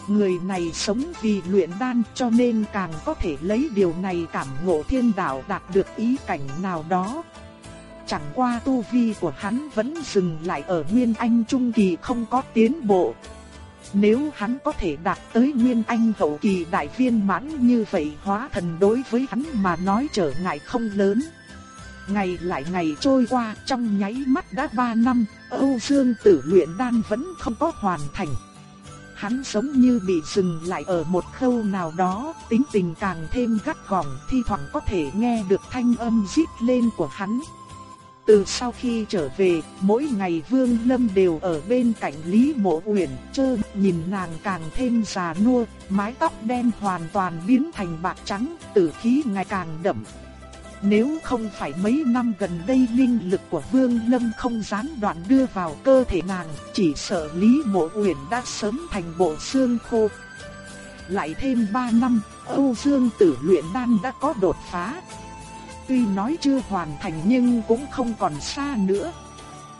Người này sống vì luyện đan cho nên càng có thể lấy điều này cảm ngộ thiên đạo đạt được ý cảnh nào đó. Chẳng qua tu vi của hắn vẫn dừng lại ở Nguyên Anh Trung Kỳ không có tiến bộ. Nếu hắn có thể đạt tới Nguyên Anh Hậu Kỳ Đại Viên mãn như vậy hóa thần đối với hắn mà nói trở ngại không lớn. Ngày lại ngày trôi qua trong nháy mắt đã 3 năm, Âu Dương tử luyện đan vẫn không có hoàn thành. Hắn giống như bị dừng lại ở một khâu nào đó, tính tình càng thêm gắt gỏng, thi thoảng có thể nghe được thanh âm rít lên của hắn. Từ sau khi trở về, mỗi ngày Vương Lâm đều ở bên cạnh Lý Mộ Uyển, chơ nhìn nàng càng thêm già nua, mái tóc đen hoàn toàn biến thành bạc trắng, tử khí ngày càng đậm. Nếu không phải mấy năm gần đây linh lực của Vương Lâm không gián đoạn đưa vào cơ thể nàng, chỉ sợ Lý Mộ Uyển đã sớm thành bộ xương khô. Lại thêm 3 năm, Âu Dương Tử luyện đan đã có đột phá. Tuy nói chưa hoàn thành nhưng cũng không còn xa nữa.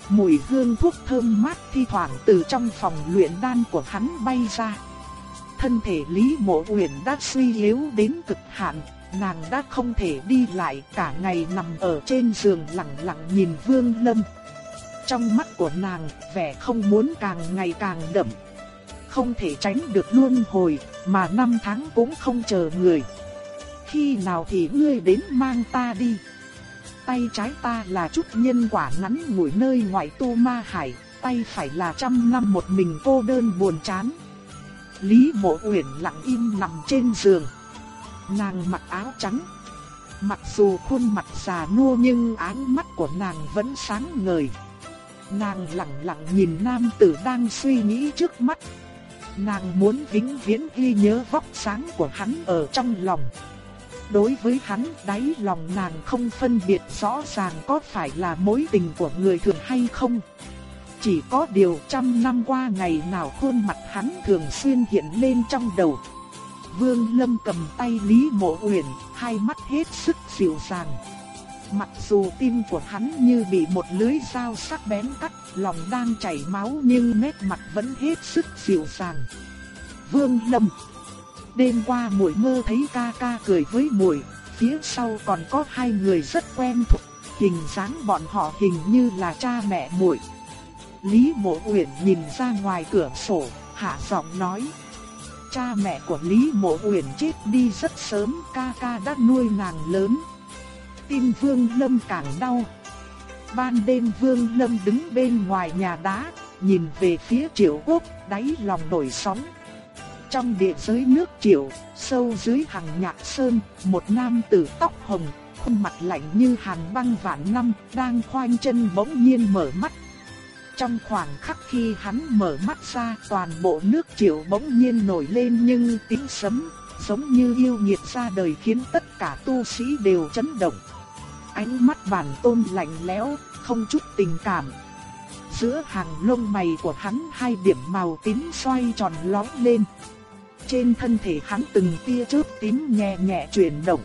Mùi hương thuốc thơm mát thi thoảng từ trong phòng luyện đan của hắn bay ra. Thân thể Lý Mộ Uyển đã suy yếu đến cực hạn, nàng đã không thể đi lại cả ngày nằm ở trên giường lặng lặng nhìn Vương Lâm. Trong mắt của nàng, vẻ không muốn càng ngày càng đậm. Không thể tránh được luân hồi, mà năm tháng cũng không chờ người. Khi nào thì ngươi đến mang ta đi. Tay trái ta là chút nhân quả ngắn ngủi nơi ngoại tu ma hải, tay phải là trăm năm một mình cô đơn buồn chán. Lý Mộ Uyển lặng im nằm trên giường. Nàng mặc áo trắng. Mặc dù khuôn mặt già nua nhưng ánh mắt của nàng vẫn sáng ngời. Nàng lặng lặng nhìn nam tử đang suy nghĩ trước mắt. Nàng muốn vĩnh viễn ghi nhớ vóc sáng của hắn ở trong lòng. Đối với hắn, đáy lòng nàng không phân biệt rõ ràng có phải là mối tình của người thường hay không. Chỉ có điều trăm năm qua ngày nào khuôn mặt hắn thường xuyên hiện lên trong đầu. Vương Lâm cầm tay Lý Mộ Uyển, hai mắt hết sức dịu dàng. Mặc dù tim của hắn như bị một lưới dao sắc bén cắt, lòng đang chảy máu nhưng nét mặt vẫn hết sức dịu dàng. Vương Lâm Đêm qua muội mơ thấy ca ca cười với muội, phía sau còn có hai người rất quen thuộc, hình dáng bọn họ hình như là cha mẹ muội. Lý Mộ Uyển nhìn ra ngoài cửa sổ, hạ giọng nói: cha mẹ của Lý Mộ Uyển chết đi rất sớm, ca ca đã nuôi nàng lớn. Tim Vương Lâm càng đau. Ban đêm Vương Lâm đứng bên ngoài nhà đá, nhìn về phía Triệu Quốc, đáy lòng nổi sóng. Trong địa giới nước Triệu, sâu dưới hàng nhạc sơn, một nam tử tóc hồng, khuôn mặt lạnh như hàn băng vạn năm, đang khoanh chân bỗng nhiên mở mắt trong khoảng khắc khi hắn mở mắt ra, toàn bộ nước triệu bỗng nhiên nổi lên nhưng tiếng sấm, giống như yêu nghiệt ra đời khiến tất cả tu sĩ đều chấn động. Ánh mắt bản tôn lạnh lẽo, không chút tình cảm. Giữa hàng lông mày của hắn hai điểm màu tím xoay tròn lóe lên. Trên thân thể hắn từng tia chớp tím nhẹ nhẹ chuyển động.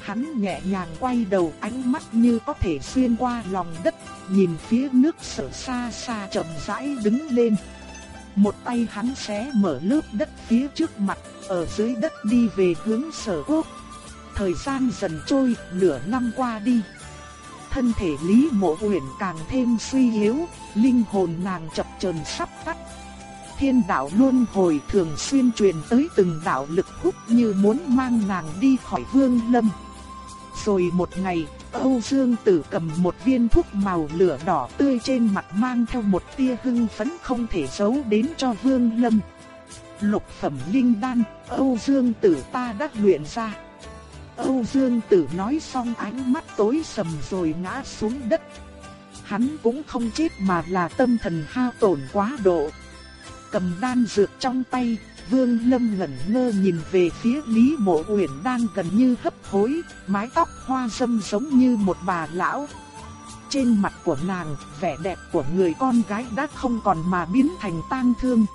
Hắn nhẹ nhàng quay đầu ánh mắt như có thể xuyên qua lòng đất, nhìn phía nước sở xa xa chậm rãi đứng lên. Một tay hắn xé mở lớp đất phía trước mặt, ở dưới đất đi về hướng sở quốc. Thời gian dần trôi, nửa năm qua đi. Thân thể Lý Mộ Uyển càng thêm suy yếu, linh hồn nàng chập chờn sắp tắt. thiên đạo luân hồi thường xuyên truyền tới từng đạo lực hút như muốn mang nàng đi khỏi vương lâm. Rồi một ngày, Âu Dương Tử cầm một viên thuốc màu lửa đỏ tươi trên mặt mang theo một tia hưng phấn không thể giấu đến cho Vương Lâm. Lục phẩm linh đan, Âu Dương Tử ta đã luyện ra. Âu Dương Tử nói xong ánh mắt tối sầm rồi ngã xuống đất. Hắn cũng không chết mà là tâm thần hao tổn quá độ. Cầm đan dược trong tay, Vương Lâm ngẩn ngơ nhìn về phía Lý Mộ Uyển đang gần như hấp hối, mái tóc hoa râm giống như một bà lão. Trên mặt của nàng, vẻ đẹp của người con gái đã không còn mà biến thành tang thương.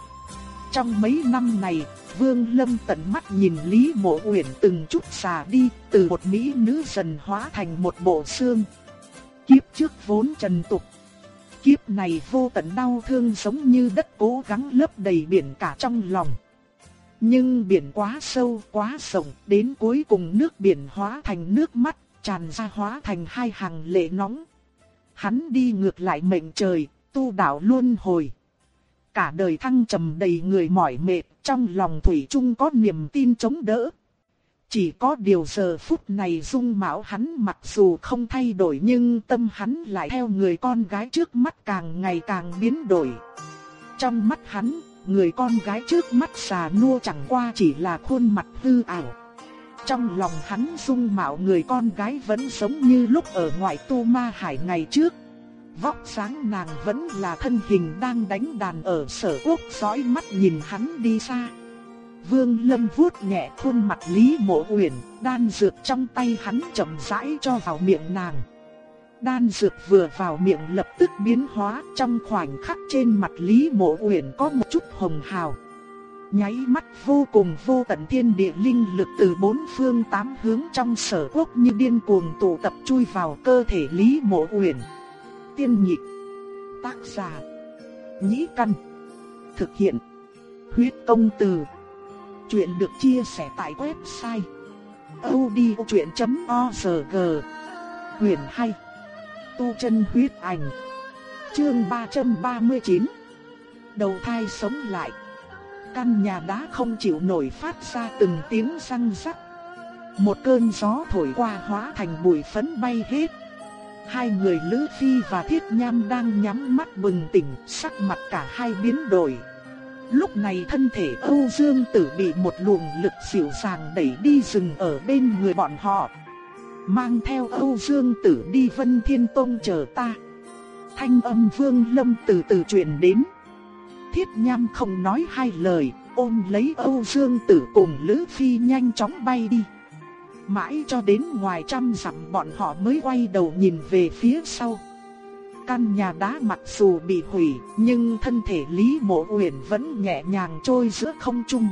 Trong mấy năm này, Vương Lâm tận mắt nhìn Lý Mộ Uyển từng chút già đi, từ một mỹ nữ dần hóa thành một bộ xương. Kiếp trước vốn trần tục, kiếp này vô tận đau thương giống như đất cố gắng lấp đầy biển cả trong lòng. Nhưng biển quá sâu quá rộng, đến cuối cùng nước biển hóa thành nước mắt, tràn ra hóa thành hai hàng lệ nóng. Hắn đi ngược lại mệnh trời, tu đạo luân hồi. Cả đời thăng trầm đầy người mỏi mệt, trong lòng Thủy chung có niềm tin chống đỡ. Chỉ có điều giờ phút này dung mạo hắn mặc dù không thay đổi nhưng tâm hắn lại theo người con gái trước mắt càng ngày càng biến đổi. Trong mắt hắn, người con gái trước mắt xà nua chẳng qua chỉ là khuôn mặt hư ảo. Trong lòng hắn dung mạo người con gái vẫn giống như lúc ở ngoại tu ma hải ngày trước. Vóc sáng nàng vẫn là thân hình đang đánh đàn ở sở quốc dõi mắt nhìn hắn đi xa. Vương Lâm vuốt nhẹ khuôn mặt Lý Mộ Uyển, đan dược trong tay hắn chậm rãi cho vào miệng nàng. Đan dược vừa vào miệng lập tức biến hóa, trong khoảnh khắc trên mặt Lý Mộ Uyển có một chút hồng hào. Nháy mắt vô cùng vô tận thiên địa linh lực từ bốn phương tám hướng trong sở quốc như điên cuồng tụ tập chui vào cơ thể Lý Mộ Uyển. Tiên nhị tác giả, nhĩ căn, thực hiện, huyết công từ. Chuyện được chia sẻ tại website odchuyện.org Quyền hay Tu chân huyết ảnh. Chương 339 Đầu thai sống lại. Căn nhà đá không chịu nổi phát ra từng tiếng răng rắc. Một cơn gió thổi qua hóa thành bụi phấn bay hết. Hai người Lữ Phi và Thiết Nham đang nhắm mắt bừng tỉnh, sắc mặt cả hai biến đổi. Lúc này thân thể Âu Dương Tử bị một luồng lực dịu dàng đẩy đi rừng ở bên người bọn họ. Mang theo Âu Dương Tử đi Vân Thiên Tông chờ ta. Thanh âm Vương Lâm từ từ truyền đến. Thiết Nham không nói hai lời, ôm lấy Âu Dương Tử cùng Lữ Phi nhanh chóng bay đi. Mãi cho đến ngoài trăm dặm bọn họ mới quay đầu nhìn về phía sau. Căn nhà đá mặc dù bị hủy, nhưng thân thể Lý Mộ Uyển vẫn nhẹ nhàng trôi giữa không trung.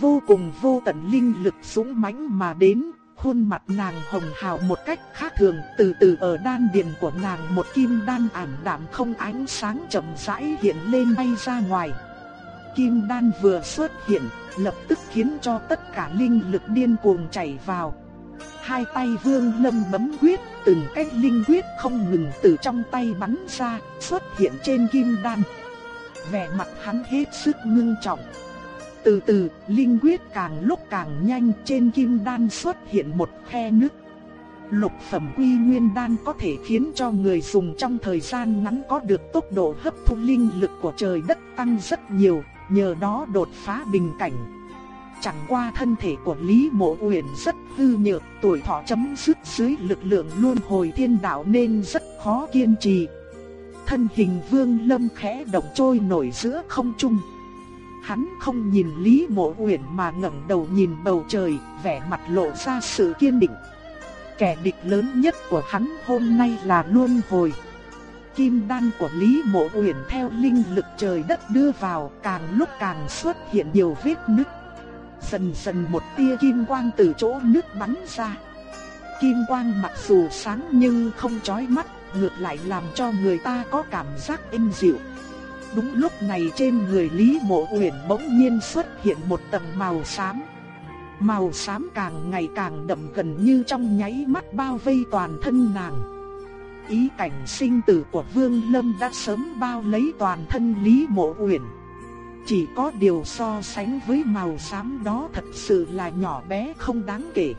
Vô cùng vô tận linh lực súng mãnh mà đến, khuôn mặt nàng hồng hào một cách khác thường, từ từ ở đan điền của nàng một kim đan ảm đạm không ánh sáng chậm rãi hiện lên bay ra ngoài. Kim đan vừa xuất hiện, lập tức khiến cho tất cả linh lực điên cuồng chảy vào. Hai tay Vương Lâm bấm quyết, từng cái linh quyết không ngừng từ trong tay bắn ra, xuất hiện trên kim đan. Vẻ mặt hắn hết sức ngưng trọng. Từ từ, linh quyết càng lúc càng nhanh, trên kim đan xuất hiện một khe nứt. Lục phẩm quy nguyên đan có thể khiến cho người dùng trong thời gian ngắn có được tốc độ hấp thu linh lực của trời đất tăng rất nhiều, nhờ đó đột phá bình cảnh. Chẳng qua thân thể của Lý Mộ Uyển rất hư nhược, tuổi thọ chấm dứt dưới lực lượng luân hồi thiên đạo nên rất khó kiên trì. Thân hình Vương Lâm khẽ động trôi nổi giữa không trung. Hắn không nhìn Lý Mộ Uyển mà ngẩng đầu nhìn bầu trời, vẻ mặt lộ ra sự kiên định. Kẻ địch lớn nhất của hắn hôm nay là luân hồi kim đan của Lý Mộ Uyển theo linh lực trời đất đưa vào càng lúc càng xuất hiện nhiều vết nứt. Dần dần một tia kim quang từ chỗ nứt bắn ra. Kim quang mặc dù sáng nhưng không chói mắt, ngược lại làm cho người ta có cảm giác êm dịu. Đúng lúc này trên người Lý Mộ Uyển bỗng nhiên xuất hiện một tầng màu xám. Màu xám càng ngày càng đậm gần như trong nháy mắt bao vây toàn thân nàng ý cảnh sinh tử của Vương Lâm đã sớm bao lấy toàn thân Lý Mộ Uyển. Chỉ có điều so sánh với màu xám đó thật sự là nhỏ bé không đáng kể.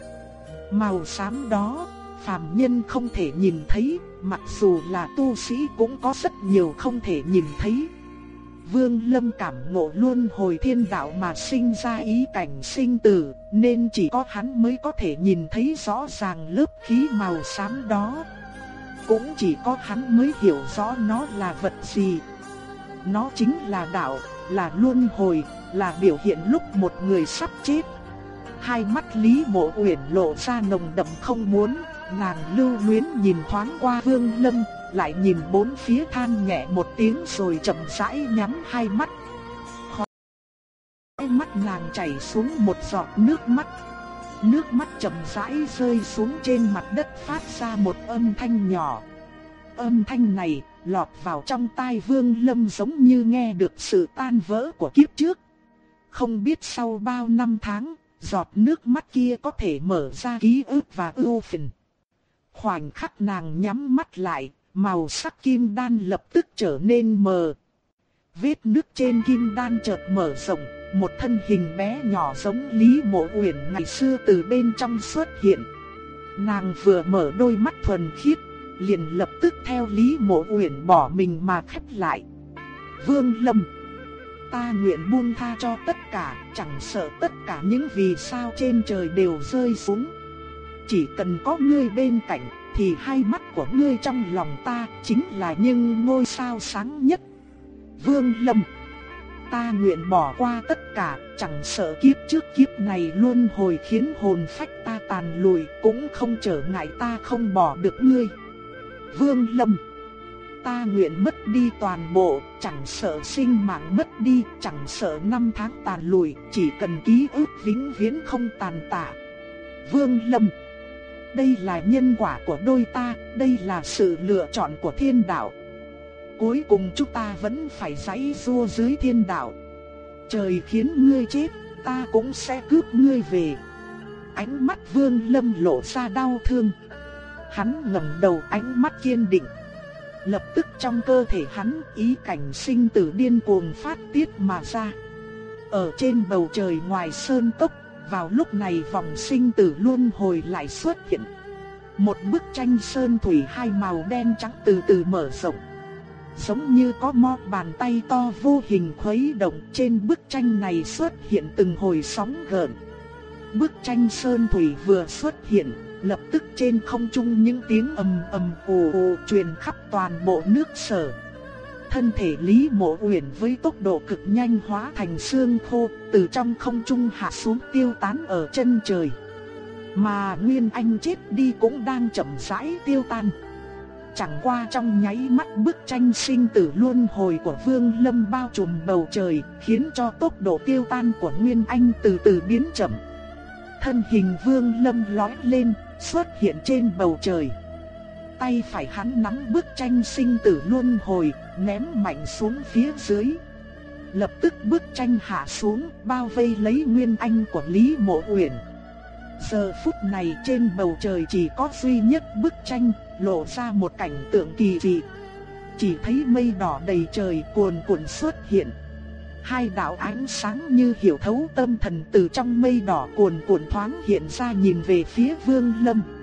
Màu xám đó, phàm nhân không thể nhìn thấy, mặc dù là tu sĩ cũng có rất nhiều không thể nhìn thấy. Vương Lâm cảm ngộ luôn hồi thiên đạo mà sinh ra ý cảnh sinh tử, nên chỉ có hắn mới có thể nhìn thấy rõ ràng lớp khí màu xám đó. Cũng chỉ có hắn mới hiểu rõ nó là vật gì. Nó chính là đạo, là luân hồi, là biểu hiện lúc một người sắp chết. Hai mắt Lý Mộ Uyển lộ ra nồng đậm không muốn, nàng lưu luyến nhìn thoáng qua Vương Lâm, lại nhìn bốn phía than nhẹ một tiếng rồi chậm rãi nhắm hai mắt. Khóe mắt nàng chảy xuống một giọt nước mắt. Nước mắt chậm rãi rơi xuống trên mặt đất phát ra một âm thanh nhỏ. Âm thanh này lọt vào trong tai Vương Lâm giống như nghe được sự tan vỡ của kiếp trước. Không biết sau bao năm tháng, giọt nước mắt kia có thể mở ra ký ức và ưu phiền. Khoảnh khắc nàng nhắm mắt lại, màu sắc kim đan lập tức trở nên mờ. Vết nước trên kim đan chợt mở rộng, một thân hình bé nhỏ giống Lý Mộ Uyển ngày xưa từ bên trong xuất hiện. Nàng vừa mở đôi mắt thuần khiết, liền lập tức theo Lý Mộ Uyển bỏ mình mà khép lại. Vương Lâm, ta nguyện buông tha cho tất cả, chẳng sợ tất cả những vì sao trên trời đều rơi xuống. Chỉ cần có ngươi bên cạnh, thì hai mắt của ngươi trong lòng ta chính là những ngôi sao sáng nhất. Vương Lâm, ta nguyện bỏ qua tất cả, chẳng sợ kiếp trước kiếp này luôn hồi khiến hồn phách ta tàn lùi, cũng không trở ngại ta không bỏ được ngươi. Vương Lâm, ta nguyện mất đi toàn bộ, chẳng sợ sinh mạng mất đi, chẳng sợ năm tháng tàn lùi, chỉ cần ký ức vĩnh viễn không tàn tạ. Vương Lâm đây là nhân quả của đôi ta, đây là sự lựa chọn của thiên đạo. Cuối cùng chúng ta vẫn phải giãy giụa dưới thiên đạo. Trời khiến ngươi chết, ta cũng sẽ cướp ngươi về. Ánh mắt Vương Lâm lộ ra đau thương. Hắn ngẩng đầu ánh mắt kiên định. Lập tức trong cơ thể hắn ý cảnh sinh tử điên cuồng phát tiết mà ra. Ở trên bầu trời ngoài sơn cốc vào lúc này vòng sinh tử luân hồi lại xuất hiện. Một bức tranh sơn thủy hai màu đen trắng từ từ mở rộng. Giống như có một bàn tay to vô hình khuấy động trên bức tranh này xuất hiện từng hồi sóng gợn. Bức tranh sơn thủy vừa xuất hiện, lập tức trên không trung những tiếng ầm ầm ồ ồ truyền khắp toàn bộ nước sở thân thể Lý Mộ Uyển với tốc độ cực nhanh hóa thành xương khô, từ trong không trung hạ xuống tiêu tán ở chân trời. Mà Nguyên Anh chết đi cũng đang chậm rãi tiêu tan. Chẳng qua trong nháy mắt bức tranh sinh tử luân hồi của Vương Lâm bao trùm bầu trời, khiến cho tốc độ tiêu tan của Nguyên Anh từ từ biến chậm. Thân hình Vương Lâm lói lên, xuất hiện trên bầu trời tay phải hắn nắm bức tranh sinh tử luân hồi, ném mạnh xuống phía dưới. Lập tức bức tranh hạ xuống, bao vây lấy nguyên anh của Lý Mộ Uyển. Giờ phút này trên bầu trời chỉ có duy nhất bức tranh, lộ ra một cảnh tượng kỳ dị. Chỉ thấy mây đỏ đầy trời cuồn cuộn xuất hiện. Hai đạo ánh sáng như hiểu thấu tâm thần từ trong mây đỏ cuồn cuộn thoáng hiện ra nhìn về phía Vương Lâm.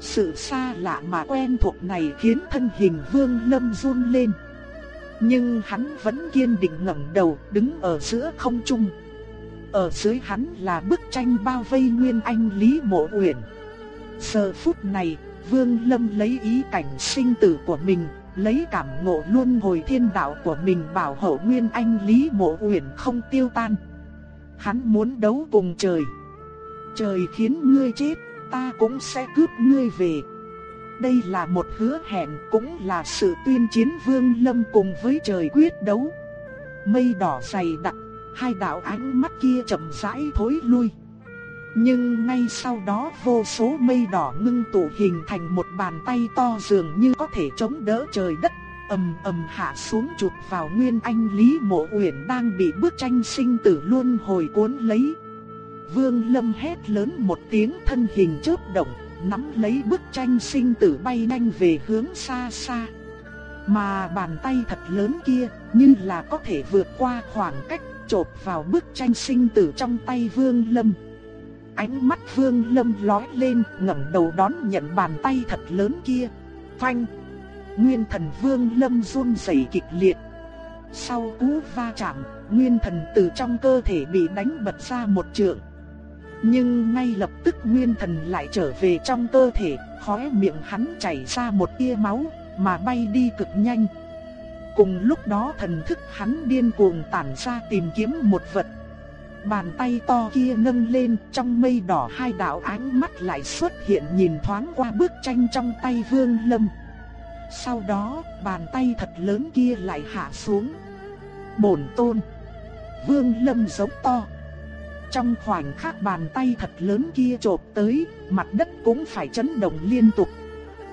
Sự xa lạ mà quen thuộc này khiến thân hình Vương Lâm run lên. Nhưng hắn vẫn kiên định ngẩng đầu, đứng ở giữa không trung. Ở dưới hắn là bức tranh bao vây Nguyên Anh Lý Mộ Uyển. Giờ phút này, Vương Lâm lấy ý cảnh sinh tử của mình, lấy cảm ngộ luân hồi thiên đạo của mình bảo hộ Nguyên Anh Lý Mộ Uyển không tiêu tan. Hắn muốn đấu cùng trời. Trời khiến ngươi chết, ta cũng sẽ cướp ngươi về. Đây là một hứa hẹn cũng là sự tuyên chiến vương lâm cùng với trời quyết đấu. Mây đỏ dày đặc, hai đạo ánh mắt kia chậm rãi thối lui. Nhưng ngay sau đó vô số mây đỏ ngưng tụ hình thành một bàn tay to dường như có thể chống đỡ trời đất, ầm ầm hạ xuống chụp vào Nguyên Anh Lý Mộ Uyển đang bị bức tranh sinh tử luôn hồi cuốn lấy. Vương Lâm hét lớn một tiếng thân hình chớp động, nắm lấy bức tranh sinh tử bay nhanh về hướng xa xa. Mà bàn tay thật lớn kia như là có thể vượt qua khoảng cách chộp vào bức tranh sinh tử trong tay Vương Lâm. Ánh mắt Vương Lâm lóe lên, ngẩng đầu đón nhận bàn tay thật lớn kia. Phanh! Nguyên thần Vương Lâm run rẩy kịch liệt. Sau cú va chạm, nguyên thần từ trong cơ thể bị đánh bật ra một trượng. Nhưng ngay lập tức nguyên thần lại trở về trong cơ thể, khóe miệng hắn chảy ra một tia máu, mà bay đi cực nhanh. Cùng lúc đó thần thức hắn điên cuồng tản ra tìm kiếm một vật. Bàn tay to kia nâng lên, trong mây đỏ hai đạo ánh mắt lại xuất hiện nhìn thoáng qua bức tranh trong tay Vương Lâm. Sau đó, bàn tay thật lớn kia lại hạ xuống. Bổn tôn. Vương Lâm giống to. Trong khoảnh khắc bàn tay thật lớn kia chộp tới, mặt đất cũng phải chấn động liên tục.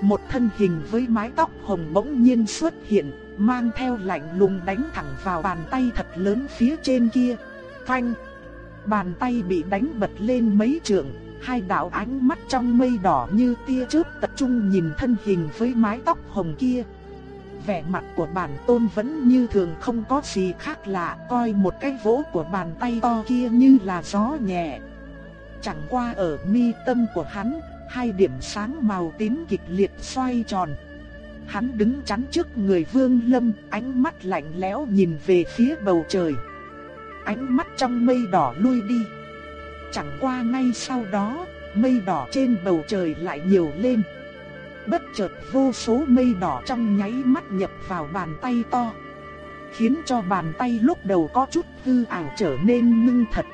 Một thân hình với mái tóc hồng bỗng nhiên xuất hiện, mang theo lạnh lùng đánh thẳng vào bàn tay thật lớn phía trên kia. Phanh! Bàn tay bị đánh bật lên mấy trượng, hai đạo ánh mắt trong mây đỏ như tia chớp tập trung nhìn thân hình với mái tóc hồng kia. Vẻ mặt của bản tôn vẫn như thường không có gì khác lạ, coi một cái vỗ của bàn tay to kia như là gió nhẹ. Chẳng qua ở mi tâm của hắn, hai điểm sáng màu tím kịch liệt xoay tròn. Hắn đứng chắn trước người Vương Lâm, ánh mắt lạnh lẽo nhìn về phía bầu trời. Ánh mắt trong mây đỏ lui đi. Chẳng qua ngay sau đó, mây đỏ trên bầu trời lại nhiều lên. Bất chợt vô số mây đỏ trong nháy mắt nhập vào bàn tay to. Khiến cho bàn tay lúc đầu có chút hư ảo trở nên ngưng thật.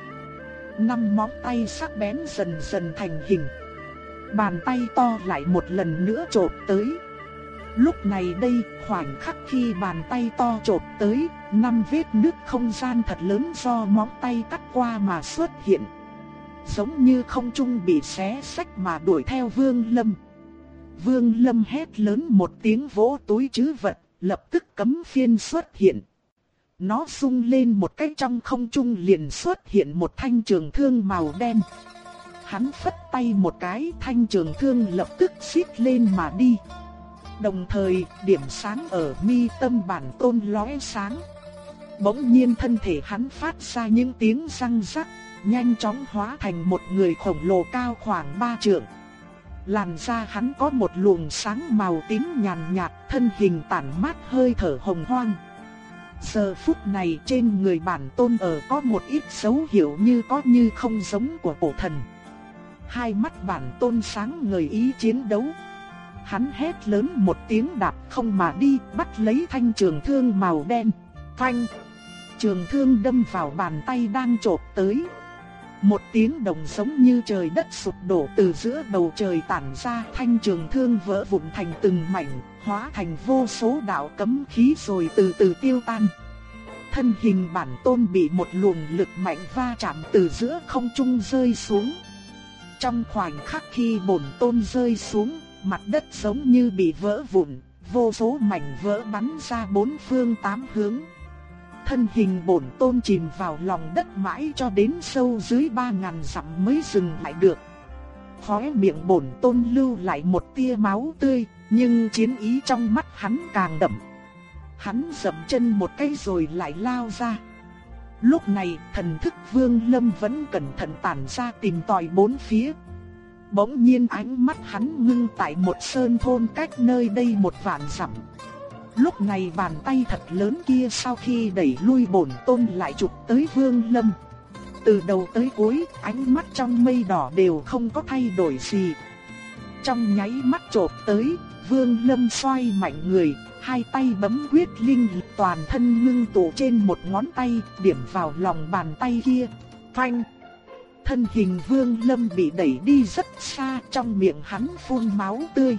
Năm móng tay sắc bén dần dần thành hình. Bàn tay to lại một lần nữa trộp tới. Lúc này đây, khoảnh khắc khi bàn tay to chộp tới, năm vết nước không gian thật lớn do móng tay cắt qua mà xuất hiện. Giống như không trung bị xé sách mà đuổi theo Vương Lâm. Vương Lâm hét lớn một tiếng vỗ túi chứ vật, lập tức cấm phiên xuất hiện. Nó sung lên một cái trong không trung liền xuất hiện một thanh trường thương màu đen. Hắn phất tay một cái thanh trường thương lập tức xít lên mà đi. Đồng thời, điểm sáng ở mi tâm bản tôn lóe sáng. Bỗng nhiên thân thể hắn phát ra những tiếng răng rắc, nhanh chóng hóa thành một người khổng lồ cao khoảng ba trượng. Làn da hắn có một luồng sáng màu tím nhàn nhạt, thân hình tản mát hơi thở hồng hoang. Giờ phút này trên người bản tôn ở có một ít dấu hiệu như có như không giống của cổ thần. Hai mắt bản tôn sáng người ý chiến đấu. Hắn hét lớn một tiếng đạp không mà đi, bắt lấy thanh trường thương màu đen. Phanh! Trường thương đâm vào bàn tay đang chộp tới. Một tiếng đồng giống như trời đất sụp đổ từ giữa bầu trời tản ra thanh trường thương vỡ vụn thành từng mảnh, hóa thành vô số đạo cấm khí rồi từ từ tiêu tan. Thân hình bản tôn bị một luồng lực mạnh va chạm từ giữa không trung rơi xuống. Trong khoảnh khắc khi bổn tôn rơi xuống, mặt đất giống như bị vỡ vụn, vô số mảnh vỡ bắn ra bốn phương tám hướng. Thân hình bổn tôn chìm vào lòng đất mãi cho đến sâu dưới ba ngàn dặm mới dừng lại được. Khóe miệng bổn tôn lưu lại một tia máu tươi, nhưng chiến ý trong mắt hắn càng đậm. Hắn dậm chân một cái rồi lại lao ra. Lúc này thần thức vương lâm vẫn cẩn thận tản ra tìm tòi bốn phía. Bỗng nhiên ánh mắt hắn ngưng tại một sơn thôn cách nơi đây một vạn dặm. Lúc này bàn tay thật lớn kia sau khi đẩy lui bổn tôn lại chụp tới vương lâm. Từ đầu tới cuối, ánh mắt trong mây đỏ đều không có thay đổi gì. Trong nháy mắt chộp tới, vương lâm xoay mạnh người, hai tay bấm quyết linh toàn thân ngưng tụ trên một ngón tay, điểm vào lòng bàn tay kia. Phanh! Thân hình vương lâm bị đẩy đi rất xa trong miệng hắn phun máu tươi.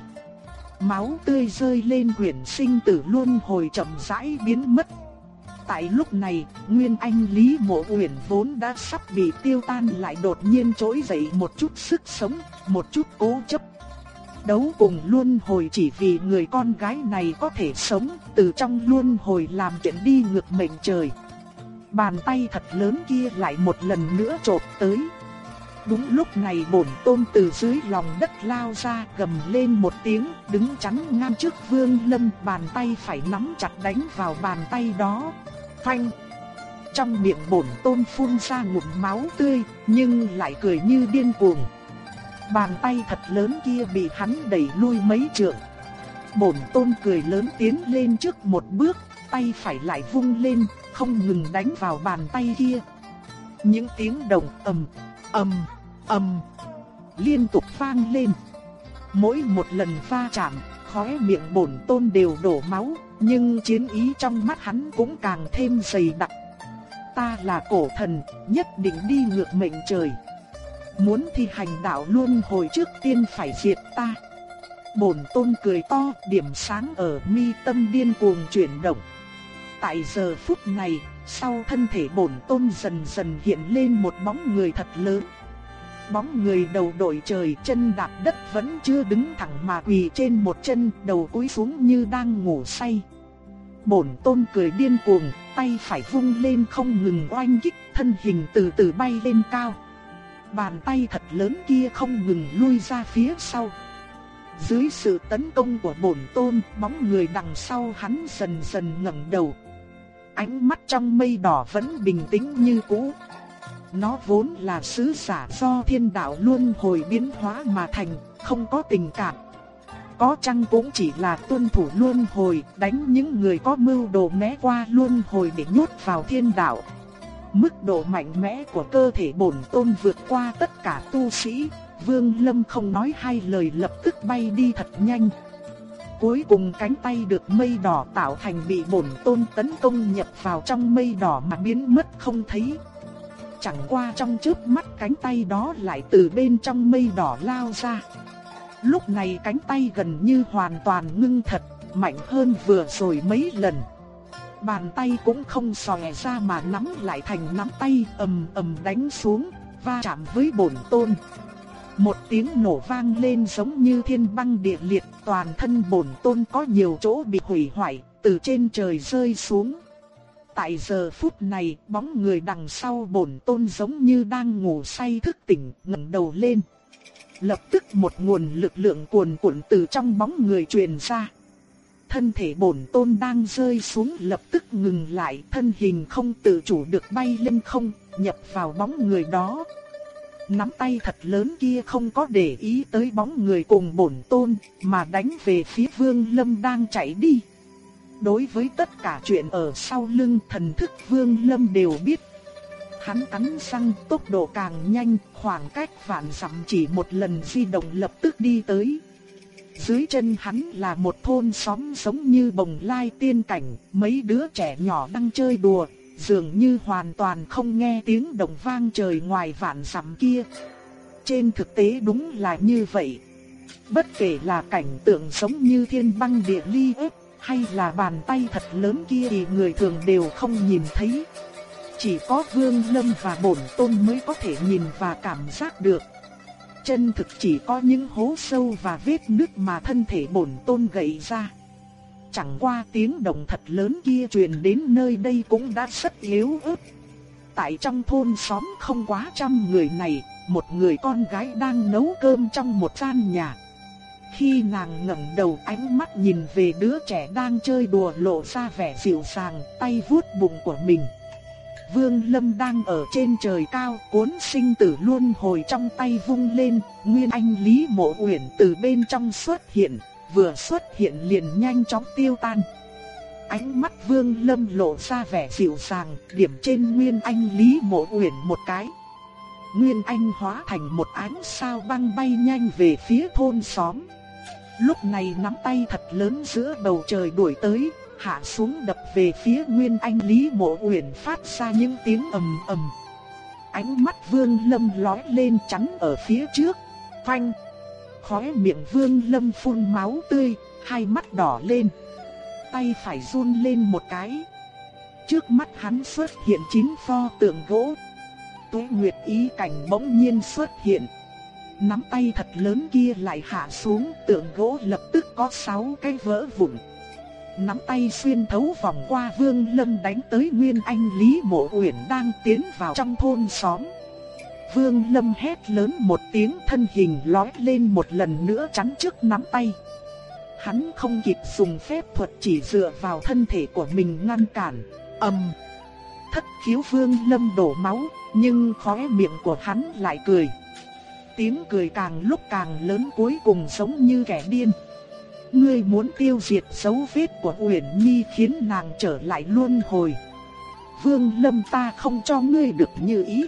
Máu tươi rơi lên quyển sinh tử luôn hồi chậm rãi biến mất. Tại lúc này, Nguyên Anh Lý Mộ Uyển vốn đã sắp bị tiêu tan lại đột nhiên trỗi dậy một chút sức sống, một chút cố chấp. Đấu cùng luôn hồi chỉ vì người con gái này có thể sống, từ trong luôn hồi làm chuyện đi ngược mệnh trời. Bàn tay thật lớn kia lại một lần nữa chộp tới. Đúng lúc này bổn tôn từ dưới lòng đất lao ra gầm lên một tiếng, đứng chắn ngang trước vương lâm bàn tay phải nắm chặt đánh vào bàn tay đó. Phanh! trong miệng bổn tôn phun ra ngụm máu tươi, nhưng lại cười như điên cuồng. Bàn tay thật lớn kia bị hắn đẩy lui mấy trượng. Bổn tôn cười lớn tiến lên trước một bước, tay phải lại vung lên, không ngừng đánh vào bàn tay kia. Những tiếng động ầm, ầm, ầm liên tục vang lên. Mỗi một lần va chạm, khóe miệng bổn tôn đều đổ máu, nhưng chiến ý trong mắt hắn cũng càng thêm dày đặc. Ta là cổ thần, nhất định đi ngược mệnh trời. Muốn thi hành đạo luân hồi trước tiên phải diệt ta. Bổn tôn cười to, điểm sáng ở mi tâm điên cuồng chuyển động. Tại giờ phút này, sau thân thể bổn tôn dần dần hiện lên một bóng người thật lớn. Bóng người đầu đội trời chân đạp đất vẫn chưa đứng thẳng mà quỳ trên một chân đầu cúi xuống như đang ngủ say. Bổn tôn cười điên cuồng, tay phải vung lên không ngừng oanh kích thân hình từ từ bay lên cao. Bàn tay thật lớn kia không ngừng lui ra phía sau. Dưới sự tấn công của bổn tôn, bóng người đằng sau hắn dần dần ngẩng đầu. Ánh mắt trong mây đỏ vẫn bình tĩnh như cũ. Nó vốn là sứ giả do thiên đạo luân hồi biến hóa mà thành, không có tình cảm. Có chăng cũng chỉ là tuân thủ luân hồi, đánh những người có mưu đồ né qua luân hồi để nhốt vào thiên đạo. Mức độ mạnh mẽ của cơ thể bổn tôn vượt qua tất cả tu sĩ, Vương Lâm không nói hai lời lập tức bay đi thật nhanh. Cuối cùng cánh tay được mây đỏ tạo thành bị bổn tôn tấn công nhập vào trong mây đỏ mà biến mất không thấy. Chẳng qua trong chớp mắt cánh tay đó lại từ bên trong mây đỏ lao ra. Lúc này cánh tay gần như hoàn toàn ngưng thật, mạnh hơn vừa rồi mấy lần. Bàn tay cũng không xòe ra mà nắm lại thành nắm tay ầm ầm đánh xuống, va chạm với bổn tôn. Một tiếng nổ vang lên giống như thiên băng địa liệt, toàn thân bổn tôn có nhiều chỗ bị hủy hoại, từ trên trời rơi xuống. Tại giờ phút này, bóng người đằng sau bổn tôn giống như đang ngủ say thức tỉnh, ngẩng đầu lên. Lập tức một nguồn lực lượng cuồn cuộn từ trong bóng người truyền ra. Thân thể bổn tôn đang rơi xuống lập tức ngừng lại, thân hình không tự chủ được bay lên không, nhập vào bóng người đó. Nắm tay thật lớn kia không có để ý tới bóng người cùng bổn tôn, mà đánh về phía vương lâm đang chạy đi. Đối với tất cả chuyện ở sau lưng thần thức vương lâm đều biết. Hắn cắn răng tốc độ càng nhanh, khoảng cách vạn dặm chỉ một lần di động lập tức đi tới. Dưới chân hắn là một thôn xóm giống như bồng lai tiên cảnh, mấy đứa trẻ nhỏ đang chơi đùa, dường như hoàn toàn không nghe tiếng động vang trời ngoài vạn dặm kia. Trên thực tế đúng là như vậy. Bất kể là cảnh tượng giống như thiên băng địa ly ếp, hay là bàn tay thật lớn kia thì người thường đều không nhìn thấy. Chỉ có Vương Lâm và Bổn Tôn mới có thể nhìn và cảm giác được. Chân thực chỉ có những hố sâu và vết nứt mà thân thể Bổn Tôn gầy ra. Chẳng qua tiếng động thật lớn kia truyền đến nơi đây cũng đã rất yếu ớt. Tại trong thôn xóm không quá trăm người này, một người con gái đang nấu cơm trong một gian nhà. Khi nàng ngẩng đầu ánh mắt nhìn về đứa trẻ đang chơi đùa lộ ra vẻ dịu dàng, tay vuốt bụng của mình. Vương Lâm đang ở trên trời cao, cuốn sinh tử luân hồi trong tay vung lên, Nguyên Anh Lý Mộ Uyển từ bên trong xuất hiện, vừa xuất hiện liền nhanh chóng tiêu tan. Ánh mắt Vương Lâm lộ ra vẻ dịu dàng, điểm trên Nguyên Anh Lý Mộ Uyển một cái. Nguyên Anh hóa thành một ánh sao băng bay nhanh về phía thôn xóm. Lúc này nắm tay thật lớn giữa bầu trời đuổi tới, hạ xuống đập về phía Nguyên Anh Lý Mộ Uyển phát ra những tiếng ầm ầm. Ánh mắt Vương Lâm lóe lên chắn ở phía trước, phanh. Khóe miệng Vương Lâm phun máu tươi, hai mắt đỏ lên. Tay phải run lên một cái. Trước mắt hắn xuất hiện chín pho tượng gỗ. Tuế Nguyệt ý cảnh bỗng nhiên xuất hiện. Nắm tay thật lớn kia lại hạ xuống, tượng gỗ lập tức có sáu cái vỡ vụn. Nắm tay xuyên thấu vòng qua Vương Lâm đánh tới Nguyên Anh Lý Mộ Uyển đang tiến vào trong thôn xóm. Vương Lâm hét lớn một tiếng thân hình lói lên một lần nữa chắn trước nắm tay. Hắn không kịp dùng phép thuật chỉ dựa vào thân thể của mình ngăn cản, ầm. thất khiếu Vương Lâm đổ máu, nhưng khóe miệng của hắn lại cười. Tiếng cười càng lúc càng lớn cuối cùng giống như kẻ điên. Ngươi muốn tiêu diệt dấu vết của Uyển Nhi khiến nàng trở lại luân hồi. Vương Lâm ta không cho ngươi được như ý.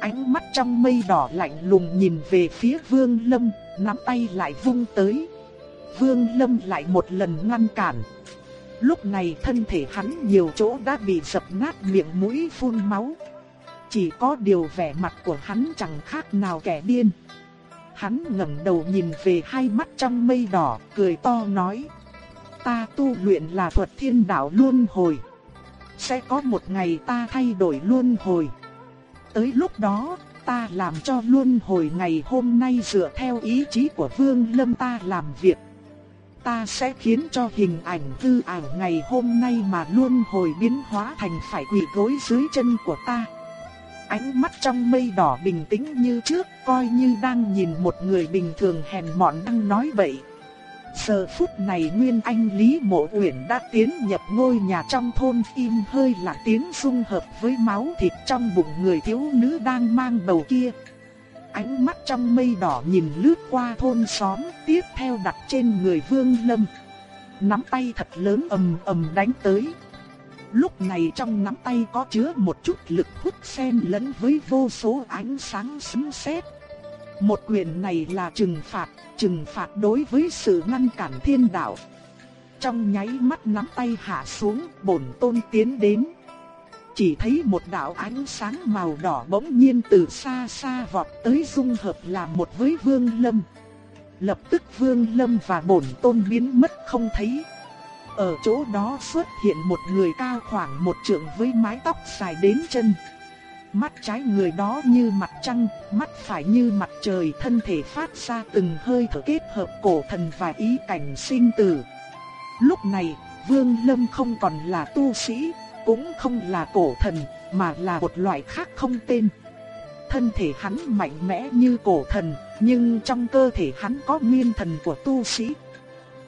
Ánh mắt trong mây đỏ lạnh lùng nhìn về phía Vương Lâm, nắm tay lại vung tới. Vương Lâm lại một lần ngăn cản. Lúc này thân thể hắn nhiều chỗ đã bị dập nát miệng mũi phun máu. Chỉ có điều vẻ mặt của hắn chẳng khác nào kẻ điên. Hắn ngẩng đầu nhìn về hai mắt trong mây đỏ, cười to nói. Ta tu luyện là thuật thiên đạo luân hồi. Sẽ có một ngày ta thay đổi luân hồi. Tới lúc đó, ta làm cho luân hồi ngày hôm nay dựa theo ý chí của Vương Lâm ta làm việc. Ta sẽ khiến cho hình ảnh tư ảo ngày hôm nay mà luân hồi biến hóa thành phải quỳ gối dưới chân của ta. Ánh mắt trong mây đỏ bình tĩnh như trước, coi như đang nhìn một người bình thường hèn mọn đang nói vậy. Giờ phút này Nguyên Anh Lý Mộ Uyển đã tiến nhập ngôi nhà trong thôn im hơi là tiếng xung hợp với máu thịt trong bụng người thiếu nữ đang mang bầu kia. Ánh mắt trong mây đỏ nhìn lướt qua thôn xóm, tiếp theo đặt trên người Vương Lâm. Nắm tay thật lớn ầm ầm đánh tới. Lúc này trong nắm tay có chứa một chút lực hút xen lẫn với vô số ánh sáng sấm sét. Một quyền này là trừng phạt, trừng phạt đối với sự ngăn cản thiên đạo. Trong nháy mắt nắm tay hạ xuống, bổn tôn tiến đến. Chỉ thấy một đạo ánh sáng màu đỏ bỗng nhiên từ xa xa vọt tới dung hợp làm một với Vương Lâm. Lập tức Vương Lâm và bổn tôn biến mất không thấy. Ở chỗ đó xuất hiện một người cao khoảng một trượng với mái tóc dài đến chân. Mắt trái người đó như mặt trăng, mắt phải như mặt trời thân thể phát ra từng hơi thở kết hợp cổ thần và ý cảnh sinh tử. Lúc này, Vương Lâm không còn là tu sĩ, cũng không là cổ thần, mà là một loại khác không tên. Thân thể hắn mạnh mẽ như cổ thần, nhưng trong cơ thể hắn có nguyên thần của tu sĩ.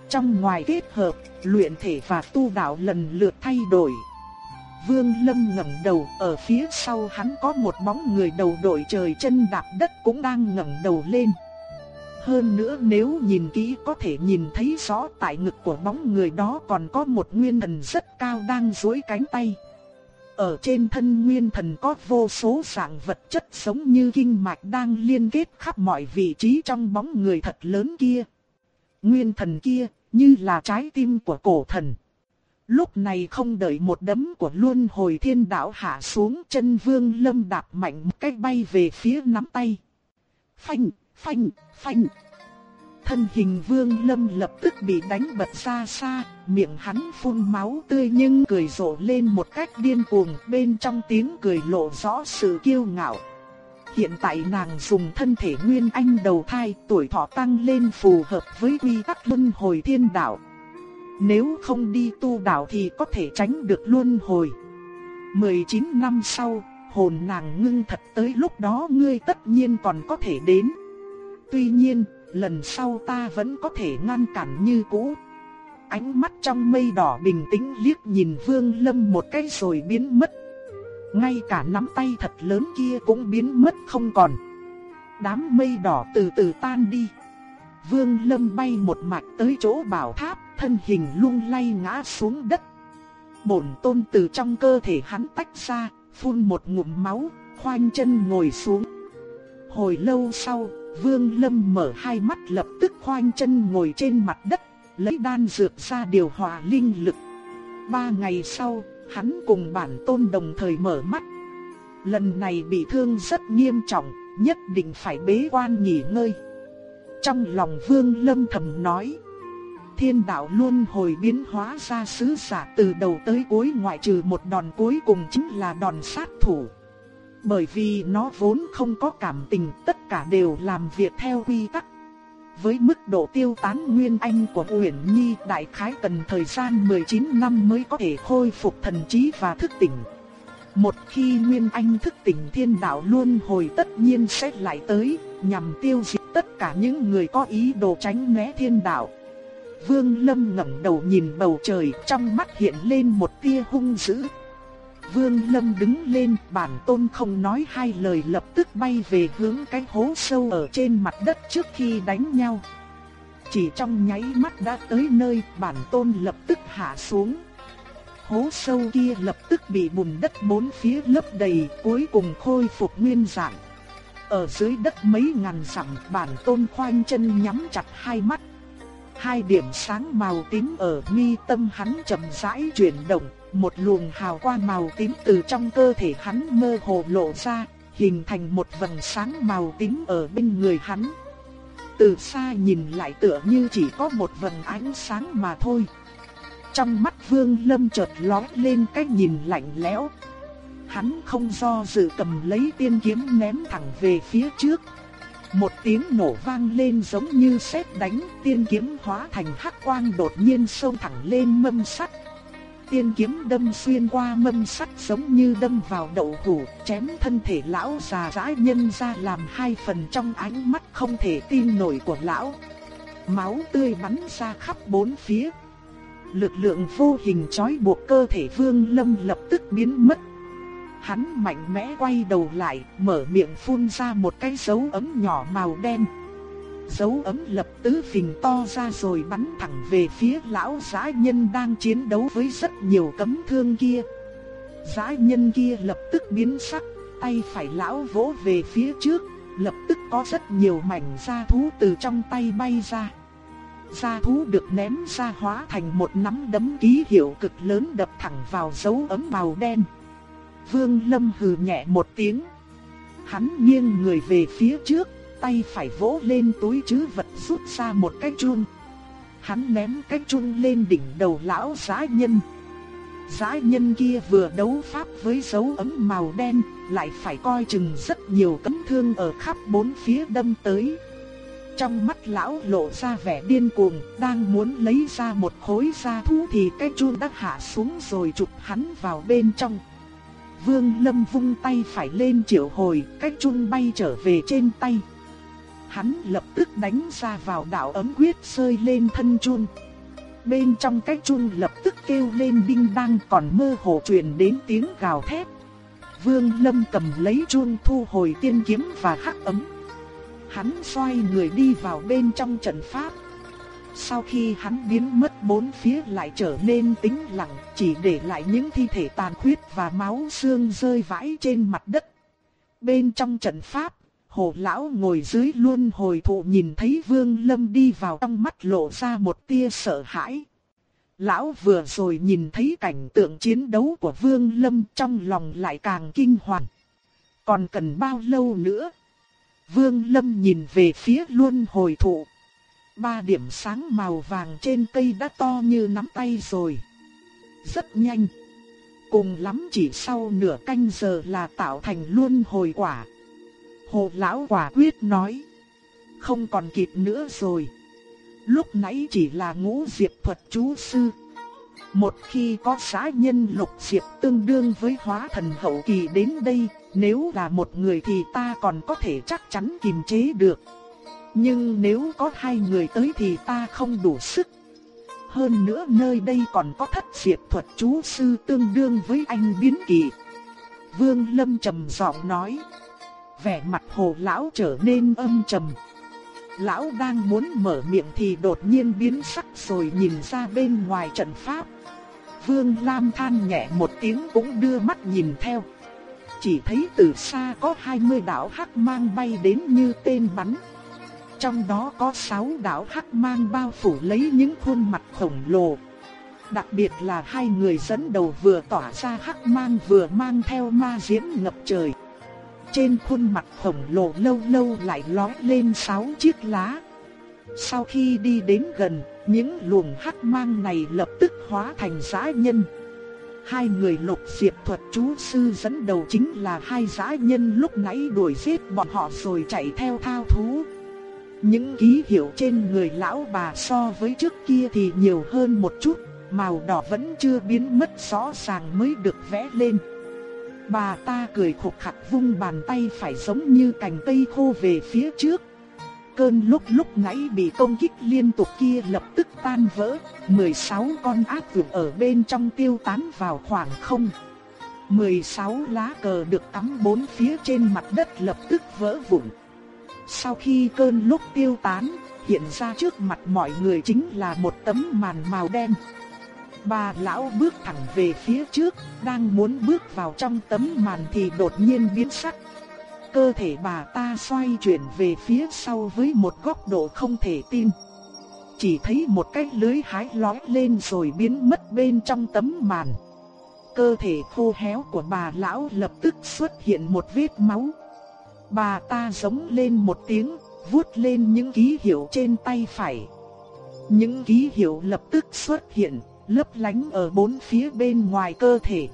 Trong ngoài kết hợp, luyện thể và tu đạo lần lượt thay đổi. Vương Lâm ngẩng đầu, ở phía sau hắn có một bóng người đầu đội trời chân đạp đất cũng đang ngẩng đầu lên. Hơn nữa nếu nhìn kỹ có thể nhìn thấy rõ tại ngực của bóng người đó còn có một nguyên thần rất cao đang duỗi cánh tay. Ở trên thân nguyên thần có vô số dạng vật chất sống như kinh mạch đang liên kết khắp mọi vị trí trong bóng người thật lớn kia. Nguyên thần kia như là trái tim của cổ thần. Lúc này không đợi một đấm của luân hồi thiên đạo hạ xuống chân vương lâm đạp mạnh một cách bay về phía nắm tay. Phanh, phanh, phanh. Thân hình vương lâm lập tức bị đánh bật ra xa, miệng hắn phun máu tươi nhưng cười rộ lên một cách điên cuồng bên trong tiếng cười lộ rõ sự kiêu ngạo. Hiện tại nàng dùng thân thể nguyên anh đầu thai tuổi thọ tăng lên phù hợp với quy tắc luân hồi thiên đạo. Nếu không đi tu đạo thì có thể tránh được luân hồi. 19 năm sau, hồn nàng ngưng thật tới lúc đó ngươi tất nhiên còn có thể đến. Tuy nhiên, lần sau ta vẫn có thể ngăn cản như cũ. Ánh mắt trong mây đỏ bình tĩnh liếc nhìn Vương Lâm một cái rồi biến mất. Ngay cả nắm tay thật lớn kia cũng biến mất không còn. Đám mây đỏ từ từ tan đi. Vương Lâm bay một mạch tới chỗ bảo tháp, thân hình lung lay ngã xuống đất. Bổn tôn từ trong cơ thể hắn tách ra, phun một ngụm máu, khoanh chân ngồi xuống. Hồi lâu sau, Vương Lâm mở hai mắt lập tức khoanh chân ngồi trên mặt đất, lấy đan dược ra điều hòa linh lực. Ba ngày sau, hắn cùng bản tôn đồng thời mở mắt. Lần này bị thương rất nghiêm trọng, nhất định phải bế quan nghỉ ngơi. Trong lòng Vương Lâm thầm nói, thiên đạo luôn hồi biến hóa ra sứ giả từ đầu tới cuối ngoại trừ một đòn cuối cùng chính là đòn sát thủ. Bởi vì nó vốn không có cảm tình, tất cả đều làm việc theo quy tắc. Với mức độ tiêu tán nguyên anh của Uyển Nhi đại khái cần thời gian 19 năm mới có thể khôi phục thần trí và thức tỉnh. Một khi Nguyên Anh thức tỉnh thiên đạo luôn hồi tất nhiên sẽ lại tới, nhằm tiêu diệt tất cả những người có ý đồ tránh né thiên đạo. Vương Lâm ngẩng đầu nhìn bầu trời, trong mắt hiện lên một tia hung dữ. Vương Lâm đứng lên, bản tôn không nói hai lời lập tức bay về hướng cái hố sâu ở trên mặt đất trước khi đánh nhau. Chỉ trong nháy mắt đã tới nơi, bản tôn lập tức hạ xuống. Hố sâu kia lập tức bị bùn đất bốn phía lấp đầy, cuối cùng khôi phục nguyên dạng. Ở dưới đất mấy ngàn dặm, bản tôn khoanh chân nhắm chặt hai mắt. Hai điểm sáng màu tím ở mi tâm hắn chậm rãi chuyển động, một luồng hào quang màu tím từ trong cơ thể hắn mơ hồ lộ ra, hình thành một vầng sáng màu tím ở bên người hắn. Từ xa nhìn lại tựa như chỉ có một vầng ánh sáng mà thôi. Trong mắt Vương Lâm chợt lóe lên cái nhìn lạnh lẽo. Hắn không do dự cầm lấy tiên kiếm ném thẳng về phía trước. Một tiếng nổ vang lên giống như sét đánh, tiên kiếm hóa thành hắc quang đột nhiên xông thẳng lên mâm sắt. Tiên kiếm đâm xuyên qua mâm sắt giống như đâm vào đậu hủ, chém thân thể lão già dãi nhân ra làm hai phần trong ánh mắt không thể tin nổi của lão. Máu tươi bắn ra khắp bốn phía. Lực lượng vô hình trói buộc cơ thể Vương Lâm lập tức biến mất. Hắn mạnh mẽ quay đầu lại, mở miệng phun ra một cái dấu ấm nhỏ màu đen. Dấu ấm lập tứ phình to ra rồi bắn thẳng về phía lão giã nhân đang chiến đấu với rất nhiều cấm thương kia. Giã nhân kia lập tức biến sắc, tay phải lão vỗ về phía trước, lập tức có rất nhiều mảnh da thú từ trong tay bay ra. Da thú được ném ra hóa thành một nắm đấm ký hiệu cực lớn đập thẳng vào dấu ấm màu đen. Vương Lâm hừ nhẹ một tiếng. Hắn nghiêng người về phía trước, tay phải vỗ lên túi chứ vật rút ra một cái chun. Hắn ném cái chun lên đỉnh đầu lão giá nhân. Giá nhân kia vừa đấu pháp với dấu ấm màu đen, lại phải coi chừng rất nhiều cấm thương ở khắp bốn phía đâm tới. Trong mắt lão lộ ra vẻ điên cuồng, đang muốn lấy ra một khối da thú thì cái chun đã hạ xuống rồi chụp hắn vào bên trong. Vương Lâm vung tay phải lên triệu hồi, cái chun bay trở về trên tay. Hắn lập tức đánh ra vào đạo ấm quyết rơi lên thân chun. Bên trong cái chun lập tức kêu lên đinh đang còn mơ hồ truyền đến tiếng gào thét. Vương Lâm cầm lấy chun thu hồi tiên kiếm và hắc ấm. Hắn xoay người đi vào bên trong trận pháp. Sau khi hắn biến mất bốn phía lại trở nên tĩnh lặng, chỉ để lại những thi thể tàn khuyết và máu xương rơi vãi trên mặt đất. Bên trong trận pháp, hồ lão ngồi dưới luôn hồi thụ nhìn thấy vương lâm đi vào trong mắt lộ ra một tia sợ hãi. Lão vừa rồi nhìn thấy cảnh tượng chiến đấu của vương lâm trong lòng lại càng kinh hoàng. Còn cần bao lâu nữa? Vương lâm nhìn về phía luôn hồi thụ. Ba điểm sáng màu vàng trên cây đã to như nắm tay rồi. Rất nhanh. Cùng lắm chỉ sau nửa canh giờ là tạo thành luôn hồi quả. Hồ lão quả quyết nói. Không còn kịp nữa rồi. Lúc nãy chỉ là ngũ diệp thuật chú sư. Một khi có xã nhân lục diệp tương đương với hóa thần hậu kỳ đến đây, nếu là một người thì ta còn có thể chắc chắn kiềm chế được. Nhưng nếu có hai người tới thì ta không đủ sức. Hơn nữa nơi đây còn có thất diệt thuật chú sư tương đương với anh biến kỳ. Vương Lâm trầm giọng nói. Vẻ mặt hồ lão trở nên âm trầm. Lão đang muốn mở miệng thì đột nhiên biến sắc rồi nhìn ra bên ngoài trận pháp. Vương Lam than nhẹ một tiếng cũng đưa mắt nhìn theo. Chỉ thấy từ xa có 20 đạo hắc mang bay đến như tên bắn. Trong đó có 6 đạo hắc mang bao phủ lấy những khuôn mặt khổng lồ. Đặc biệt là hai người dẫn đầu vừa tỏa ra hắc mang vừa mang theo ma diễm ngập trời. Trên khuôn mặt khổng lồ lâu lâu lại lóe lên sáu chiếc lá. Sau khi đi đến gần, những luồng hắc mang này lập tức hóa thành dã nhân. Hai người lục diệp thuật chú sư dẫn đầu chính là hai dã nhân lúc nãy đuổi giết bọn họ rồi chạy theo thao thú. Những ký hiệu trên người lão bà so với trước kia thì nhiều hơn một chút, màu đỏ vẫn chưa biến mất rõ ràng mới được vẽ lên. Bà ta cười khục khặc vung bàn tay phải giống như cành cây khô về phía trước. Cơn lúc lúc nãy bị công kích liên tục kia lập tức tan vỡ, 16 con ác vượt ở bên trong tiêu tán vào khoảng không. 16 lá cờ được cắm bốn phía trên mặt đất lập tức vỡ vụn. Sau khi cơn lúc tiêu tán, hiện ra trước mặt mọi người chính là một tấm màn màu đen. Bà lão bước thẳng về phía trước, đang muốn bước vào trong tấm màn thì đột nhiên biến sắc. Cơ thể bà ta xoay chuyển về phía sau với một góc độ không thể tin. Chỉ thấy một cái lưới hái lói lên rồi biến mất bên trong tấm màn. Cơ thể khô héo của bà lão lập tức xuất hiện một vết máu. Bà ta giống lên một tiếng, vuốt lên những ký hiệu trên tay phải. Những ký hiệu lập tức xuất hiện, lấp lánh ở bốn phía bên ngoài cơ thể.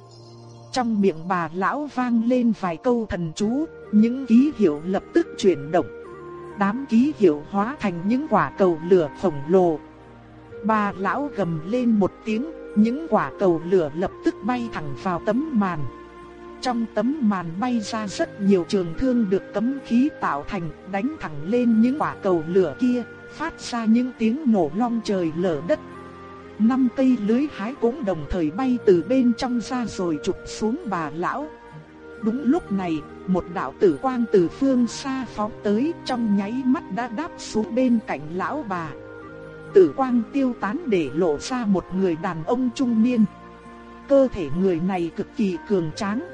Trong miệng bà lão vang lên vài câu thần chú, những ký hiệu lập tức chuyển động. Đám ký hiệu hóa thành những quả cầu lửa khổng lồ. Bà lão gầm lên một tiếng, những quả cầu lửa lập tức bay thẳng vào tấm màn. Trong tấm màn bay ra rất nhiều trường thương được tấm khí tạo thành, đánh thẳng lên những quả cầu lửa kia, phát ra những tiếng nổ long trời lở đất. Năm cây lưới hái cũng đồng thời bay từ bên trong ra rồi chụp xuống bà lão. Đúng lúc này, một đạo tử quang từ phương xa phóng tới trong nháy mắt đã đáp xuống bên cạnh lão bà. Tử quang tiêu tán để lộ ra một người đàn ông trung niên. Cơ thể người này cực kỳ cường tráng.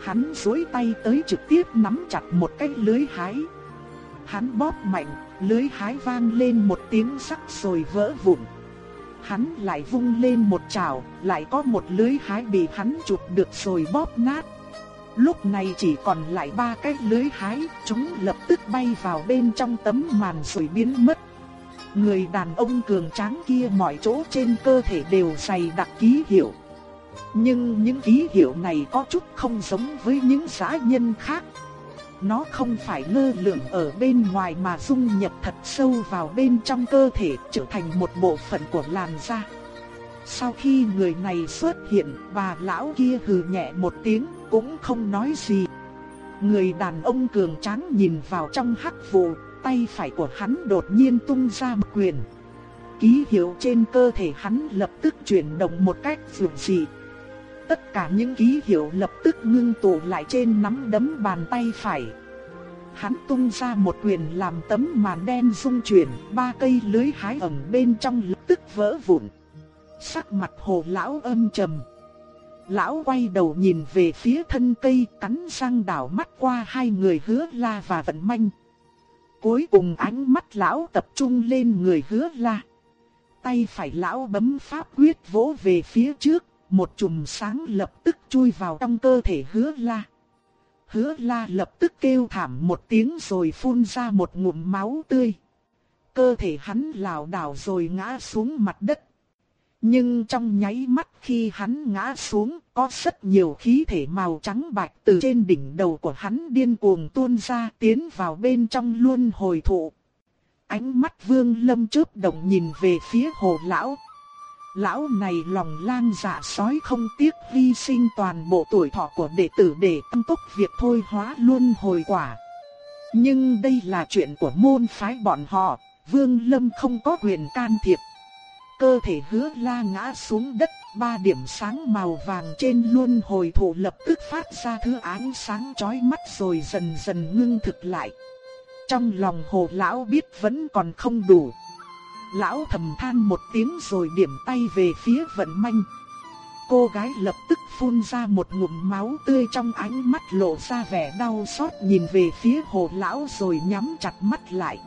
Hắn duỗi tay tới trực tiếp nắm chặt một cái lưới hái. Hắn bóp mạnh, lưới hái vang lên một tiếng sắc rồi vỡ vụn. Hắn lại vung lên một chảo, lại có một lưới hái bị hắn chụp được rồi bóp nát. Lúc này chỉ còn lại ba cái lưới hái, chúng lập tức bay vào bên trong tấm màn rồi biến mất. Người đàn ông cường tráng kia mọi chỗ trên cơ thể đều dày đặc ký hiệu. Nhưng những ký hiệu này có chút không giống với những xã nhân khác. Nó không phải lơ lửng ở bên ngoài mà dung nhập thật sâu vào bên trong cơ thể trở thành một bộ phận của làn da. Sau khi người này xuất hiện, bà lão kia hừ nhẹ một tiếng, cũng không nói gì. Người đàn ông cường tráng nhìn vào trong hắc vụ, tay phải của hắn đột nhiên tung ra một quyền. Ký hiệu trên cơ thể hắn lập tức chuyển động một cách dường dị. Tất cả những ký hiệu lập tức ngưng tụ lại trên nắm đấm bàn tay phải. Hắn tung ra một quyền làm tấm màn đen rung chuyển, ba cây lưới hái ẩn bên trong lập tức vỡ vụn. Sắc mặt hồ lão âm trầm. Lão quay đầu nhìn về phía thân cây cắn răng đảo mắt qua hai người hứa la và vận manh. Cuối cùng ánh mắt lão tập trung lên người hứa la. Tay phải lão bấm pháp quyết vỗ về phía trước, một chùm sáng lập tức chui vào trong cơ thể hứa la. Hứa la lập tức kêu thảm một tiếng rồi phun ra một ngụm máu tươi. Cơ thể hắn lảo đảo rồi ngã xuống mặt đất. Nhưng trong nháy mắt khi hắn ngã xuống, có rất nhiều khí thể màu trắng bạch từ trên đỉnh đầu của hắn điên cuồng tuôn ra tiến vào bên trong luôn hồi thụ. Ánh mắt vương lâm chớp động nhìn về phía hồ lão. Lão này lòng lang dạ sói không tiếc hy sinh toàn bộ tuổi thọ của đệ tử để tăng tốc việc thôi hóa luân hồi quả. Nhưng đây là chuyện của môn phái bọn họ, vương lâm không có quyền can thiệp. Cơ thể hứa la ngã xuống đất, ba điểm sáng màu vàng trên luân hồi thủ lập tức phát ra thứ ánh sáng chói mắt rồi dần dần ngưng thực lại. Trong lòng hồ lão biết vẫn còn không đủ. Lão thầm than một tiếng rồi điểm tay về phía vận manh. Cô gái lập tức phun ra một ngụm máu tươi trong ánh mắt lộ ra vẻ đau xót nhìn về phía hồ lão rồi nhắm chặt mắt lại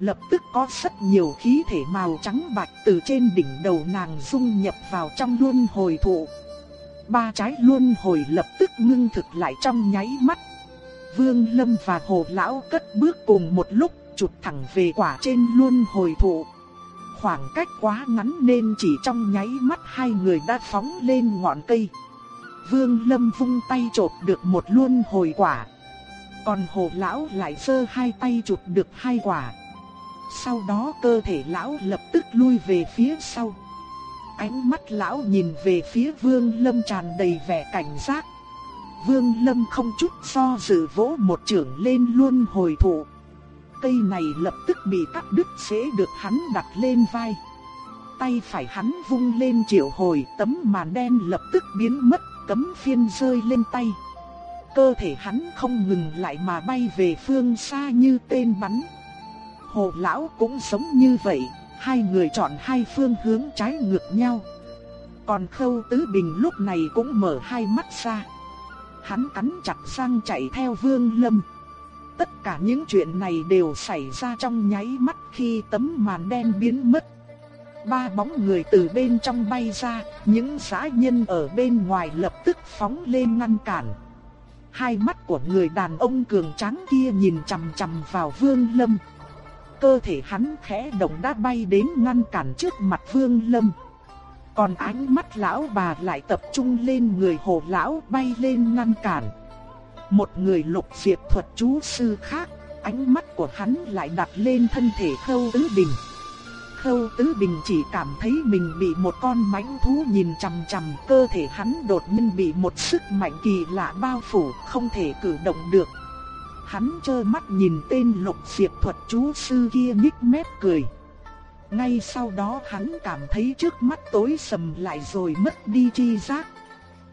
lập tức có rất nhiều khí thể màu trắng bạch từ trên đỉnh đầu nàng dung nhập vào trong luân hồi thụ. Ba trái luân hồi lập tức ngưng thực lại trong nháy mắt. Vương Lâm và Hồ Lão cất bước cùng một lúc, chụp thẳng về quả trên luân hồi thụ. Khoảng cách quá ngắn nên chỉ trong nháy mắt hai người đã phóng lên ngọn cây. Vương Lâm vung tay chộp được một luân hồi quả. Còn Hồ Lão lại sơ hai tay chụp được hai quả. Sau đó cơ thể lão lập tức lui về phía sau. Ánh mắt lão nhìn về phía Vương Lâm tràn đầy vẻ cảnh giác. Vương Lâm không chút do dự vỗ một trưởng lên luôn hồi thụ. Cây này lập tức bị cắt đứt xế được hắn đặt lên vai. Tay phải hắn vung lên triệu hồi tấm màn đen lập tức biến mất, cấm phiên rơi lên tay. Cơ thể hắn không ngừng lại mà bay về phương xa như tên bắn. Hồ lão cũng sống như vậy, hai người chọn hai phương hướng trái ngược nhau. Còn Khâu Tứ Bình lúc này cũng mở hai mắt ra. Hắn cắn chặt răng chạy theo Vương Lâm. Tất cả những chuyện này đều xảy ra trong nháy mắt khi tấm màn đen biến mất. Ba bóng người từ bên trong bay ra, những xã nhân ở bên ngoài lập tức phóng lên ngăn cản. Hai mắt của người đàn ông cường tráng kia nhìn chằm chằm vào Vương Lâm. Cơ thể hắn khẽ động đã bay đến ngăn cản trước mặt Vương Lâm. Còn ánh mắt lão bà lại tập trung lên người hồ lão bay lên ngăn cản. Một người lục diệt thuật chú sư khác, ánh mắt của hắn lại đặt lên thân thể khâu tứ bình. Khâu Tứ Bình chỉ cảm thấy mình bị một con mãnh thú nhìn chằm chằm, cơ thể hắn đột nhiên bị một sức mạnh kỳ lạ bao phủ, không thể cử động được. Hắn trơ mắt nhìn tên lục diệp thuật chú sư kia nhích mép cười. Ngay sau đó hắn cảm thấy trước mắt tối sầm lại rồi mất đi chi giác.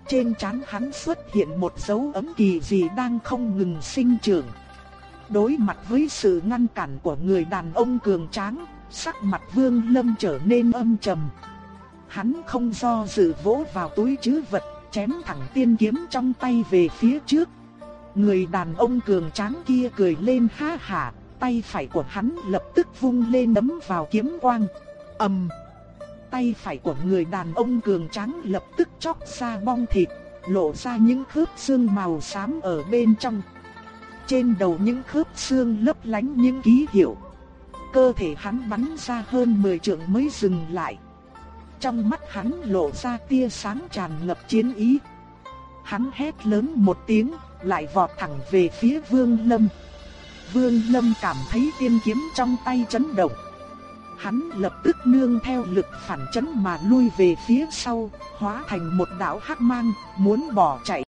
Trên trán hắn xuất hiện một dấu ấm kỳ gì đang không ngừng sinh trưởng. Đối mặt với sự ngăn cản của người đàn ông cường tráng, sắc mặt Vương Lâm trở nên âm trầm. Hắn không do dự vỗ vào túi trữ vật, chém thẳng tiên kiếm trong tay về phía trước. Người đàn ông cường tráng kia cười lên ha hả, tay phải của hắn lập tức vung lên nắm vào kiếm quang. ầm, tay phải của người đàn ông cường tráng lập tức chóc ra bong thịt, lộ ra những khớp xương màu xám ở bên trong. Trên đầu những khớp xương lấp lánh những ký hiệu cơ thể hắn bắn ra hơn 10 trượng mới dừng lại. Trong mắt hắn lộ ra tia sáng tràn ngập chiến ý. Hắn hét lớn một tiếng, lại vọt thẳng về phía Vương Lâm. Vương Lâm cảm thấy tiên kiếm trong tay chấn động. Hắn lập tức nương theo lực phản chấn mà lui về phía sau, hóa thành một đạo hắc mang, muốn bỏ chạy.